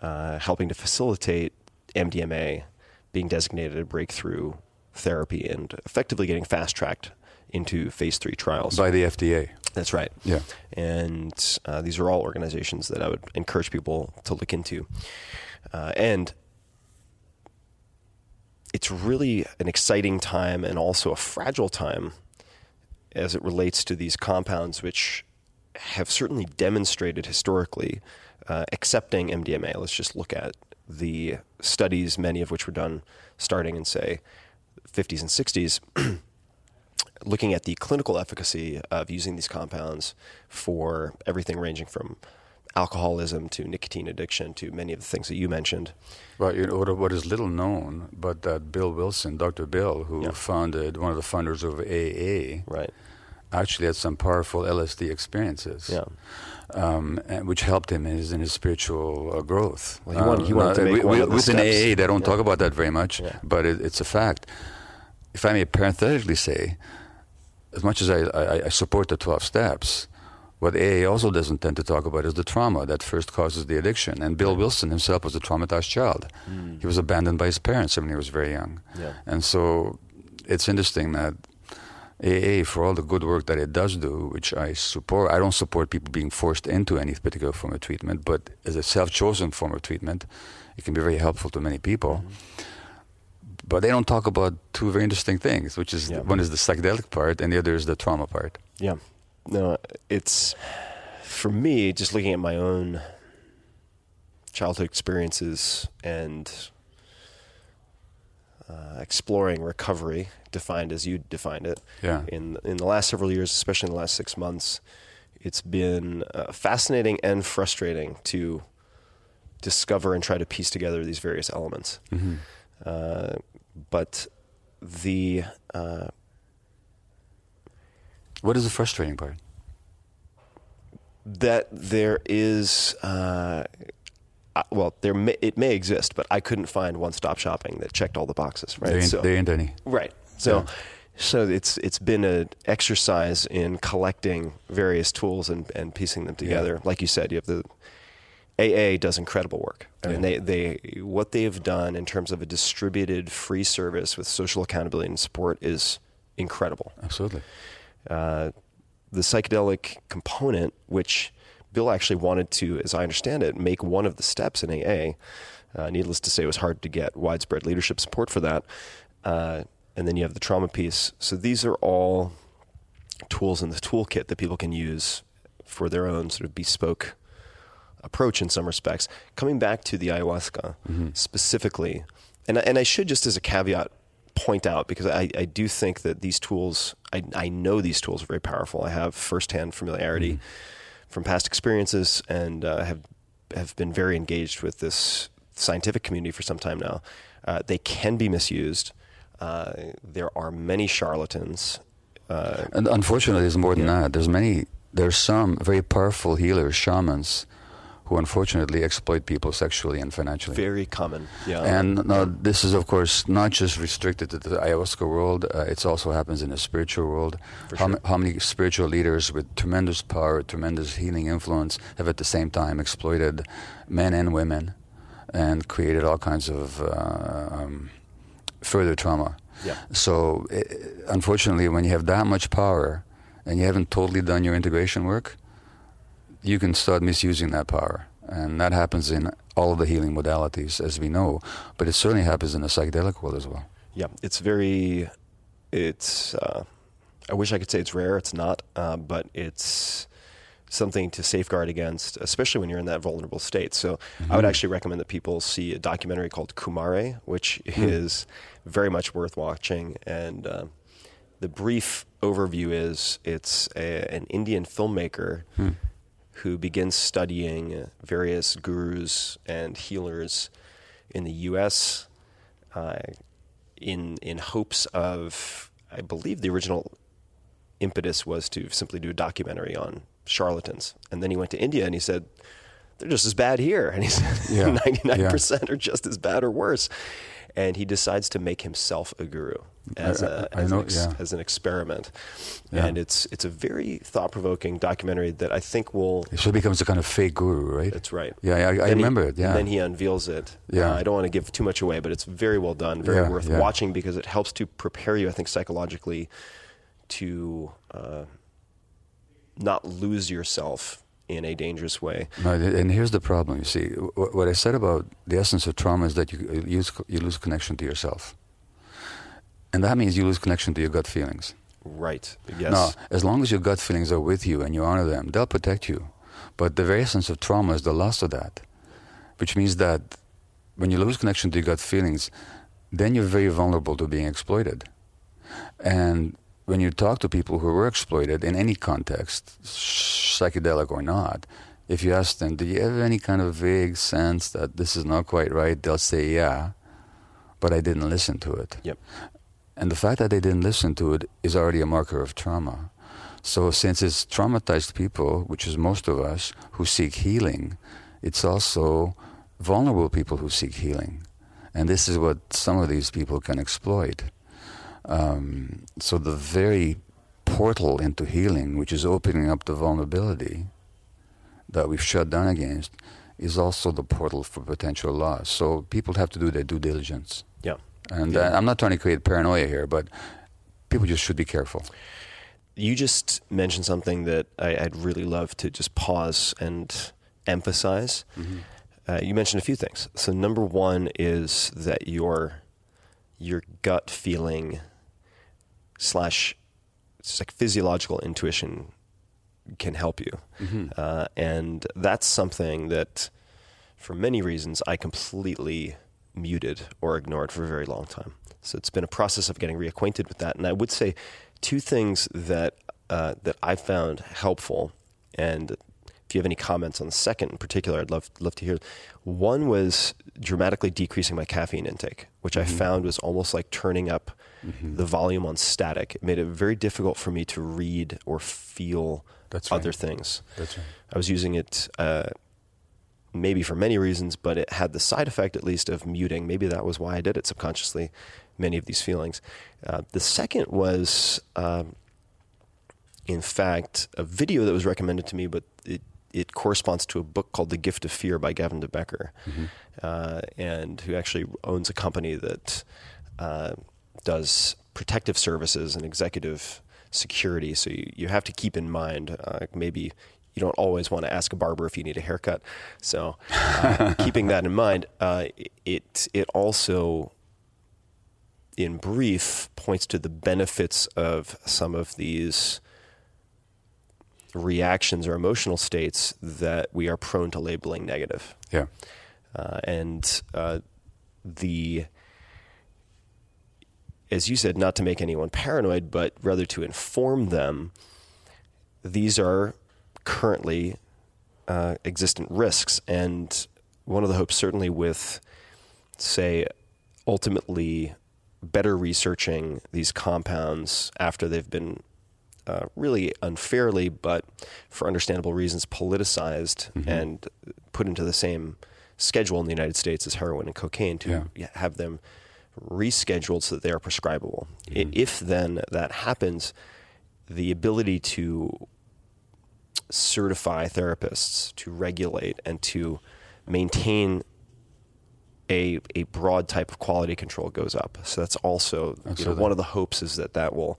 uh, helping to facilitate MDMA being designated a breakthrough therapy and effectively getting fast tracked into phase three trials. By the FDA. That's right. Yeah. And uh, these are all organizations that I would encourage people to look into. Uh, and it's really an exciting time and also a fragile time as it relates to these compounds, which have certainly demonstrated historically uh, accepting MDMA. Let's just look at the studies, many of which were done starting in, say, 50s and 60s looking at the clinical efficacy of using these compounds for everything ranging from alcoholism to nicotine addiction to many of the things that you mentioned. Well, you know, what, is little known, but that Bill Wilson, Dr. Bill, who Yeah. founded one of the founders of AA, Right. actually had some powerful LSD experiences. Yeah. Um, and which helped him in his, in his spiritual uh, growth. Well, he wanted- he wanted to uh, make wi- one within. AA, they don't Yeah. talk about that very much, Yeah. but it, it's a fact. If I may parenthetically say, as much as I, I, I support the 12 steps, what AA also doesn't tend to talk about is the trauma that first causes the addiction. And Bill Wilson himself was a traumatized child. Hmm. He was abandoned by his parents when he was very young. Yeah. And so it's interesting that AA, for all the good work that it does do, which I support, I don't support people being forced into any particular form of treatment, but as a self chosen form of treatment, it can be very helpful to many people. Mm-hmm. But they don't talk about two very interesting things, which is Yeah. one is the psychedelic part and the other is the trauma part. Yeah. No, it's for me, just looking at my own childhood experiences and uh, exploring recovery, defined as you defined it. Yeah. In in the last several years, especially in the last six months, it's been uh, fascinating and frustrating to discover and try to piece together these various elements. Uh, but the uh, What is the frustrating part? that there is uh, well there may, it may exist but i couldn't find one-stop shopping that checked all the boxes right There ain't, so, there ain't any. right so Yeah. so it's it's been an exercise in collecting various tools and, and piecing them together like you said you have the AA does incredible work. I mean, Yeah. they, they what they've done in terms of a distributed free service with social accountability and support is incredible Absolutely. Uh, the psychedelic component, which Bill actually wanted to, as I understand it, make one of the steps in AA. Uh, needless to say, it was hard to get widespread leadership support for that. Uh, and then you have the trauma piece. So these are all tools in the toolkit that people can use for their own sort of bespoke approach in some respects. Coming back to the ayahuasca specifically, and, and I should just as a caveat point out because I, I do think that these tools, I, I know these tools are very powerful. I have firsthand familiarity from past experiences and uh, have have been very engaged with this scientific community for some time now. Uh, they can be misused. Uh, there are many charlatans. Uh, And unfortunately, there's more than that. There's many. There's some very powerful healers, shamans, who unfortunately exploit people sexually and financially. very common. Yeah. And now, this is, of course, not just restricted to the ayahuasca world. Uh, it also happens in the spiritual world. How, ma- how many spiritual leaders with tremendous power, tremendous healing influence, have at the same time exploited men and women, and created all kinds of uh, um, further trauma. Yeah. So, i unfortunately, when you have that much power and you haven't totally done your integration work, you can start misusing that power. And that happens in all of the healing modalities, as we know. But it certainly happens in the psychedelic world as well. Yeah, it's very. It's. Uh, I wish I could say it's rare. It's not, uh, but it's something to safeguard against, especially when you're in that vulnerable state. So I would actually recommend that people see a documentary called Kumare, which is very much worth watching. And um, the brief overview is it's a, an Indian filmmaker who begins studying various gurus and healers in the U.S. Uh, in in hopes of, I believe the original impetus was to simply do a documentary on charlatans, and then he went to India and he said. They're just as bad here, and he said ninety-nine percent are just as bad or worse. And he decides to make himself a guru as, I- a, I as, know, an, ex- yeah. as an experiment, Yeah. and it's it's a very thought-provoking documentary that I think will So it becomes a kind of fake guru, right? that's right. Yeah, I, I Then he- remember it. Yeah. And then he unveils it. Yeah. Uh, I don't want to give too much away, but it's very well done, very Yeah, worth watching because it helps to prepare you, I think, psychologically to uh, not lose yourself in a dangerous way. No, and here's the problem. You see, what I said about the essence of trauma is that you you lose, you lose connection to yourself, and that means you lose connection to your gut feelings. Right. Yes. Now, as long as your gut feelings are with you and you honor them, they'll protect you. But the very essence of trauma is the loss of that, which means that when you lose connection to your gut feelings, then you're very vulnerable to being exploited. And when you talk to people who were exploited in any context, psychedelic or not, if you ask them, do you have any kind of vague sense that this is not quite right? They'll say, yeah, but I didn't listen to it. Yep. And the fact that they didn't listen to it is already a marker of trauma. So, since it's traumatized people, which is most of us, who seek healing, it's also vulnerable people who seek healing. And this is what some of these people can exploit. Um, so, the very portal into healing, which is opening up the vulnerability that we've shut down against, is also the portal for potential loss. So, people have to do their due diligence. Yeah. And Yeah. uh, I'm not trying to create paranoia here, but people just should be careful. You just mentioned something that I, I'd really love to just pause and emphasize. Uh, you mentioned a few things. So number one is that your your gut feeling slash it's like physiological intuition can help you, uh, and that's something that, for many reasons, I completely muted or ignored for a very long time. So it's been a process of getting reacquainted with that. And I would say two things that uh, that I found helpful, and if you have any comments on the second in particular, I'd love love to hear. One was dramatically decreasing my caffeine intake, which I found was almost like turning up the volume on static. It made it very difficult for me to read or feel That's right. other things. That's right. I was using it uh, maybe for many reasons, but it had the side effect, at least, of muting. Maybe that was why I did it subconsciously, many of these feelings. Uh, the second was, um, in fact, a video that was recommended to me, but it, it corresponds to a book called The Gift of Fear by Gavin de Becker, uh, and who actually owns a company that uh, does protective services and executive security. So you, you have to keep in mind uh, maybe you don't always want to ask a barber if you need a haircut. So uh, keeping that in mind, uh, it it also in brief points to the benefits of some of these reactions or emotional states that we are prone to labeling negative Yeah. uh, and uh, the as you said not to make anyone paranoid but rather to inform them these are currently uh, existent risks. And one of the hopes certainly with say ultimately better researching these compounds after they've been uh, really unfairly, but for understandable reasons, politicized and put into the same schedule in the United States as heroin and cocaine to have them rescheduled so that they are prescribable. I If then that happens, the ability to certify therapists, to regulate, and to maintain a, a broad type of quality control goes up. So that's also know, Absolutely. one of the hopes is that that will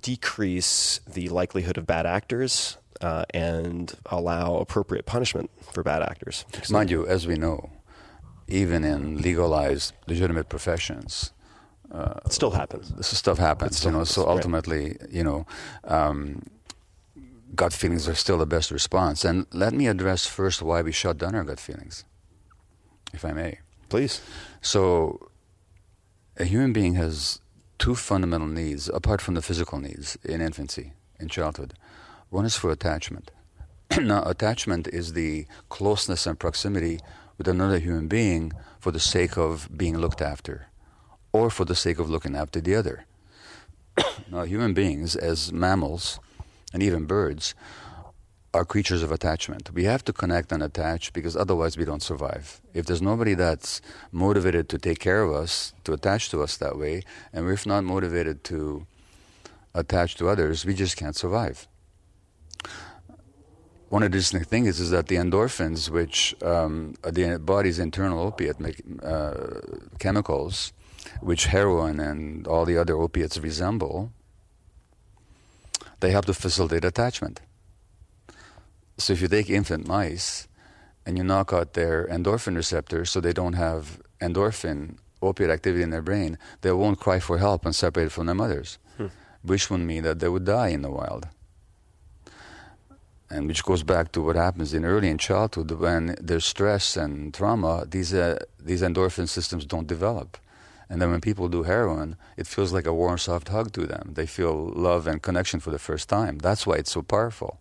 decrease the likelihood of bad actors uh, and allow appropriate punishment for bad actors. Mind you, as we know, even in legalized, legitimate professions, it still happens. this stuff happens. still You know, happens, so right. ultimately, you know, um, gut feelings are still the best response. And let me address first why we shut down our gut feelings, if I may. Please. So, a human being has two fundamental needs, apart from the physical needs in infancy, in childhood. One is for attachment. now, attachment is the closeness and proximity with another human being for the sake of being looked after, or for the sake of looking after the other. now, human beings, as mammals, and even birds, are creatures of attachment. We have to connect and attach because otherwise we don't survive. If there's nobody that's motivated to take care of us, to attach to us that way, and we're not motivated to attach to others, we just can't survive. One interesting thing is, is that the endorphins, which um, are the body's internal opiate uh, chemicals, which heroin and all the other opiates resemble, they help to facilitate attachment. So if you take infant mice and you knock out their endorphin receptors so they don't have endorphin opiate activity in their brain, they won't cry for help and separate from their mothers, hmm. which would mean that they would die in the wild. And which goes back to what happens in early in childhood when there's stress and trauma, these, uh, these endorphin systems don't develop. And then when people do heroin, it feels like a warm, soft hug to them. They feel love and connection for the first time. That's why it's so powerful.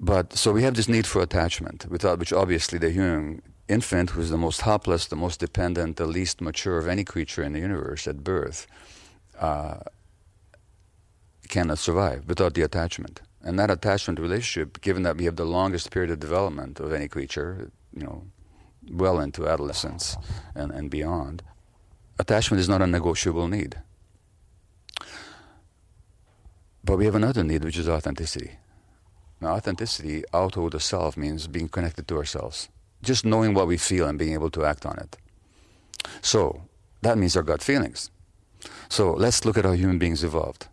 But so we have this need for attachment, without which obviously the human infant, who is the most helpless, the most dependent, the least mature of any creature in the universe at birth, uh, cannot survive without the attachment. And that attachment relationship, given that we have the longest period of development of any creature, you know, well into adolescence and, and beyond, attachment is not a negotiable need. But we have another need, which is authenticity. Now, authenticity out of the self means being connected to ourselves, just knowing what we feel and being able to act on it. So, that means our gut feelings. So, let's look at how human beings evolved.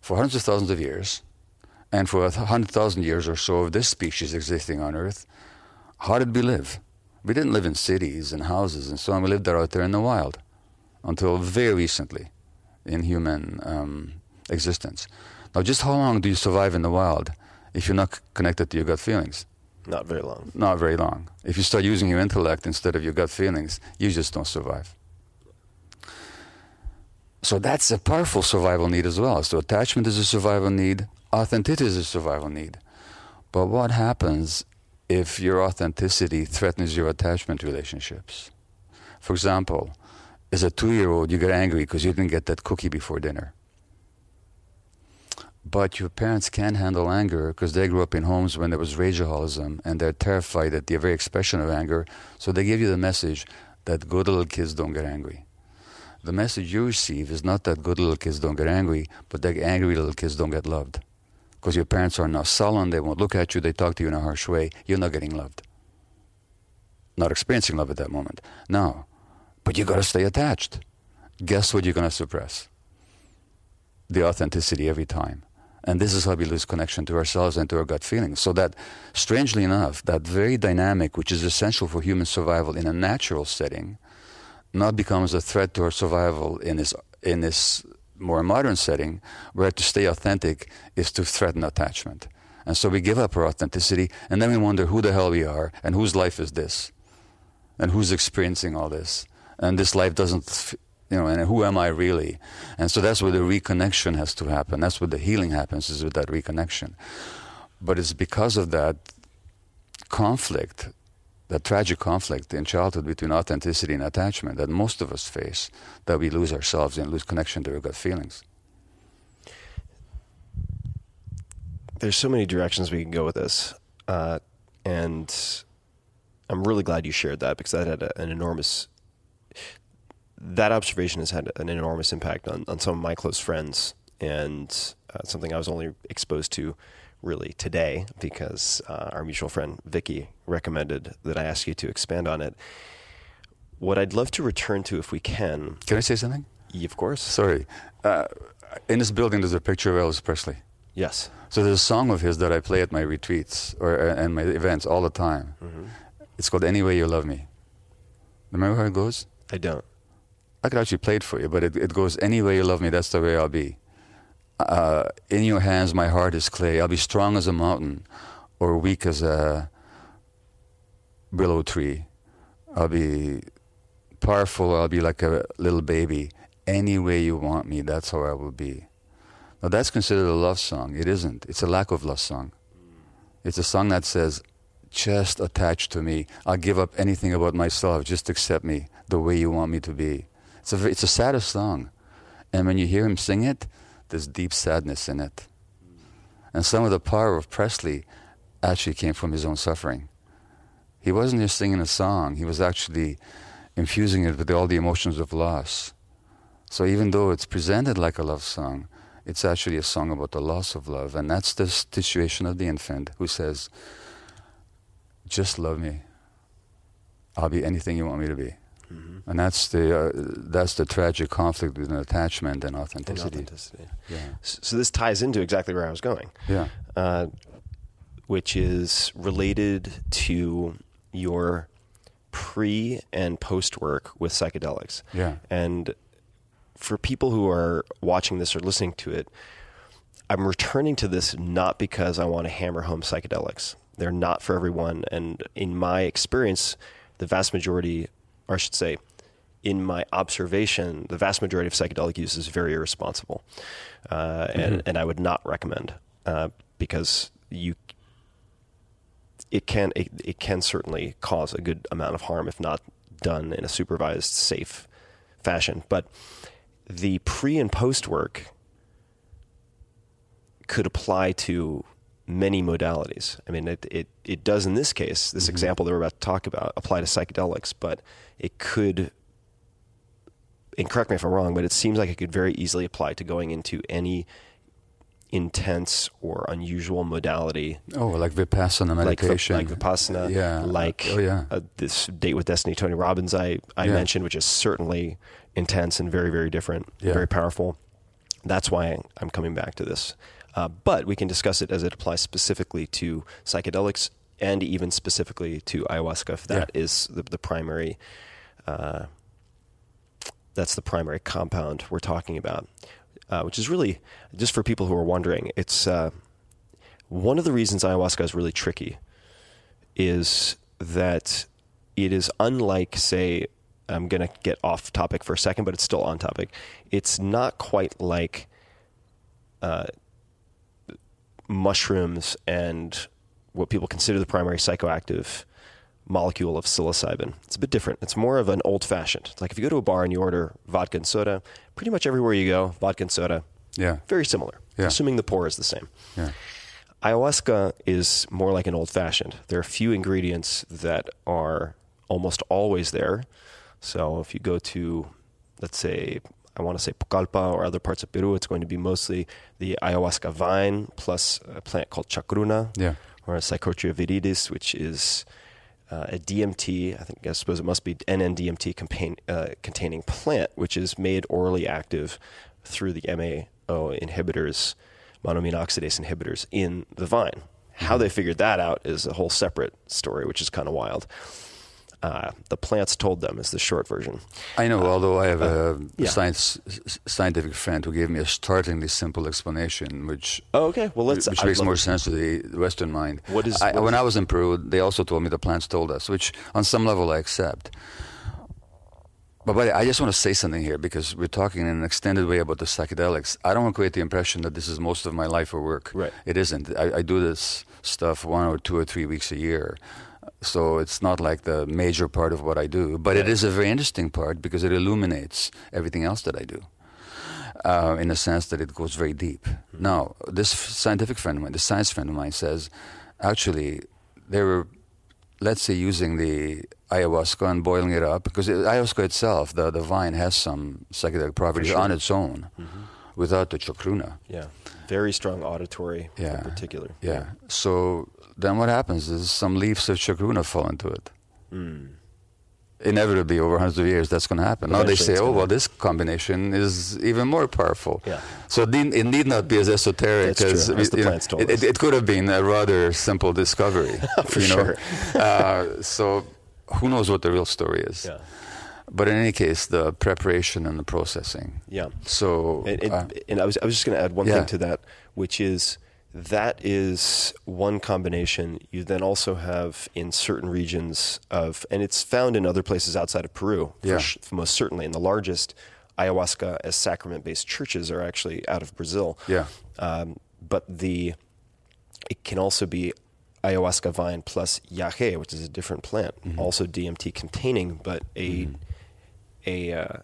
For hundreds of thousands of years, and for a hundred thousand years or so of this species existing on Earth, how did we live? We didn't live in cities and houses and so on. We lived out there in the wild until very recently in human um, existence. Now, just how long do you survive in the wild? if you're not connected to your gut feelings. Not very long. Not very long. If you start using your intellect instead of your gut feelings, you just don't survive. So that's a powerful survival need as well. So attachment is a survival need, authenticity is a survival need. But what happens if your authenticity threatens your attachment relationships? For example, as a two year old, you get angry because you didn't get that cookie before dinner but your parents can't handle anger because they grew up in homes when there was rageaholicism and they're terrified at the very expression of anger. So they give you the message that good little kids don't get angry. The message you receive is not that good little kids don't get angry, but that angry little kids don't get loved. Because your parents are not sullen, they won't look at you, they talk to you in a harsh way, you're not getting loved. Not experiencing love at that moment. No. but you got to stay attached. Guess what you're going to suppress? The authenticity every time. And this is how we lose connection to ourselves and to our gut feelings. So that, strangely enough, that very dynamic, which is essential for human survival in a natural setting, now becomes a threat to our survival in this, in this more modern setting, where to stay authentic is to threaten attachment. And so we give up our authenticity, and then we wonder who the hell we are, and whose life is this, and who's experiencing all this. And this life doesn't you know, and who am I really? And so that's where the reconnection has to happen. That's where the healing happens, is with that reconnection. But it's because of that conflict, that tragic conflict in childhood between authenticity and attachment that most of us face, that we lose ourselves and lose connection to our gut feelings. There's so many directions we can go with this. Uh, and I'm really glad you shared that because that had a, an enormous that observation has had an enormous impact on, on some of my close friends and uh, something I was only exposed to really today because uh, our mutual friend Vicky recommended that I ask you to expand on it. What I'd love to return to, if we can. Can I say something? Of course. Sorry. Uh, in this building, there's a picture of Elvis Presley. Yes. So there's a song of his that I play at my retreats or uh, and my events all the time. Mm-hmm. It's called "Any Way You Love Me." Remember how it goes? I don't. I could actually play it for you, but it, it goes, Any way you love me, that's the way I'll be. Uh, in your hands my heart is clay. I'll be strong as a mountain or weak as a willow tree. I'll be powerful. I'll be like a little baby. Any way you want me, that's how I will be. Now that's considered a love song. It isn't. It's a lack of love song. It's a song that says, just attach to me. I'll give up anything about myself. Just accept me the way you want me to be. It's a, it's a saddest song. And when you hear him sing it, there's deep sadness in it. And some of the power of Presley actually came from his own suffering. He wasn't just singing a song, he was actually infusing it with all the emotions of loss. So even though it's presented like a love song, it's actually a song about the loss of love. And that's the situation of the infant who says, Just love me. I'll be anything you want me to be. And that's the, uh, that's the tragic conflict between attachment and And authenticity. authenticity. Yeah. So this ties into exactly where I was going. Yeah. uh, which is related to your pre and post work with psychedelics. Yeah. And for people who are watching this or listening to it, I'm returning to this not because I want to hammer home psychedelics. They're not for everyone. And in my experience, the vast majority, or I should say, in my observation, the vast majority of psychedelic use is very irresponsible. Uh, and, and I would not recommend uh, because you it can it, it can certainly cause a good amount of harm if not done in a supervised safe fashion but the pre and post work could apply to many modalities i mean it, it, it does in this case this example that we're about to talk about apply to psychedelics but it could and correct me if i'm wrong but it seems like it could very easily apply to going into any intense or unusual modality Oh, like Vipassana like meditation. like Vipassana, Yeah. like Oh, yeah. uh, this date with Destiny, Tony Robbins, I, I Yeah. mentioned, which is certainly intense and very, very different, Yeah. very powerful. That's why I'm coming back to this. Uh, but we can discuss it as it applies specifically to psychedelics and even specifically to ayahuasca, if that Yeah. is the, the primary. Uh, that's the primary compound we're talking about, uh, which is really just for people who are wondering. It's uh, one of the reasons ayahuasca is really tricky is that it is unlike, say, I'm going to get off topic for a second, but it's still on topic. It's not quite like uh, mushrooms and what people consider the primary psychoactive molecule of psilocybin. It's a bit different. It's more of an old fashioned. It's like if you go to a bar and you order vodka and soda, pretty much everywhere you go, vodka and soda, yeah. very similar, Yeah. assuming the pour is the same. Yeah. Ayahuasca is more like an old fashioned. There are a few ingredients that are almost always there. So if you go to, let's say, I want to say Pucallpa or other parts of Peru, it's going to be mostly the ayahuasca vine plus a plant called chacruna Yeah. or a Psychotria viridis, which is uh, a DMT. I think I suppose it must be NN-DMT contain, uh, containing plant, which is made orally active through the MAO inhibitors, monoamine oxidase inhibitors in the vine. How they figured that out is a whole separate story, which is kind of wild. Uh, the plants told them is the short version. I know, although I have a Uh, yeah. science, scientific friend who gave me a startlingly simple explanation, which Oh, okay. Well, let's. which I'd makes more sense to the Western mind. What is- I, what when is- I was in Peru, they also told me the plants told us, which on some level I accept. But, but I just want to say something here because we're talking in an extended way about the psychedelics. I don't want to create the impression that this is most of my life or work. Right. It isn't. I, I do this stuff one or two or three weeks a year. So it's not like the major part of what I do, but it is a very interesting part because it illuminates everything else that I do uh, in the sense that it goes very deep. Now, this scientific friend of mine, this science friend of mine says, actually, they were, let's say, using the ayahuasca and boiling it up, because it, ayahuasca itself, the, the vine, has some psychedelic properties sure. on its own without the chacruna. Yeah. Very strong auditory Yeah. in particular. Yeah. So then what happens is some leaves of chacruna fall into it. Hmm. Inevitably, over hundreds of years, that's going to happen. Now they say, oh, well, this combination is even more powerful. Yeah. So it need, it need not be as esoteric That's true, as, the know, plants told it, us. it, it could have been a rather simple discovery. For you know? sure. uh, so who knows what the real story is? Yeah. But in any case, the preparation and the processing. Yeah. So And, and, uh, and I was I was just going to add one Yeah. thing to that, which is that is one combination. You then also have in certain regions of, and it's found in other places outside of Peru. Yeah. sh- most certainly, and the largest ayahuasca as sacrament-based churches are actually out of Brazil. Yeah. Um, but the it can also be ayahuasca vine plus yahe, which is a different plant, Mm-hmm. also DMT containing, but a a uh,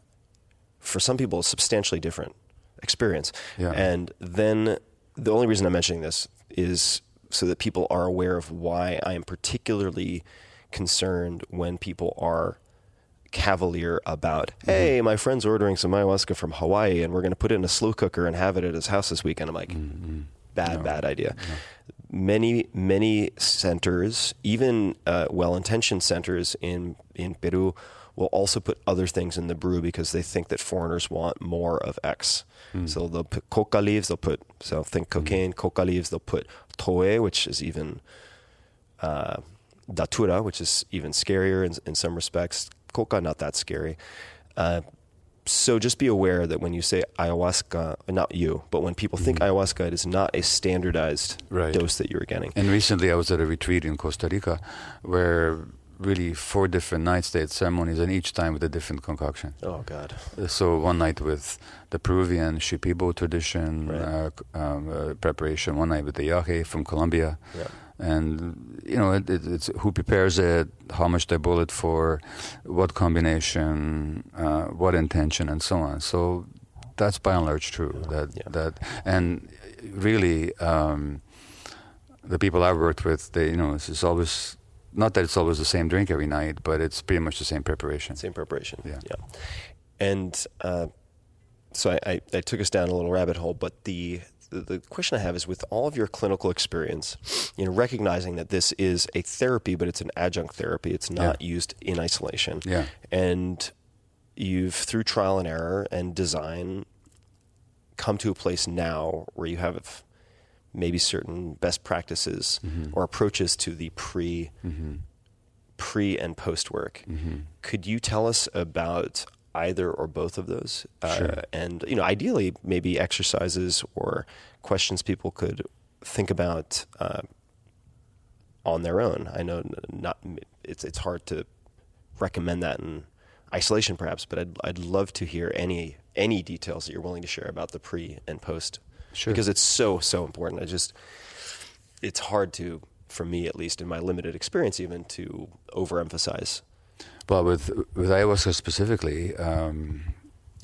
for some people a substantially different experience. Yeah. And then the only reason I'm mentioning this is so that people are aware of why I am particularly concerned when people are cavalier about, hey, my friend's ordering some ayahuasca from Hawaii and we're going to put it in a slow cooker and have it at his house this weekend. I'm like, bad, bad idea. Many, many centers, even uh, well-intentioned centers in in Peru, will also put other things in the brew because they think that foreigners want more of X. So they'll put coca leaves. They'll put so think cocaine, coca leaves. They'll put toe, which is even uh, datura, which is even scarier in, in some respects. Coca, not that scary. Uh, so just be aware that when you say ayahuasca, not you, but when people think ayahuasca, it is not a standardized Right. dose that you're getting. And recently, I was at a retreat in Costa Rica, where really four different night state ceremonies, and each time with a different concoction. Oh God. So one night with the Peruvian Shipibo tradition Right. uh, um, uh, preparation, one night with the Yahe from Colombia, Yeah. and you know it, it, it's who prepares it, how much they boil it for, what combination, uh, what intention, and so on. So that's by and large true. That Yeah. that and really. Um, the people I've worked with, they, you know, it's always not that it's always the same drink every night, but it's pretty much the same preparation. Same preparation. Yeah. yeah. And uh, so I, I, I took us down a little rabbit hole, but the, the the question I have is with all of your clinical experience, you know, recognizing that this is a therapy, but it's an adjunct therapy. It's not used in isolation. Yeah. And you've through trial and error and design come to a place now where you have maybe certain best practices or approaches to the pre pre and post work. Could you tell us about either or both of those? Uh, and you know, ideally, maybe exercises or questions people could think about uh, on their own. I know not it's it's hard to recommend that in isolation, perhaps, but I'd I'd love to hear any any details that you're willing to share about the pre and post, Sure. because it's so so important. I just it's hard to, for me at least, in my limited experience, even to overemphasize. But with with ayahuasca specifically, um,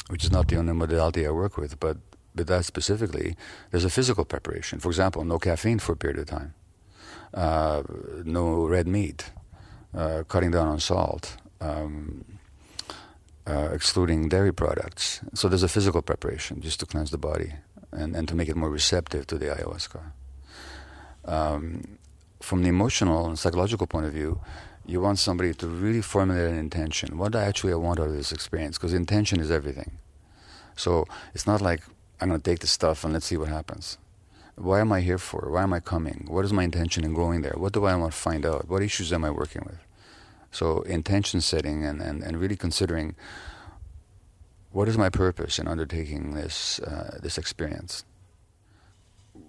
which is not the only modality I work with, but with that specifically, there's a physical preparation. For example, no caffeine for a period of time, uh, no red meat, uh, cutting down on salt, um, uh, excluding dairy products. So there's a physical preparation just to cleanse the body and, and to make it more receptive to the ayahuasca. Um, from the emotional and psychological point of view, you want somebody to really formulate an intention. What do I actually want out of this experience? Because intention is everything. So it's not like I'm going to take this stuff and let's see what happens. Why am I here for? Why am I coming? What is my intention in going there? What do I want to find out? What issues am I working with? So intention setting and, and, and really considering what is my purpose in undertaking this uh, this experience.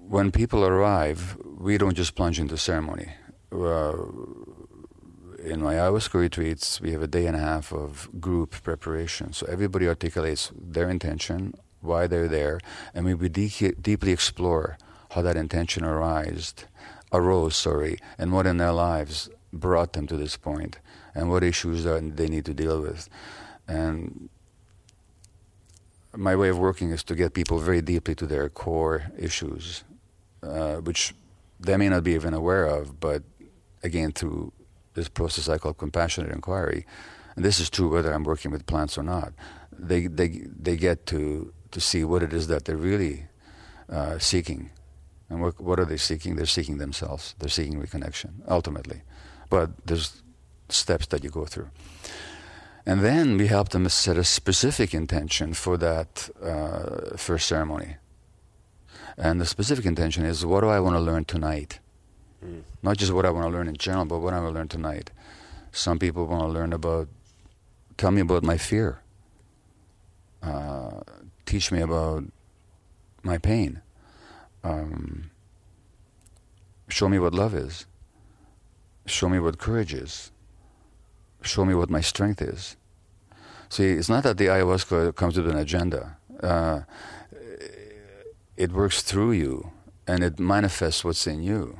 When people arrive, we don't just plunge into ceremony. Uh, in my ayahuasca retreats, we have a day and a half of group preparation. So everybody articulates their intention, why they're there, and we de- deeply explore how that intention arose, arose, sorry, and what in their lives brought them to this point, and what issues they need to deal with. And my way of working is to get people very deeply to their core issues, uh, which they may not be even aware of, but again, through this process I call compassionate inquiry, and this is true whether I'm working with plants or not, they, they, they get to, to see what it is that they're really uh, seeking. And what, what are they seeking? They're seeking themselves. They're seeking reconnection, ultimately. But there's steps that you go through. And then we help them set a specific intention for that uh, first ceremony. And the specific intention is what do I want to learn tonight? Not just what I want to learn in general, but what I want to learn tonight. Some people want to learn about tell me about my fear. Uh, teach me about my pain. Um, show me what love is. Show me what courage is. Show me what my strength is. See, it's not that the ayahuasca comes with an agenda. Uh, it works through you and it manifests what's in you.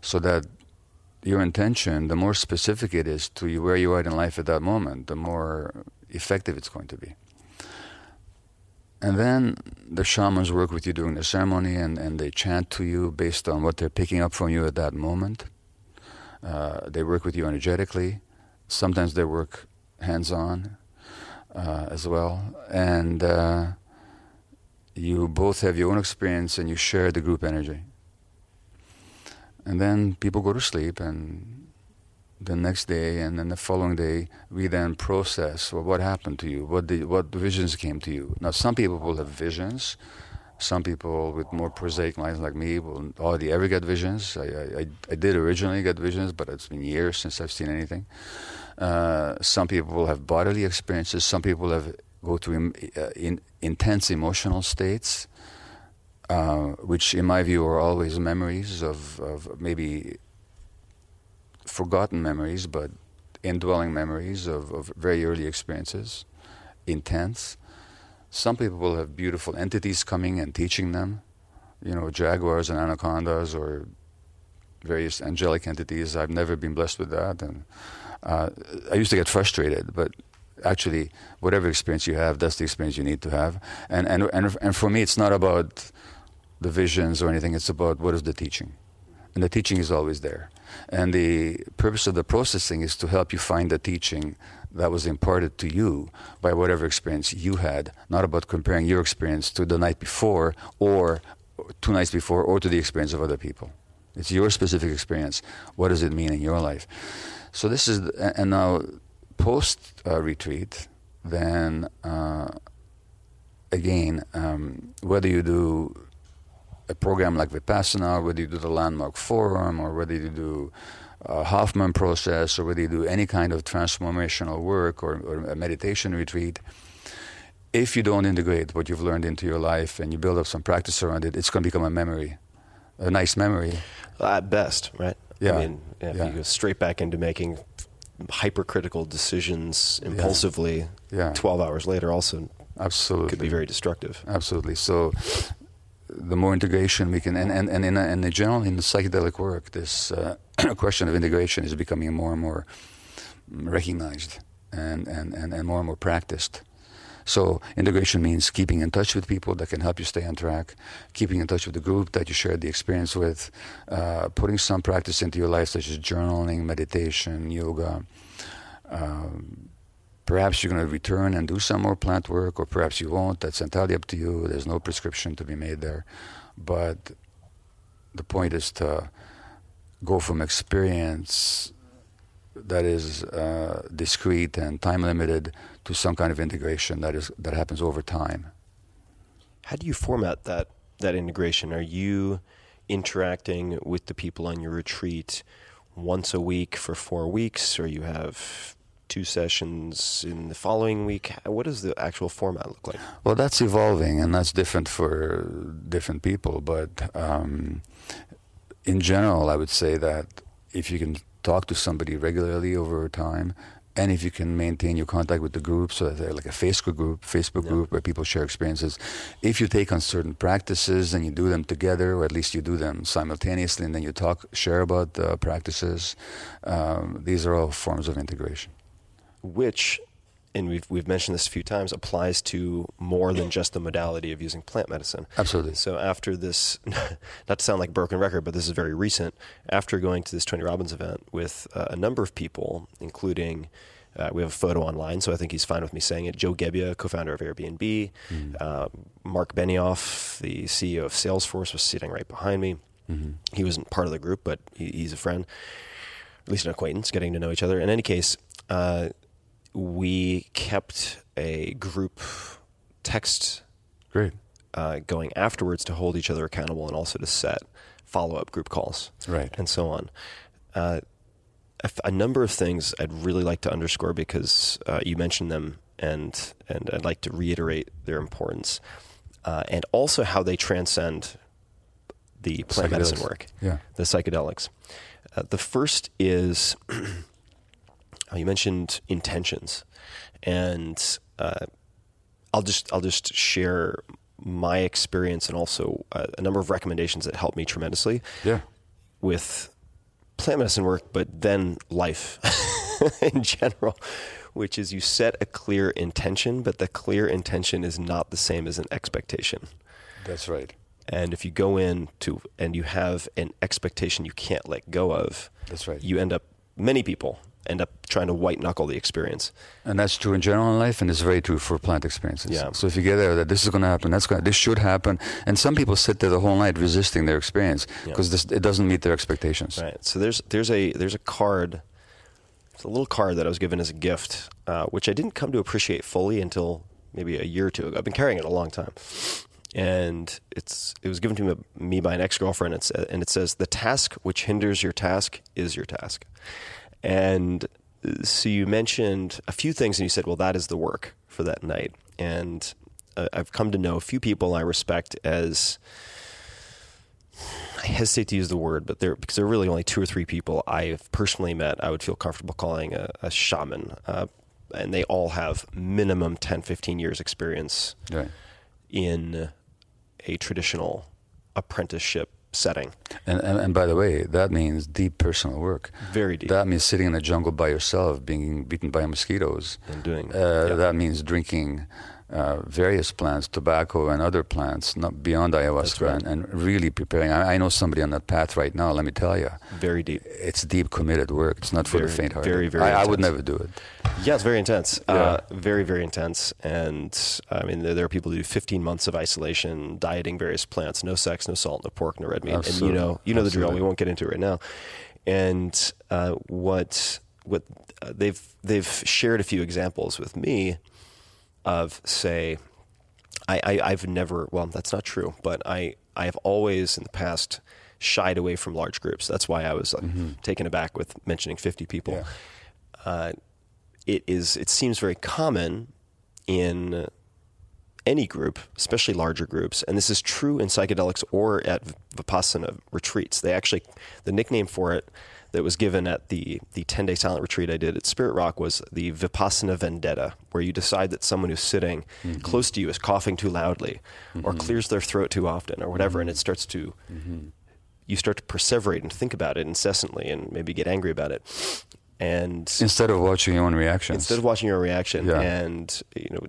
So that your intention, the more specific it is to where you are in life at that moment, the more effective it's going to be. And then the shamans work with you during the ceremony and, and they chant to you based on what they're picking up from you at that moment. Uh, they work with you energetically. Sometimes they work hands on uh, as well. And uh, you both have your own experience and you share the group energy. And then people go to sleep and the next day and then the following day we then process well, what happened to you? What the, what visions came to you? Now some people will have visions. Some people with more prosaic minds like me will hardly ever get visions? I, I, I did originally get visions but it's been years since I've seen anything uh, some people will have bodily experiences some people have go through in, uh, in, intense emotional states uh, which in my view are always memories of, of maybe forgotten memories, but indwelling memories of, of very early experiences, intense. Some people will have beautiful entities coming and teaching them, you know, jaguars and anacondas or various angelic entities. I've never been blessed with that, and uh, I used to get frustrated, but actually, whatever experience you have, that's the experience you need to have. And and and, and for me, it's not about the visions or anything. It's about what is the teaching, and the teaching is always there. And the purpose of the processing is to help you find the teaching that was imparted to you by whatever experience you had, not about comparing your experience to the night before or two nights before or to the experience of other people. It's your specific experience. What does it mean in your life? So this is, and now post uh, retreat, then uh, again, um, whether you do a program like Vipassana, whether you do the Landmark Forum, or whether you do a Hoffman process, or whether you do any kind of transformational work or, or a meditation retreat, if you don't integrate what you've learned into your life and you build up some practice around it, it's going to become a memory, a nice memory. At best, right? Yeah. I mean, if Yeah. you go straight back into making hypercritical decisions impulsively, Yeah. 12 hours later also Absolutely. could be very destructive. Absolutely. So the more integration we can, and, and, and in, in the general, in the psychedelic work, this uh, question of integration is becoming more and more recognized and, and, and, and more and more practiced. So integration means keeping in touch with people that can help you stay on track, keeping in touch with the group that you shared the experience with, uh, putting some practice into your life such as journaling, meditation, yoga. Um, perhaps you're going to return and do some more plant work, or perhaps you won't. That's entirely up to you. There's no prescription to be made there. But the point is to go from experience that is uh, discrete and time limited to some kind of integration that is that happens over time. How do you format that that integration? Are you interacting with the people on your retreat once a week for four weeks, or you have two sessions in the following week? What does the actual format look like? Well, that's evolving, and that's different for different people. But um, in general, I would say that if you can talk to somebody regularly over time, and if you can maintain your contact with the group, so they're like a Facebook group, Facebook group where people share experiences. If you take on certain practices and you do them together, or at least you do them simultaneously, and then you talk, share about the practices, um, these are all forms of integration. Which, and we've we've mentioned this a few times, applies to more than just the modality of using plant medicine. Absolutely. So after this, not to sound like a broken record, but this is very recent. After going to this Tony Robbins event with uh, a number of people, including uh, we have a photo online, so I think he's fine with me saying it. Joe Gebbia, co-founder of Airbnb, uh, Mark Benioff, the CEO of Salesforce, was sitting right behind me. He wasn't part of the group, but he, he's a friend, at least an acquaintance, getting to know each other. In any case, uh, we kept a group text Great. uh, going afterwards to hold each other accountable and also to set follow up group calls Right. and so on. Uh, a, a number of things I'd really like to underscore because uh, you mentioned them, and and I'd like to reiterate their importance, uh, and also how they transcend the plant medicine work, Yeah. the psychedelics. Uh, the first is you mentioned intentions, and uh, I'll just I'll just share my experience and also uh, a number of recommendations that helped me tremendously Yeah. with plant medicine work, but then life in general, which is you set a clear intention, but the clear intention is not the same as an expectation. That's right. And if you go in to and you have an expectation you can't let go of, That's right. you end up many people end up trying to white knuckle the experience. And that's true in general in life, and it's very true for plant experiences. Yeah. So if you get there that this is going to happen, that's going, this should happen, and some people sit there the whole night resisting their experience because this it doesn't meet their expectations. Right. So there's there's a there's a card. It's a little card that I was given as a gift, uh, which I didn't come to appreciate fully until maybe a year or two ago. I've been carrying it a long time, and it's it was given to me, me by an ex girlfriend. And it says the task which hinders your task is your task, and so you mentioned a few things, and you said, well, that is the work for that night, and uh, I've come to know a few people I respect as I hesitate to use the word, but there because there are really only two or three people I've personally met. I would feel comfortable calling a, a shaman, uh, and they all have minimum 10, 15 years experience Right. in a traditional apprenticeship setting. And, and and by the way, that means deep personal work. Very deep. That means sitting in the jungle by yourself, being beaten by mosquitoes. And doing- Uh, yeah. That means drinking uh, various plants, tobacco and other plants, not beyond ayahuasca, right. and, and really preparing. I, I know somebody on that path right now. Let me tell you, Very deep. it's deep, committed work. It's not for the faint-hearted. very, very I, I would never do it. Yeah, it's very intense. Uh, Yeah. very, very intense. And I mean, there, there are people who do 15 months of isolation, dieting various plants, no sex, no salt, no pork, no red meat. And you know, you know the drill. We won't get into it right now. And uh, what what uh, they've they've shared a few examples with me of say, I, I I've never well that's not true, but I I have always in the past shied away from large groups. That's why I was uh, taken aback with mentioning 50 people Yeah. uh, it is it seems very common in any group, especially larger groups, and this is true in psychedelics or at vipassana retreats. They actually the nickname for it that was given at the the 10 day silent retreat I did at Spirit Rock was the vipassana vendetta, where you decide that someone who's sitting mm-hmm. close to you is coughing too loudly or mm-hmm. clears their throat too often or whatever, and it mm-hmm. starts to you start to perseverate and think about it incessantly and maybe get angry about it. And Instead of watching your own reactions. instead of watching your own reaction Yeah. and you know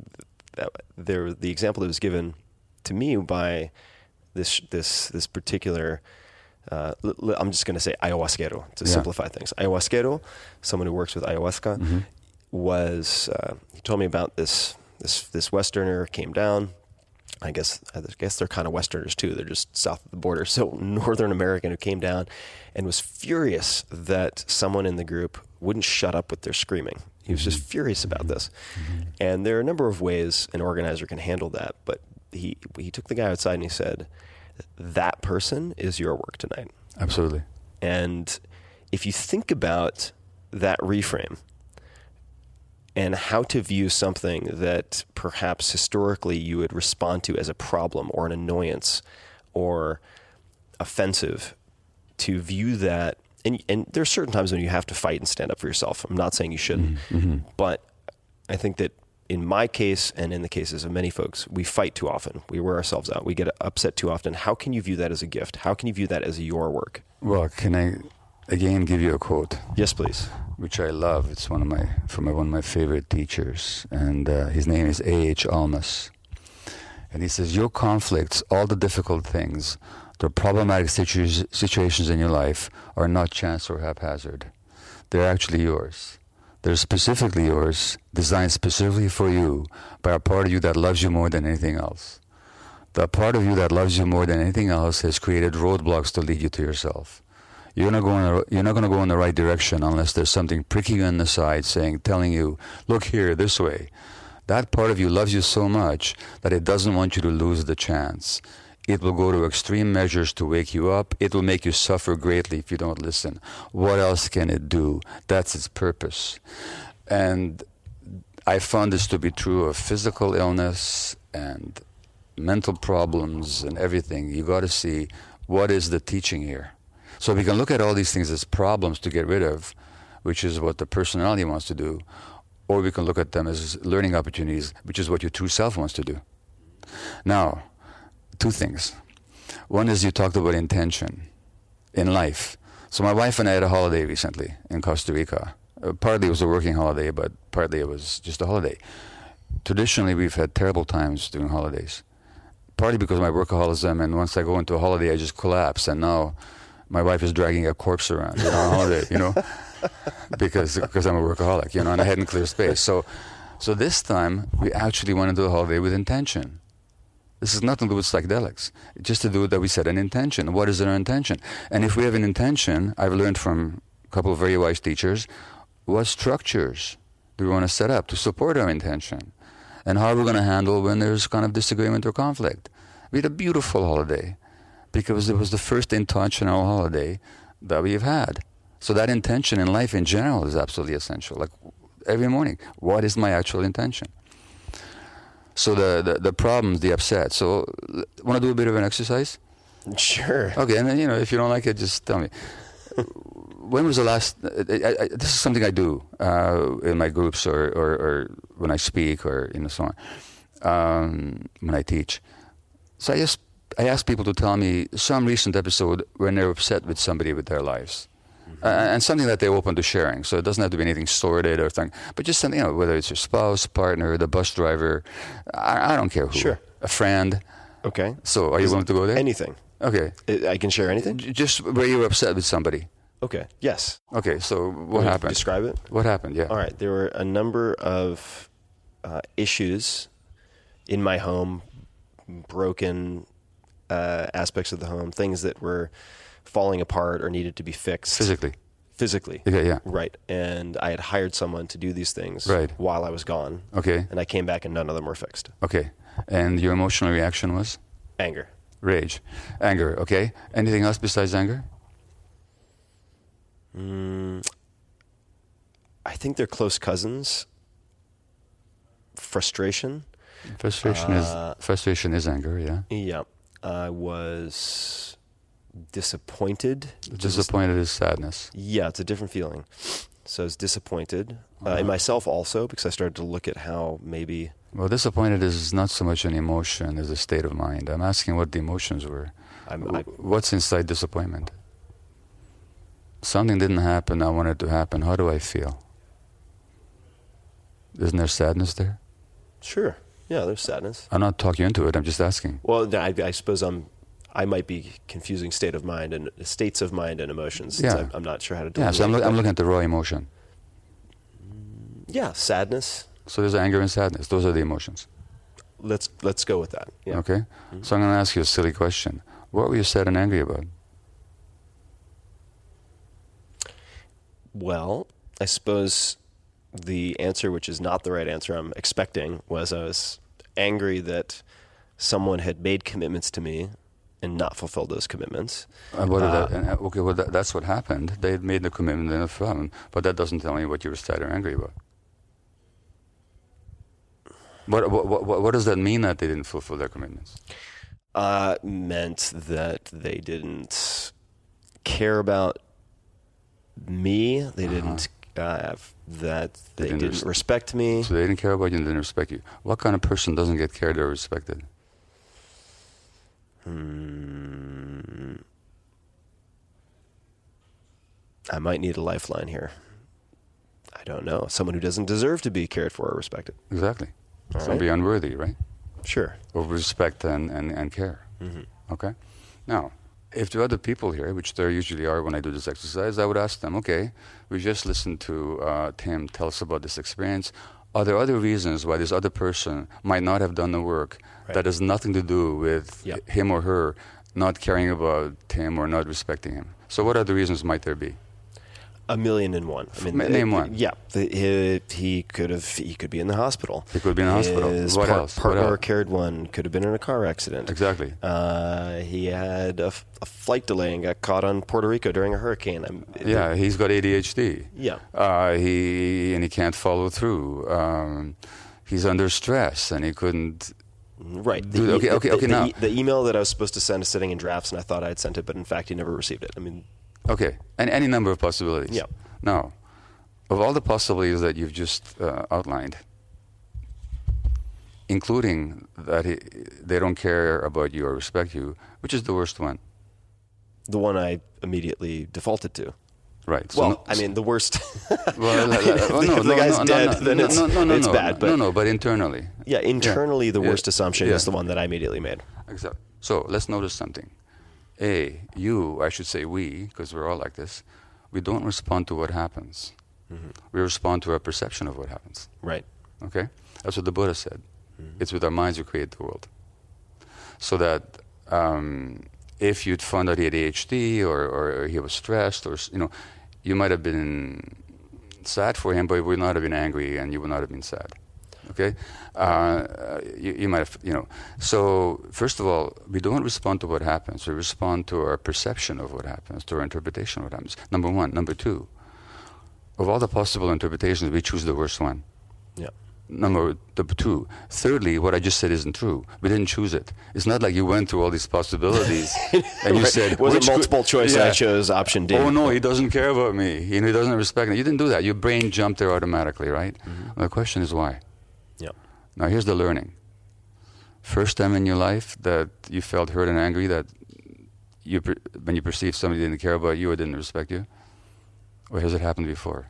that, there the example that was given to me by this this this particular uh, I'm just going to say ayahuasquero to Yeah. simplify things. Ayahuasquero, someone who works with ayahuasca, Mm-hmm. was uh, he told me about this this this Westerner came down. I guess I guess they're kind of Westerners too. They're just south of the border. So Northern American who came down and was furious that someone in the group wouldn't shut up with their screaming. He was just furious about this. And there are a number of ways an organizer can handle that. But he he took the guy outside and he said, "That person is your work tonight." Absolutely. And if you think about that reframe and how to view something that perhaps historically you would respond to as a problem or an annoyance or offensive, to view that, and, and there are certain times when you have to fight and stand up for yourself. I'm not saying you shouldn't, mm-hmm. Mm-hmm. but I think that in my case and in the cases of many folks, we fight too often. We wear ourselves out. We get upset too often. How can you view that as a gift? How can you view that as your work? Well, can I again give you a quote? Yes, please. which I love. It's one of my from one of my favorite teachers, and uh, his name is A. H. Almaas. And he says, "Your conflicts, all the difficult things, the problematic situ- situations in your life, are not chance or haphazard. They're actually yours. They're specifically yours, designed specifically for you by a part of you that loves you more than anything else. The part of you that loves you more than anything else has created roadblocks to lead you to yourself." You're not going. To, you're not going to go in the right direction unless there's something pricking you on the side, saying, telling you, "Look here, this way." That part of you loves you so much that it doesn't want you to lose the chance. It will go to extreme measures to wake you up. It will make you suffer greatly if you don't listen. What else can it do? That's its purpose. And I found this to be true of physical illness and mental problems and everything. You got to see what is the teaching here. So we can look at all these things as problems to get rid of, which is what the personality wants to do, or we can look at them as learning opportunities, which is what your true self wants to do. Now, two things. One is you talked about intention in life. So my wife and I had a holiday recently in Costa Rica. Uh, partly it was a working holiday, but partly it was just a holiday. Traditionally, we've had terrible times during holidays. Partly because of my workaholism, and once I go into a holiday, I just collapse. And now my wife is dragging a corpse around on holiday, you know, because because I'm a workaholic, you know, and I hadn't cleared space. So, so this time we actually went into the holiday with intention. This is nothing to do with psychedelics. Just to do with that, we set an intention. What is our intention? And if we have an intention, I've learned from a couple of very wise teachers, what structures do we want to set up to support our intention? And how are we going to handle when there's kind of disagreement or conflict? We had a beautiful holiday because it was the first intentional holiday that we've had. So that intention in life in general is absolutely essential. Like every morning, what is my actual intention? So the, the, the problems, the upset. So want to do a bit of an exercise? Sure. Okay, and then, you know, if you don't like it, just tell me. when was the last? I, I, this is something I do uh, in my groups, or, or, or, when I speak, or you know, so on. Um, when I teach, so I just I ask people to tell me some recent episode when they're upset with somebody with their lives. Uh, and something that they're open to sharing. So it doesn't have to be anything sordid or thing, but just something, you know, whether it's your spouse, partner, the bus driver, I, I don't care who. Sure. A friend. Okay. So are you willing to go there? Anything. Okay. I can share anything. Just where you were upset with somebody. Okay. Yes. Okay, so what Want me to happened? Describe it. What happened? Yeah. All right. There were a number of uh, issues in my home, broken uh, aspects of the home, things that were falling apart or needed to be fixed Physically. physically. Okay, yeah. Right. And I had hired someone to do these things Right. while I was gone. Okay. And I came back and none of them were fixed. Okay. And your emotional reaction was Anger. rage, anger. Okay. Anything else besides anger? Mm, I think they're close cousins. Frustration. Frustration is uh, frustration is anger. Yeah. Yeah. I was disappointed. Disappointed is sadness. Yeah, it's a different feeling. So I was disappointed uh, in myself also because I started to look at how maybe Well, disappointed is not so much an emotion as a state of mind. I'm asking what the emotions were. I'm, I, What's inside disappointment? Something didn't happen. I wanted it to happen. How do I feel? Isn't there sadness there? sure. Yeah, there's sadness. I'm not talking into it. I'm just asking. Well, I, I suppose I'm. I might be confusing state of mind and states of mind and emotions. Yeah. I'm, I'm not sure how to. do. Yeah, so I'm, I'm looking at the raw emotion. Yeah, sadness. So there's anger and sadness. Those are the emotions. Let's let's go with that. Yeah. Okay? So I'm going to ask you a silly question. What were you sad and angry about? Well, I suppose the answer, which is not the right answer I'm expecting, was I was angry that someone had made commitments to me and not fulfill those commitments. Uh, what did that, uh, okay, well, that, that's what happened. They had made the commitment and fell, but that doesn't tell me what you were sad or angry about. What, what, what, what does that mean that they didn't fulfill their commitments? Uh, meant that they didn't care about me. They didn't uh, that they, didn't didn't, res- respect me. So they didn't care about you and didn't respect you. What kind of person doesn't get cared or respected? Hmm. I might need a lifeline here. I don't know. Someone who doesn't deserve to be cared for or respected. Exactly. All Somebody right. unworthy, right? Sure. Of respect and, and, and care. Okay? Now, if there are other people here, which there usually are when I do this exercise, I would ask them, okay, we just listened to uh, Tim tell us about this experience. Are there other reasons why this other person might not have done the work Right. that has nothing to do with Yep. him or her not caring about him or not respecting him? So, what other reasons might there be? A million and one. I mean, name uh, one. Yeah, the, he, he could have. He could be in the hospital. He could be in the hospital. His What par- else? What Partner else? carried one. Could have been in a car accident. Exactly. Uh, he had a, f- a flight delay and got caught on Puerto Rico during a hurricane. I'm, Yeah, he's got ADHD. Yeah. Uh, he and he can't follow through. Um, he's under stress and he couldn't. Right. Dude, okay, okay, the, okay, the, now- the email that I was supposed to send is sitting in drafts, and I thought I had sent it, but in fact, he never received it. I mean, Okay, and any number of possibilities. Yeah. Now, of all the possibilities that you've just uh, outlined, including that he, they don't care about you or respect you, which is the worst one? the one I immediately defaulted to. Right. so Well, no- I mean, the worst. Well, if well, the, no, if the guy's no, dead, no, then it's, bad. But no, no, but internally. yeah, internally, the Yeah. worst assumption Yeah. is the one that I immediately made. Exactly. So let's notice something. A, you, I should say we, because we're all like this, we don't respond to what happens. We respond to our perception of what happens. Right. Okay? That's what the Buddha said. It's with our minds we create the world. So that um, if you'd found out he had ADHD or, or he was stressed or, you know, you might have been sad for him, but you would not have been angry and you would not have been sad. Okay? Uh, you, you might have, you know. So, first of all, we don't respond to what happens. We respond to our perception of what happens, to our interpretation of what happens. Number one. Number two, of all the possible interpretations, we choose the worst one. Yeah. Number two. Thirdly, what I just said isn't true. We didn't choose it. It's not like you went through all these possibilities and you Right. said was it a could-" multiple choice, and I chose option D. Oh no, he doesn't care about me. You know, he doesn't respect me. You didn't do that. Your brain jumped there automatically, right? Well, the question is why. Now here's the learning. First time in your life that you felt hurt and angry that you when you perceived somebody didn't care about you or didn't respect you, or has it happened before?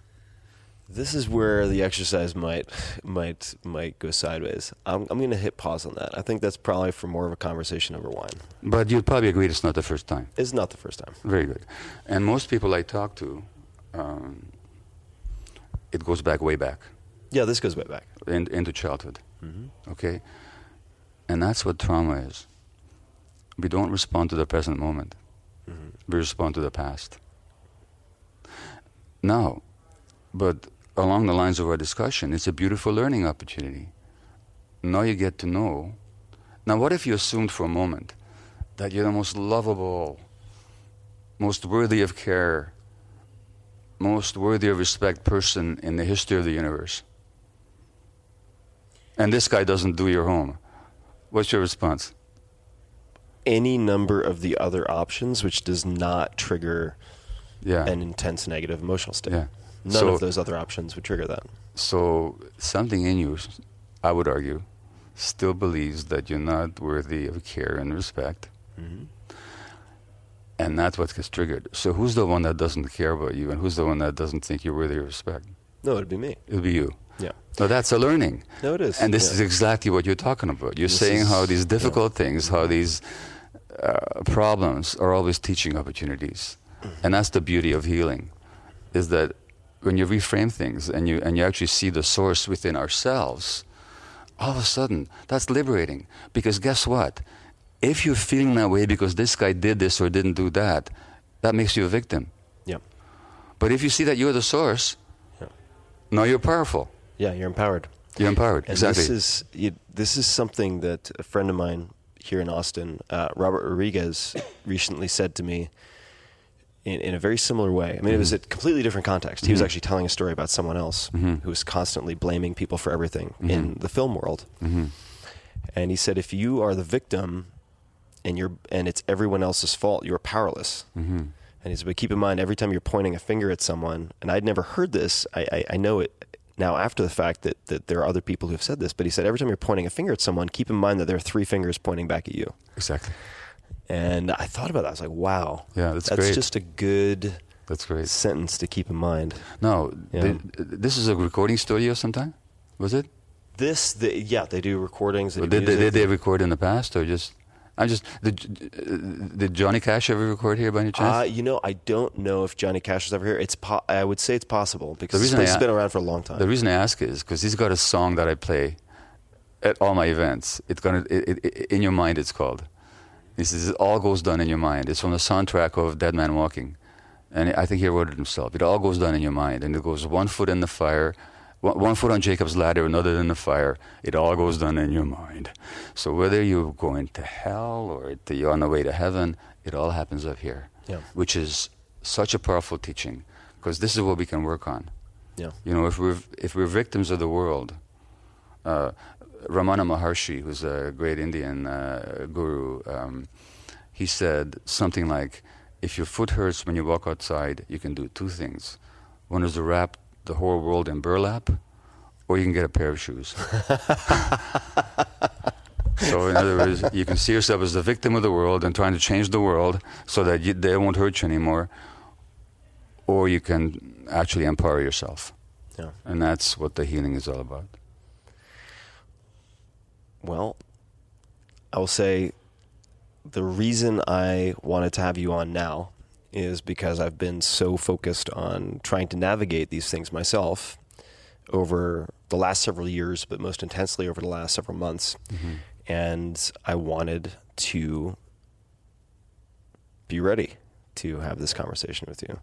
This is where the exercise might might might go sideways. I'm I'm going to hit pause on that. I think that's probably for more of a conversation over wine. But you'd probably agree it's not the first time. It's not the first time. Very good. And most people I talk to, um, it goes back way back Yeah, this goes way back. in, into childhood. Mm-hmm. Okay? And that's what trauma is. We don't respond to the present moment, mm-hmm. we respond to the past. Now, but along the lines of our discussion, it's a beautiful learning opportunity. Now you get to know. Now, what if you assumed for a moment that you're the most lovable, most worthy of care, most worthy of respect person in the history of the universe? And this guy doesn't do your home. What's your response? Any number of the other options which does not trigger Yeah. an intense negative emotional state. Yeah. None So- of those other options would trigger that. So something in you, I would argue, still believes that you're not worthy of care and respect. Mm-hmm. And that's what gets triggered. So who's the one that doesn't care about you and who's the one that doesn't think you're worthy of respect? No, it'd be me. It'll be you. Yeah. So that's a learning. No, it is. And this Yeah. is exactly what you're talking about. You're This saying is- how these yeah. difficult things, how these uh, problems are always teaching opportunities. Mm-hmm. And that's the beauty of healing, is that when you reframe things and you, and you actually see the source within ourselves, all of a sudden, that's liberating. Because guess what? If you're feeling that way because this guy did this or didn't do that, that makes you a victim. Yeah. But if you see that you're the source, Yeah. now you're powerful. Yeah, you're empowered. You're empowered. And exactly. this is you, this is something that a friend of mine here in Austin, uh, Robert Rodriguez, recently said to me in, in a very similar way. I mean, it was mm-hmm. a completely different context. He was mm-hmm. actually telling a story about someone else mm-hmm. who was constantly blaming people for everything in the film world. And he said, if you are the victim and you're and it's everyone else's fault, you're powerless. And he said, but keep in mind, every time you're pointing a finger at someone, and I'd never heard this, I, I, I know it now after the fact that, that there are other people who have said this, but he said, every time you're pointing a finger at someone, keep in mind that there are three fingers pointing back at you. exactly. And I thought about that. I was like, wow. Yeah, that's that's great. just a good That's great. sentence to keep in mind. No, Yeah. this is a recording studio sometime? Was it? This, the, yeah, they do recordings. They do did, they, did they record in the past or just. I just. Did, did Johnny Cash ever record here by any chance? Uh, you know, I don't know if Johnny Cash was ever here. It's po- I would say it's possible because The this reason place I has a- been around for a long time. the reason I ask is because he's got a song that I play at all my events. It's gonna it, it, in your mind. It's called. Says it all goes down in your mind. It's from the soundtrack of Dead Man Walking, And I think he wrote it himself. It all goes down in your mind, and it goes one foot in the fire, one, foot on Jacob's ladder, another in the fire. It all goes down in your mind. So whether you're going to hell or you're on the way to heaven, it all happens up here, Yeah. which is such a powerful teaching, because this is what we can work on. Yeah. You know, if we're if we're victims of the world, uh, Ramana Maharshi, who's a great Indian uh, guru, um, he said something like, "If your foot hurts when you walk outside, you can do two things. One is to wrap the whole world in burlap, or you can get a pair of shoes." so, in other words, you can see yourself as the victim of the world and trying to change the world so that you, they won't hurt you anymore, or you can actually empower yourself. Yeah. And that's what the healing is all about. Well, I will say the reason I wanted to have you on now is because I've been so focused on trying to navigate these things myself over the last several years, but most intensely over the last several months. And I wanted to be ready to have this conversation with you.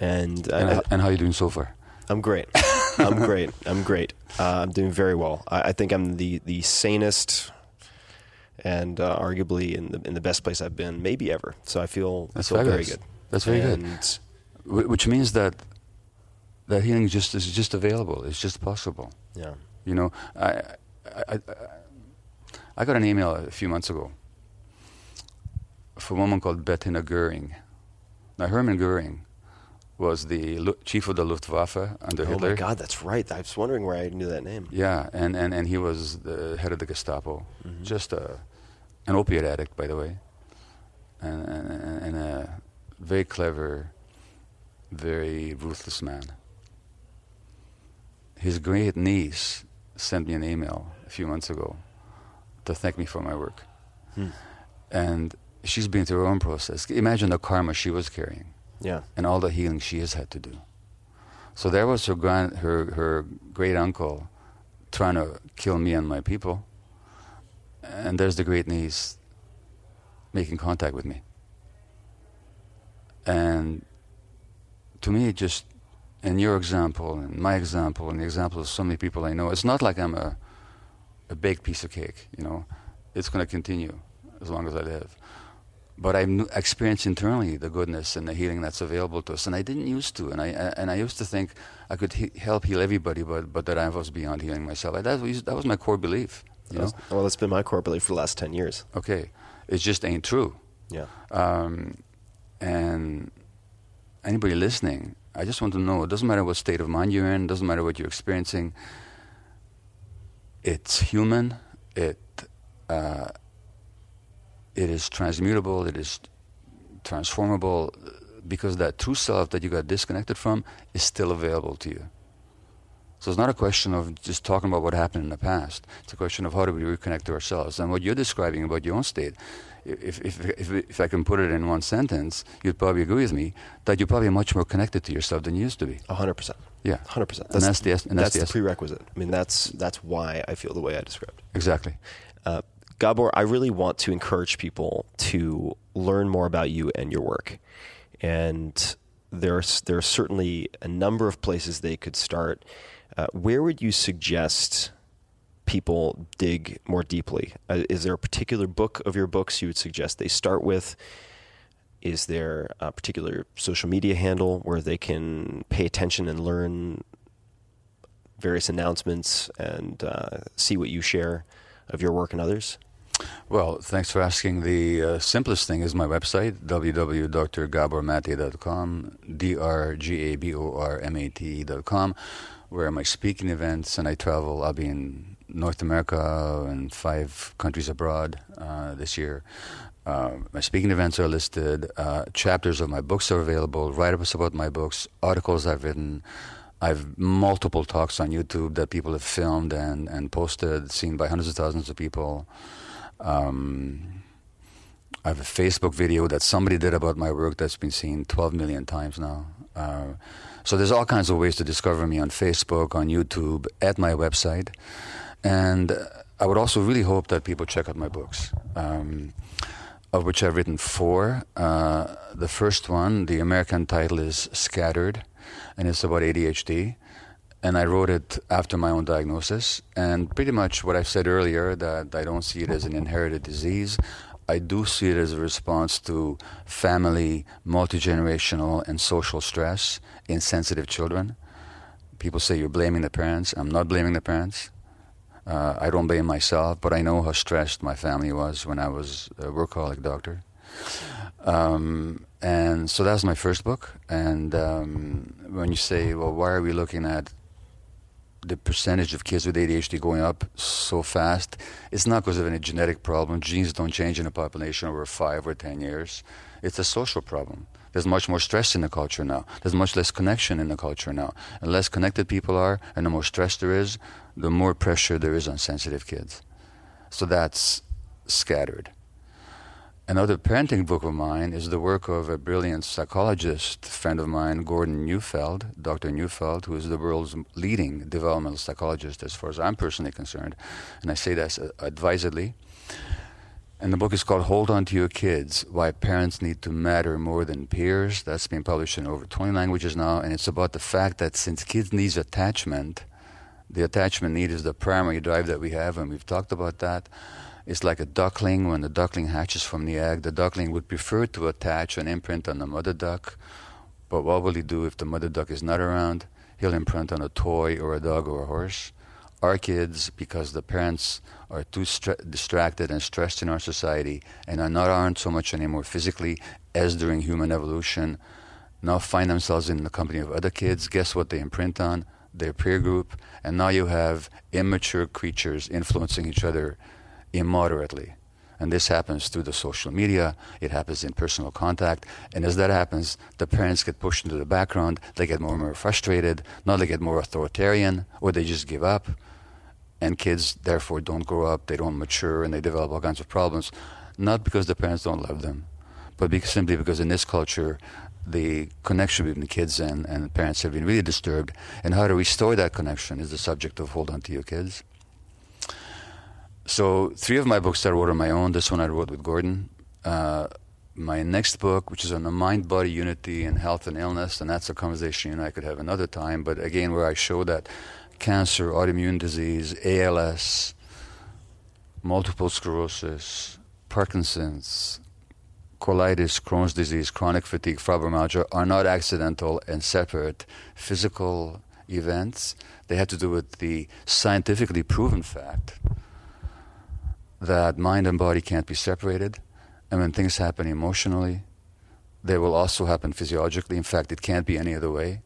And, And, I, h- and how are you doing so far? I'm great. I'm great. I'm great. Uh, I'm doing very well. I, I think I'm the the sanest and uh, arguably in the in the best place I've been maybe ever. So I feel That's feel very good. That's very good. and Wh- Which means that that healing just is just available. It's just possible. Yeah. You know, I, I, I, I got an email a few months ago from a woman called Bettina Goering. Now, Hermann Goering was the Lu- chief of the Luftwaffe under Oh Hitler. my God, that's right. I was wondering where I knew that name. Yeah, and, and, and he was the head of the Gestapo. Just a, an opiate addict, by the way. And, and, and a very clever, very ruthless man. His great niece sent me an email a few months ago to thank me for my work. Hmm. And she's been through her own process. Imagine the karma she was carrying Yeah. and all the healing she has had to do. So there was her grand, her her great uncle trying to kill me and my people, and there's the great niece making contact with me. And to me, just in your example, and my example, and the example of so many people I know, it's not like I'm a a baked piece of cake. You know, it's going to continue as long as I live but kn- experienced internally the goodness and the healing that's available to us, and I didn't used to, and I I- and I used to think I could he- help heal everybody, but but that I was beyond healing myself. I, that was that was my core belief. You know, Well, that's been my core belief for the last ten years. okay, it just ain't true. Yeah. Um, and anybody listening, I just want to know: it doesn't matter what state of mind you're in, doesn't matter what you're experiencing. It's human. It uh, it is transmutable. It is transformable because that true self that you got disconnected from is still available to you. So it's not a question of just talking about what happened in the past. It's a question of how do we reconnect to ourselves. And what you're describing about your own state, if, if, if, if I can put it in one sentence, you'd probably agree with me that you're probably much more connected to yourself than you used to be. A hundred percent. Yeah. Hundred percent. And that's the and that's the the prerequisite. I mean, that's that's why I feel the way I described. Exactly. Uh, Gabor, I really want to encourage people to learn more about you and your work. And there's there are certainly a number of places they could start. Uh, where would you suggest people dig more deeply? Uh, is there a particular book of your books you would suggest they start with? Is there a particular social media handle where they can pay attention and learn various announcements and uh, see what you share of your work and others? Well, thanks for asking. The uh, simplest thing is my website, www.drgabormate.com, D-R-G-A-B-O-R-M-A-T-E.com, where my speaking events, and I travel. I'll be in North America and five countries abroad uh, this year. Uh, my speaking events are listed. Uh, chapters of my books are available. Write-ups about my books, articles I've written. I've multiple talks on YouTube that people have filmed and, and posted, seen by hundreds of thousands of people. Um, I have a Facebook video that somebody did about my work that's been seen 12 million times now. So there's all kinds of ways to discover me on Facebook, on YouTube, at my website. And I would also really hope that people check out my books. Um, of which I've written four. Uh, the first one, the American title is Scattered, and it's about ADHD. And I wrote it after my own diagnosis. And pretty much what I've said earlier that I don't see it as an inherited disease. I do see it as a response to family, multi generational, and social stress in sensitive children. People say you're blaming the parents. I'm not blaming the parents. Uh, I don't blame myself, but I know how stressed my family was when I was a workaholic doctor. Um, and so that was my first book. And um, when you say, well, why are we looking at the percentage of kids with ADHD going up so fast, it's not because of any genetic problem. Genes don't change in a population over five or ten years. It's a social problem. There's much more stress in the culture now. There's much less connection in the culture now. And less connected people are, and the more stress there is, the more pressure there is on sensitive kids. So that's scattered. Another parenting book of mine is the work of a brilliant psychologist friend of mine, Gordon Neufeld, Dr. Neufeld, who is the world's leading developmental psychologist as far as I'm personally concerned. And I say that advisedly. And the book is called Hold On to Your Kids Why Parents Need to Matter More Than Peers. That's been published in over 20 languages now. And it's about the fact that since kids need attachment, the attachment need is the primary drive that we have, and we've talked about that. It's like a duckling. When the duckling hatches from the egg, the duckling would prefer to attach an imprint on the mother duck. But what will he do if the mother duck is not around? He'll imprint on a toy or a dog or a horse. Our kids, because the parents are too stra- distracted and stressed in our society and are not aren't so much anymore physically as during human evolution, now find themselves in the company of other kids. Guess what they imprint on? Their peer group. And now you have immature creatures influencing each other immoderately. And this happens through the social media, it happens in personal contact. And as that happens, the parents get pushed into the background, they get more and more frustrated, now they get more authoritarian, or they just give up. And kids, therefore, don't grow up, they don't mature, and they develop all kinds of problems. Not because the parents don't love them, but because, simply because in this culture, the connection between the kids and, and parents have been really disturbed. And how to restore that connection is the subject of Hold On to Your Kids. So three of my books that I wrote on my own. This one I wrote with Gordon. Uh, my next book, which is on the mind-body unity and health and illness, and that's a conversation you and I could have another time. But again, where I show that cancer, autoimmune disease, ALS, multiple sclerosis, Parkinson's, colitis, Crohn's disease, chronic fatigue, fibromyalgia are not accidental and separate physical events. They have to do with the scientifically proven fact that mind and body can't be separated. And when things happen emotionally, they will also happen physiologically. In fact, it can't be any other way.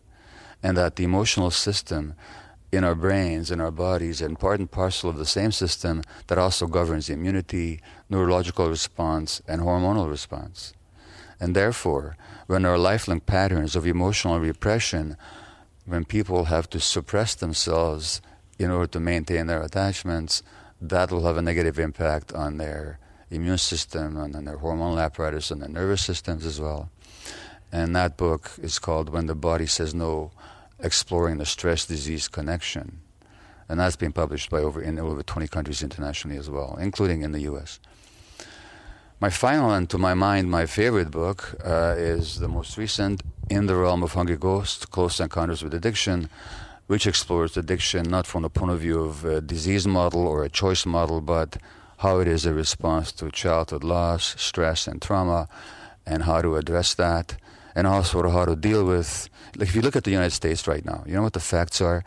And that the emotional system in our brains, in our bodies, and part and parcel of the same system that also governs immunity, neurological response, and hormonal response. And therefore, when our lifelong patterns of emotional repression, when people have to suppress themselves in order to maintain their attachments, that will have a negative impact on their immune system and on their hormonal apparatus and their nervous systems as well. And that book is called When the Body Says No Exploring the Stress Disease Connection. And that's been published by over in over 20 countries internationally as well, including in the US. My final and to my mind, my favorite book uh, is the most recent, In the Realm of Hungry Ghosts Close Encounters with Addiction, which explores addiction not from the point of view of a disease model or a choice model, but how it is a response to childhood loss, stress, and trauma, and how to address that, and also how to deal with. Like if you look at the United States right now, you know what the facts are.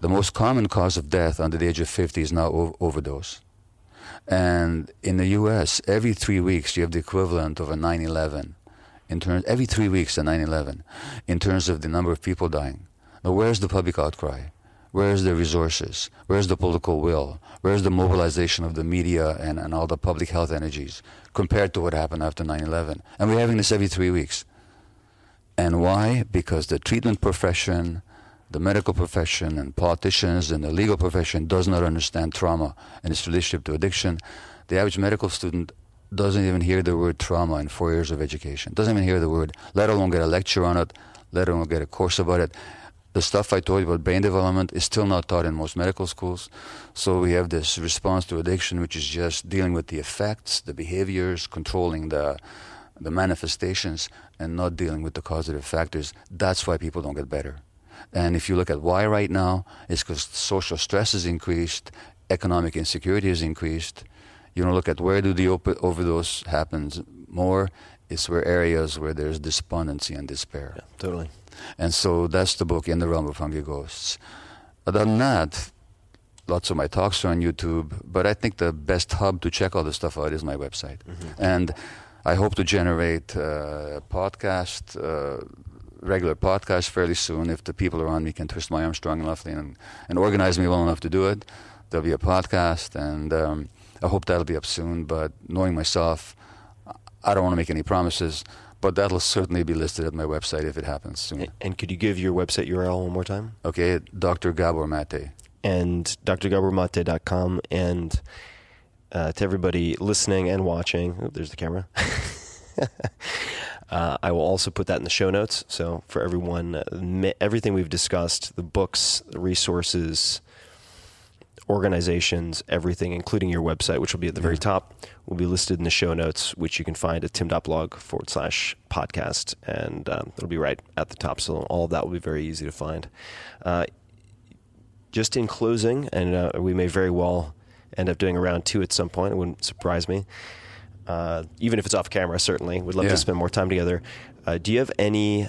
The most common cause of death under the age of 50 is now o- overdose. And in the U.S., every three weeks you have the equivalent of a 9/11. In terms, every three weeks a 9/11, in terms of the number of people dying. Now, where's the public outcry? Where's the resources? Where's the political will? Where's the mobilization of the media and, and all the public health energies compared to what happened after 9 11? And we're having this every three weeks. And why? Because the treatment profession, the medical profession, and politicians and the legal profession does not understand trauma and its relationship to addiction. The average medical student doesn't even hear the word trauma in four years of education, doesn't even hear the word, let alone get a lecture on it, let alone get a course about it the stuff I told you about brain development is still not taught in most medical schools. So we have this response to addiction, which is just dealing with the effects, the behaviors, controlling the the manifestations, and not dealing with the causative factors. That's why people don't get better. And if you look at why right now, it's because social stress has increased, economic insecurity has increased. You know, look at where do the op- overdose happens more? It's where areas where there's despondency and despair. Yeah, totally. And so that's the book, In the Realm of Hungry Ghosts. Other than that, lots of my talks are on YouTube, but I think the best hub to check all this stuff out is my website. Mm-hmm. And I hope to generate uh, podcast, uh, regular podcast fairly soon. If the people around me can twist my arm strong enough and, and organize me well enough to do it, there'll be a podcast, and um, I hope that'll be up soon. But knowing myself, I don't want to make any promises, but that'll certainly be listed at my website if it happens soon. And, and could you give your website URL one more time? Okay, Dr. Gabor Mate. and drgabormate.com. And uh, to everybody listening and watching, oh, there's the camera. uh, I will also put that in the show notes. So for everyone, uh, everything we've discussed, the books, the resources, organizations, everything, including your website, which will be at the very top, will be listed in the show notes, which you can find at tim.blog forward slash podcast. And um, it'll be right at the top. So all of that will be very easy to find. Uh, just in closing, and uh, we may very well end up doing a round two at some point. It wouldn't surprise me. Uh, even if it's off camera, certainly. We'd love Yeah. to spend more time together. Uh, do you have any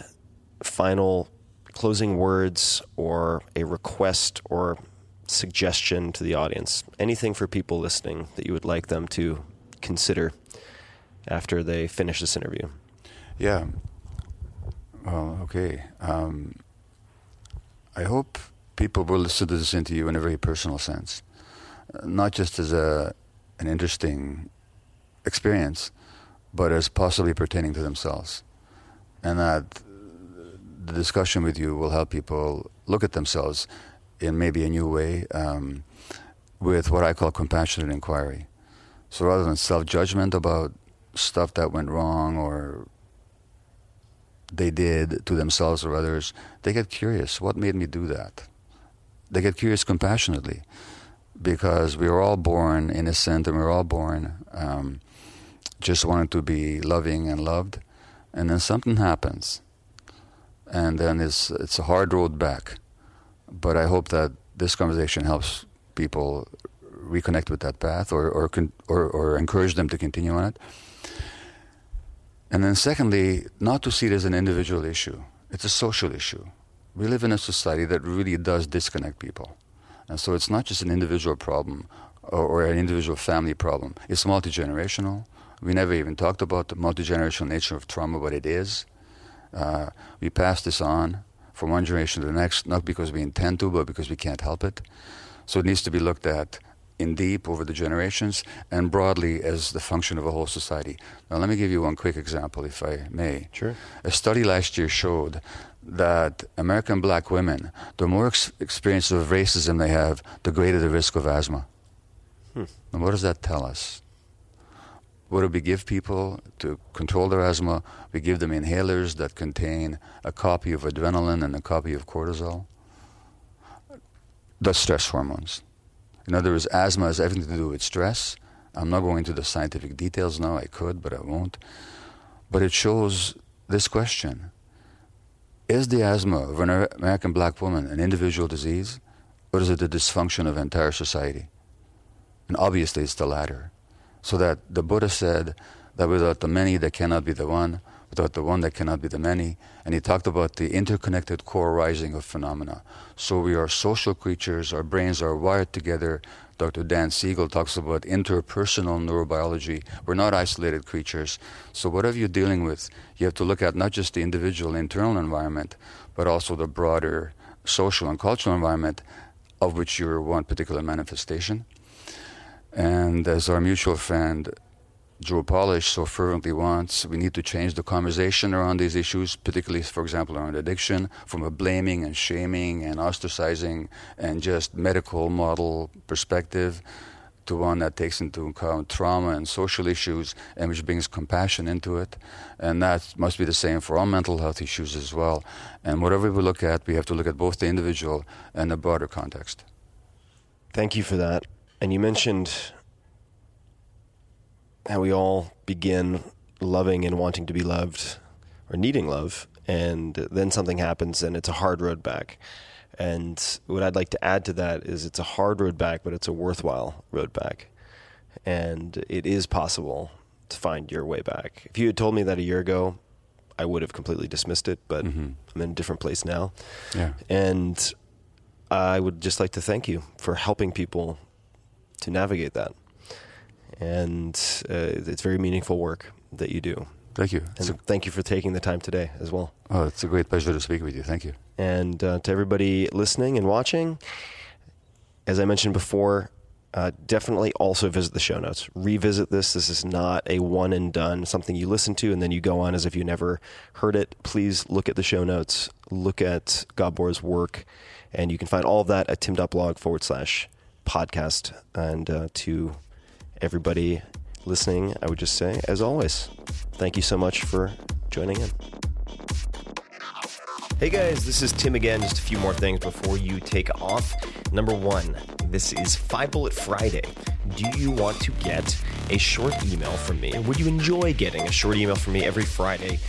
final closing words or a request or suggestion to the audience? Anything for people listening that you would like them to consider after they finish this interview? Yeah. Well, okay. Um, I hope people will listen to this interview in a very personal sense, not just as a an interesting experience, but as possibly pertaining to themselves, and that the discussion with you will help people look at themselves in maybe a new way, um, with what I call compassionate inquiry. So rather than self judgment about stuff that went wrong or they did to themselves or others, they get curious. What made me do that? They get curious compassionately because we were all born innocent and we were all born um, just wanting to be loving and loved. And then something happens. And then it's, it's a hard road back. But I hope that this conversation helps people reconnect with that path or, or, or, or encourage them to continue on it. And then, secondly, not to see it as an individual issue, it's a social issue. We live in a society that really does disconnect people. And so it's not just an individual problem or, or an individual family problem, it's multi generational. We never even talked about the multi generational nature of trauma, but it is. Uh, we pass this on from one generation to the next, not because we intend to, but because we can't help it. So it needs to be looked at in deep over the generations and broadly as the function of a whole society. Now, let me give you one quick example, if I may. Sure. A study last year showed that American black women, the more ex- experience of racism they have, the greater the risk of asthma. Hmm. And what does that tell us? What do we give people to control their asthma? We give them inhalers that contain a copy of adrenaline and a copy of cortisol. The stress hormones. In other words, asthma has everything to do with stress. I'm not going into the scientific details now. I could, but I won't. But it shows this question Is the asthma of an American black woman an individual disease, or is it a dysfunction of entire society? And obviously, it's the latter. So that the Buddha said that without the many, there cannot be the one, without the one, there cannot be the many. And he talked about the interconnected co-arising of phenomena. So we are social creatures, our brains are wired together. Dr. Dan Siegel talks about interpersonal neurobiology. We're not isolated creatures. So, whatever you're dealing with, you have to look at not just the individual internal environment, but also the broader social and cultural environment of which you're one particular manifestation. And as our mutual friend Joe Polish so fervently wants, we need to change the conversation around these issues, particularly, for example, around addiction, from a blaming and shaming and ostracizing and just medical model perspective to one that takes into account trauma and social issues and which brings compassion into it. And that must be the same for all mental health issues as well. And whatever we look at, we have to look at both the individual and the broader context. Thank you for that. And you mentioned how we all begin loving and wanting to be loved or needing love, and then something happens and it's a hard road back. And what I'd like to add to that is it's a hard road back, but it's a worthwhile road back. And it is possible to find your way back. If you had told me that a year ago, I would have completely dismissed it, but mm-hmm. I'm in a different place now. Yeah. And I would just like to thank you for helping people to navigate that. And uh, it's very meaningful work that you do. Thank you. And a, thank you for taking the time today as well. oh, it's a great pleasure to speak with you. Thank you. And uh, to everybody listening and watching, as I mentioned before, uh, definitely also visit the show notes. Revisit this. This is not a one and done, something you listen to and then you go on as if you never heard it. Please look at the show notes, look at Gabor's work, and you can find all of that at tim.blog forward slash podcast. And uh, to everybody listening, I would just say, as always, thank you so much for joining in. Hey guys, this is Tim again. Just a few more things before you take off. Number one, this is Five Bullet Friday. Do you want to get a short email from me? Would you enjoy getting a short email from me every Friday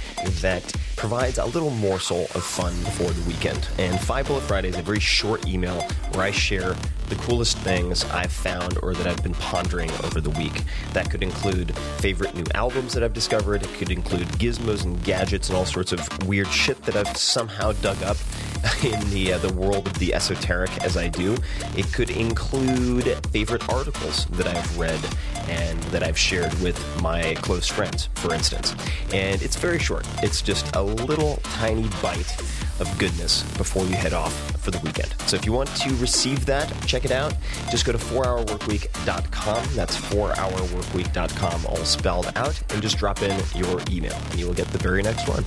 that provides a little morsel of fun for the weekend? And Five Bullet Friday is a very short email where I share the coolest things I've found or that I've been pondering over the week. That could include favorite new albums that I've discovered. It could include gizmos and gadgets and all sorts of weird shit that I've somehow dug up in the uh, the world of the esoteric as I do. It could include favorite articles that I've read and that I've shared with my close friends, for instance. And it's very short. It's just a little tiny bite of goodness before you head off for the weekend. So if you want to receive that, check it out. Just go to 4hourworkweek.com. That's 4hourworkweek.com all spelled out and just drop in your email and you will get the very next one.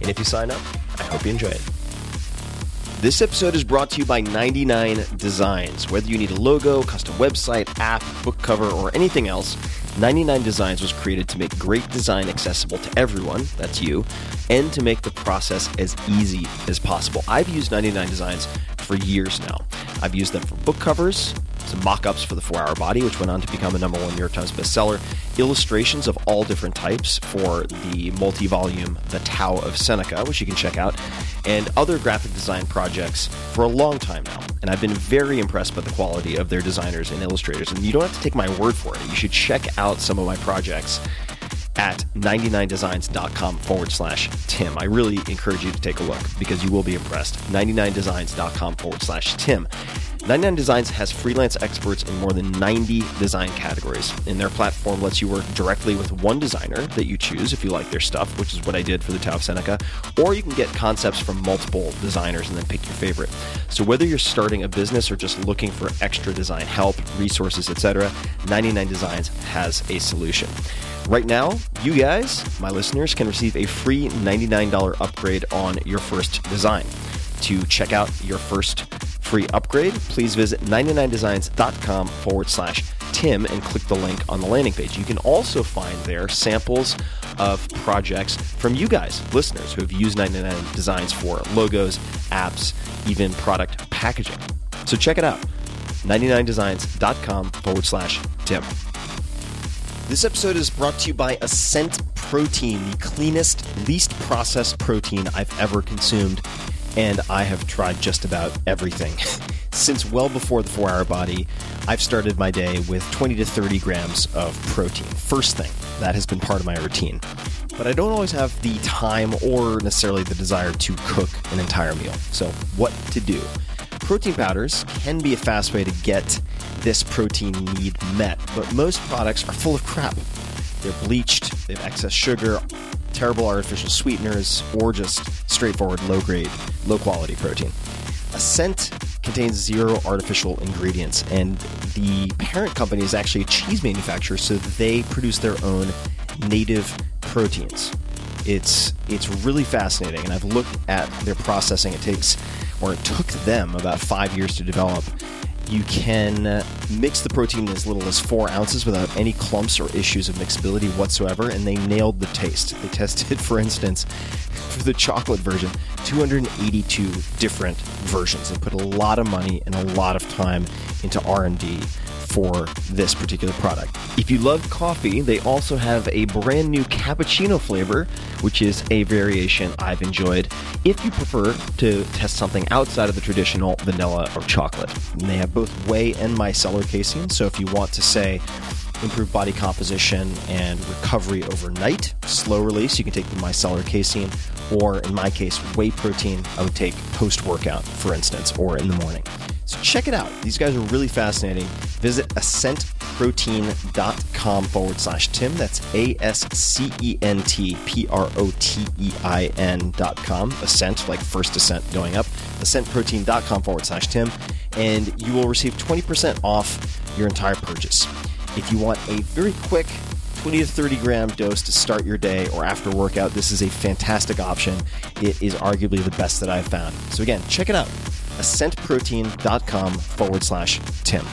And if you sign up, I hope you enjoy it. This episode is brought to you by 99 Designs. Whether you need a logo, custom website, app, book cover, or anything else, 99 Designs was created to make great design accessible to everyone, that's you, and to make the process as easy as possible. I've used 99 Designs for years now. I've used them for book covers, some mock ups for the 4 Hour Body, which went on to become a number one New York Times bestseller, illustrations of all different types for the multi volume The Tao of Seneca, which you can check out, and other graphic design projects for a long time now. And I've been very impressed by the quality of their designers and illustrators. And you don't have to take my word for it, you should check out some of my projects at 99designs.com forward slash Tim. I really encourage you to take a look because you will be impressed. 99designs.com forward slash Tim. 99 Designs has freelance experts in more than 90 design categories, and their platform lets you work directly with one designer that you choose if you like their stuff, which is what I did for the Tao of Seneca, or you can get concepts from multiple designers and then pick your favorite. So whether you're starting a business or just looking for extra design help, resources, etc., 99 Designs has a solution. Right now, you guys, my listeners, can receive a free $99 upgrade on your first design. To check out your first free upgrade, please visit 99designs.com forward slash Tim and click the link on the landing page. You can also find there samples of projects from you guys, listeners, who have used 99 Designs for logos, apps, even product packaging. So check it out 99designs.com forward slash Tim. This episode is brought to you by Ascent Protein, the cleanest, least processed protein I've ever consumed, and I have tried just about everything. Since well before the four hour body, I've started my day with 20 to 30 grams of protein. First thing, that has been part of my routine. But I don't always have the time or necessarily the desire to cook an entire meal. So, what to do? Protein powders can be a fast way to get this protein need met, but most products are full of crap. They're bleached, they have excess sugar, terrible artificial sweeteners, or just straightforward low grade, low quality protein. Ascent contains zero artificial ingredients, and the parent company is actually a cheese manufacturer, so they produce their own native proteins. It's it's really fascinating, and I've looked at their processing. It takes, or it took them about five years to develop, You can mix the protein in as little as four ounces without any clumps or issues of mixability whatsoever, and they nailed the taste. They tested, for instance, for the chocolate version, 282 different versions. They put a lot of money and a lot of time into R&D for this particular product. If you love coffee, they also have a brand new cappuccino flavor, which is a variation I've enjoyed. If you prefer to test something outside of the traditional vanilla or chocolate, and they have both whey and micellar casein. So if you want to say improve body composition and recovery overnight, slow release, you can take the micellar casein, or in my case, whey protein. I would take post workout, for instance, or in the morning. So check it out. These guys are really fascinating. Visit ascentprotein.com forward slash Tim. That's A S C E N T P R O T E I N dot com. Ascent, like first ascent going up. Ascentprotein.com forward slash Tim. And you will receive 20% off your entire purchase. If you want a very quick 20 to 30 gram dose to start your day or after workout, this is a fantastic option. It is arguably the best that I've found. So again, check it out ascentprotein.com forward slash Tim.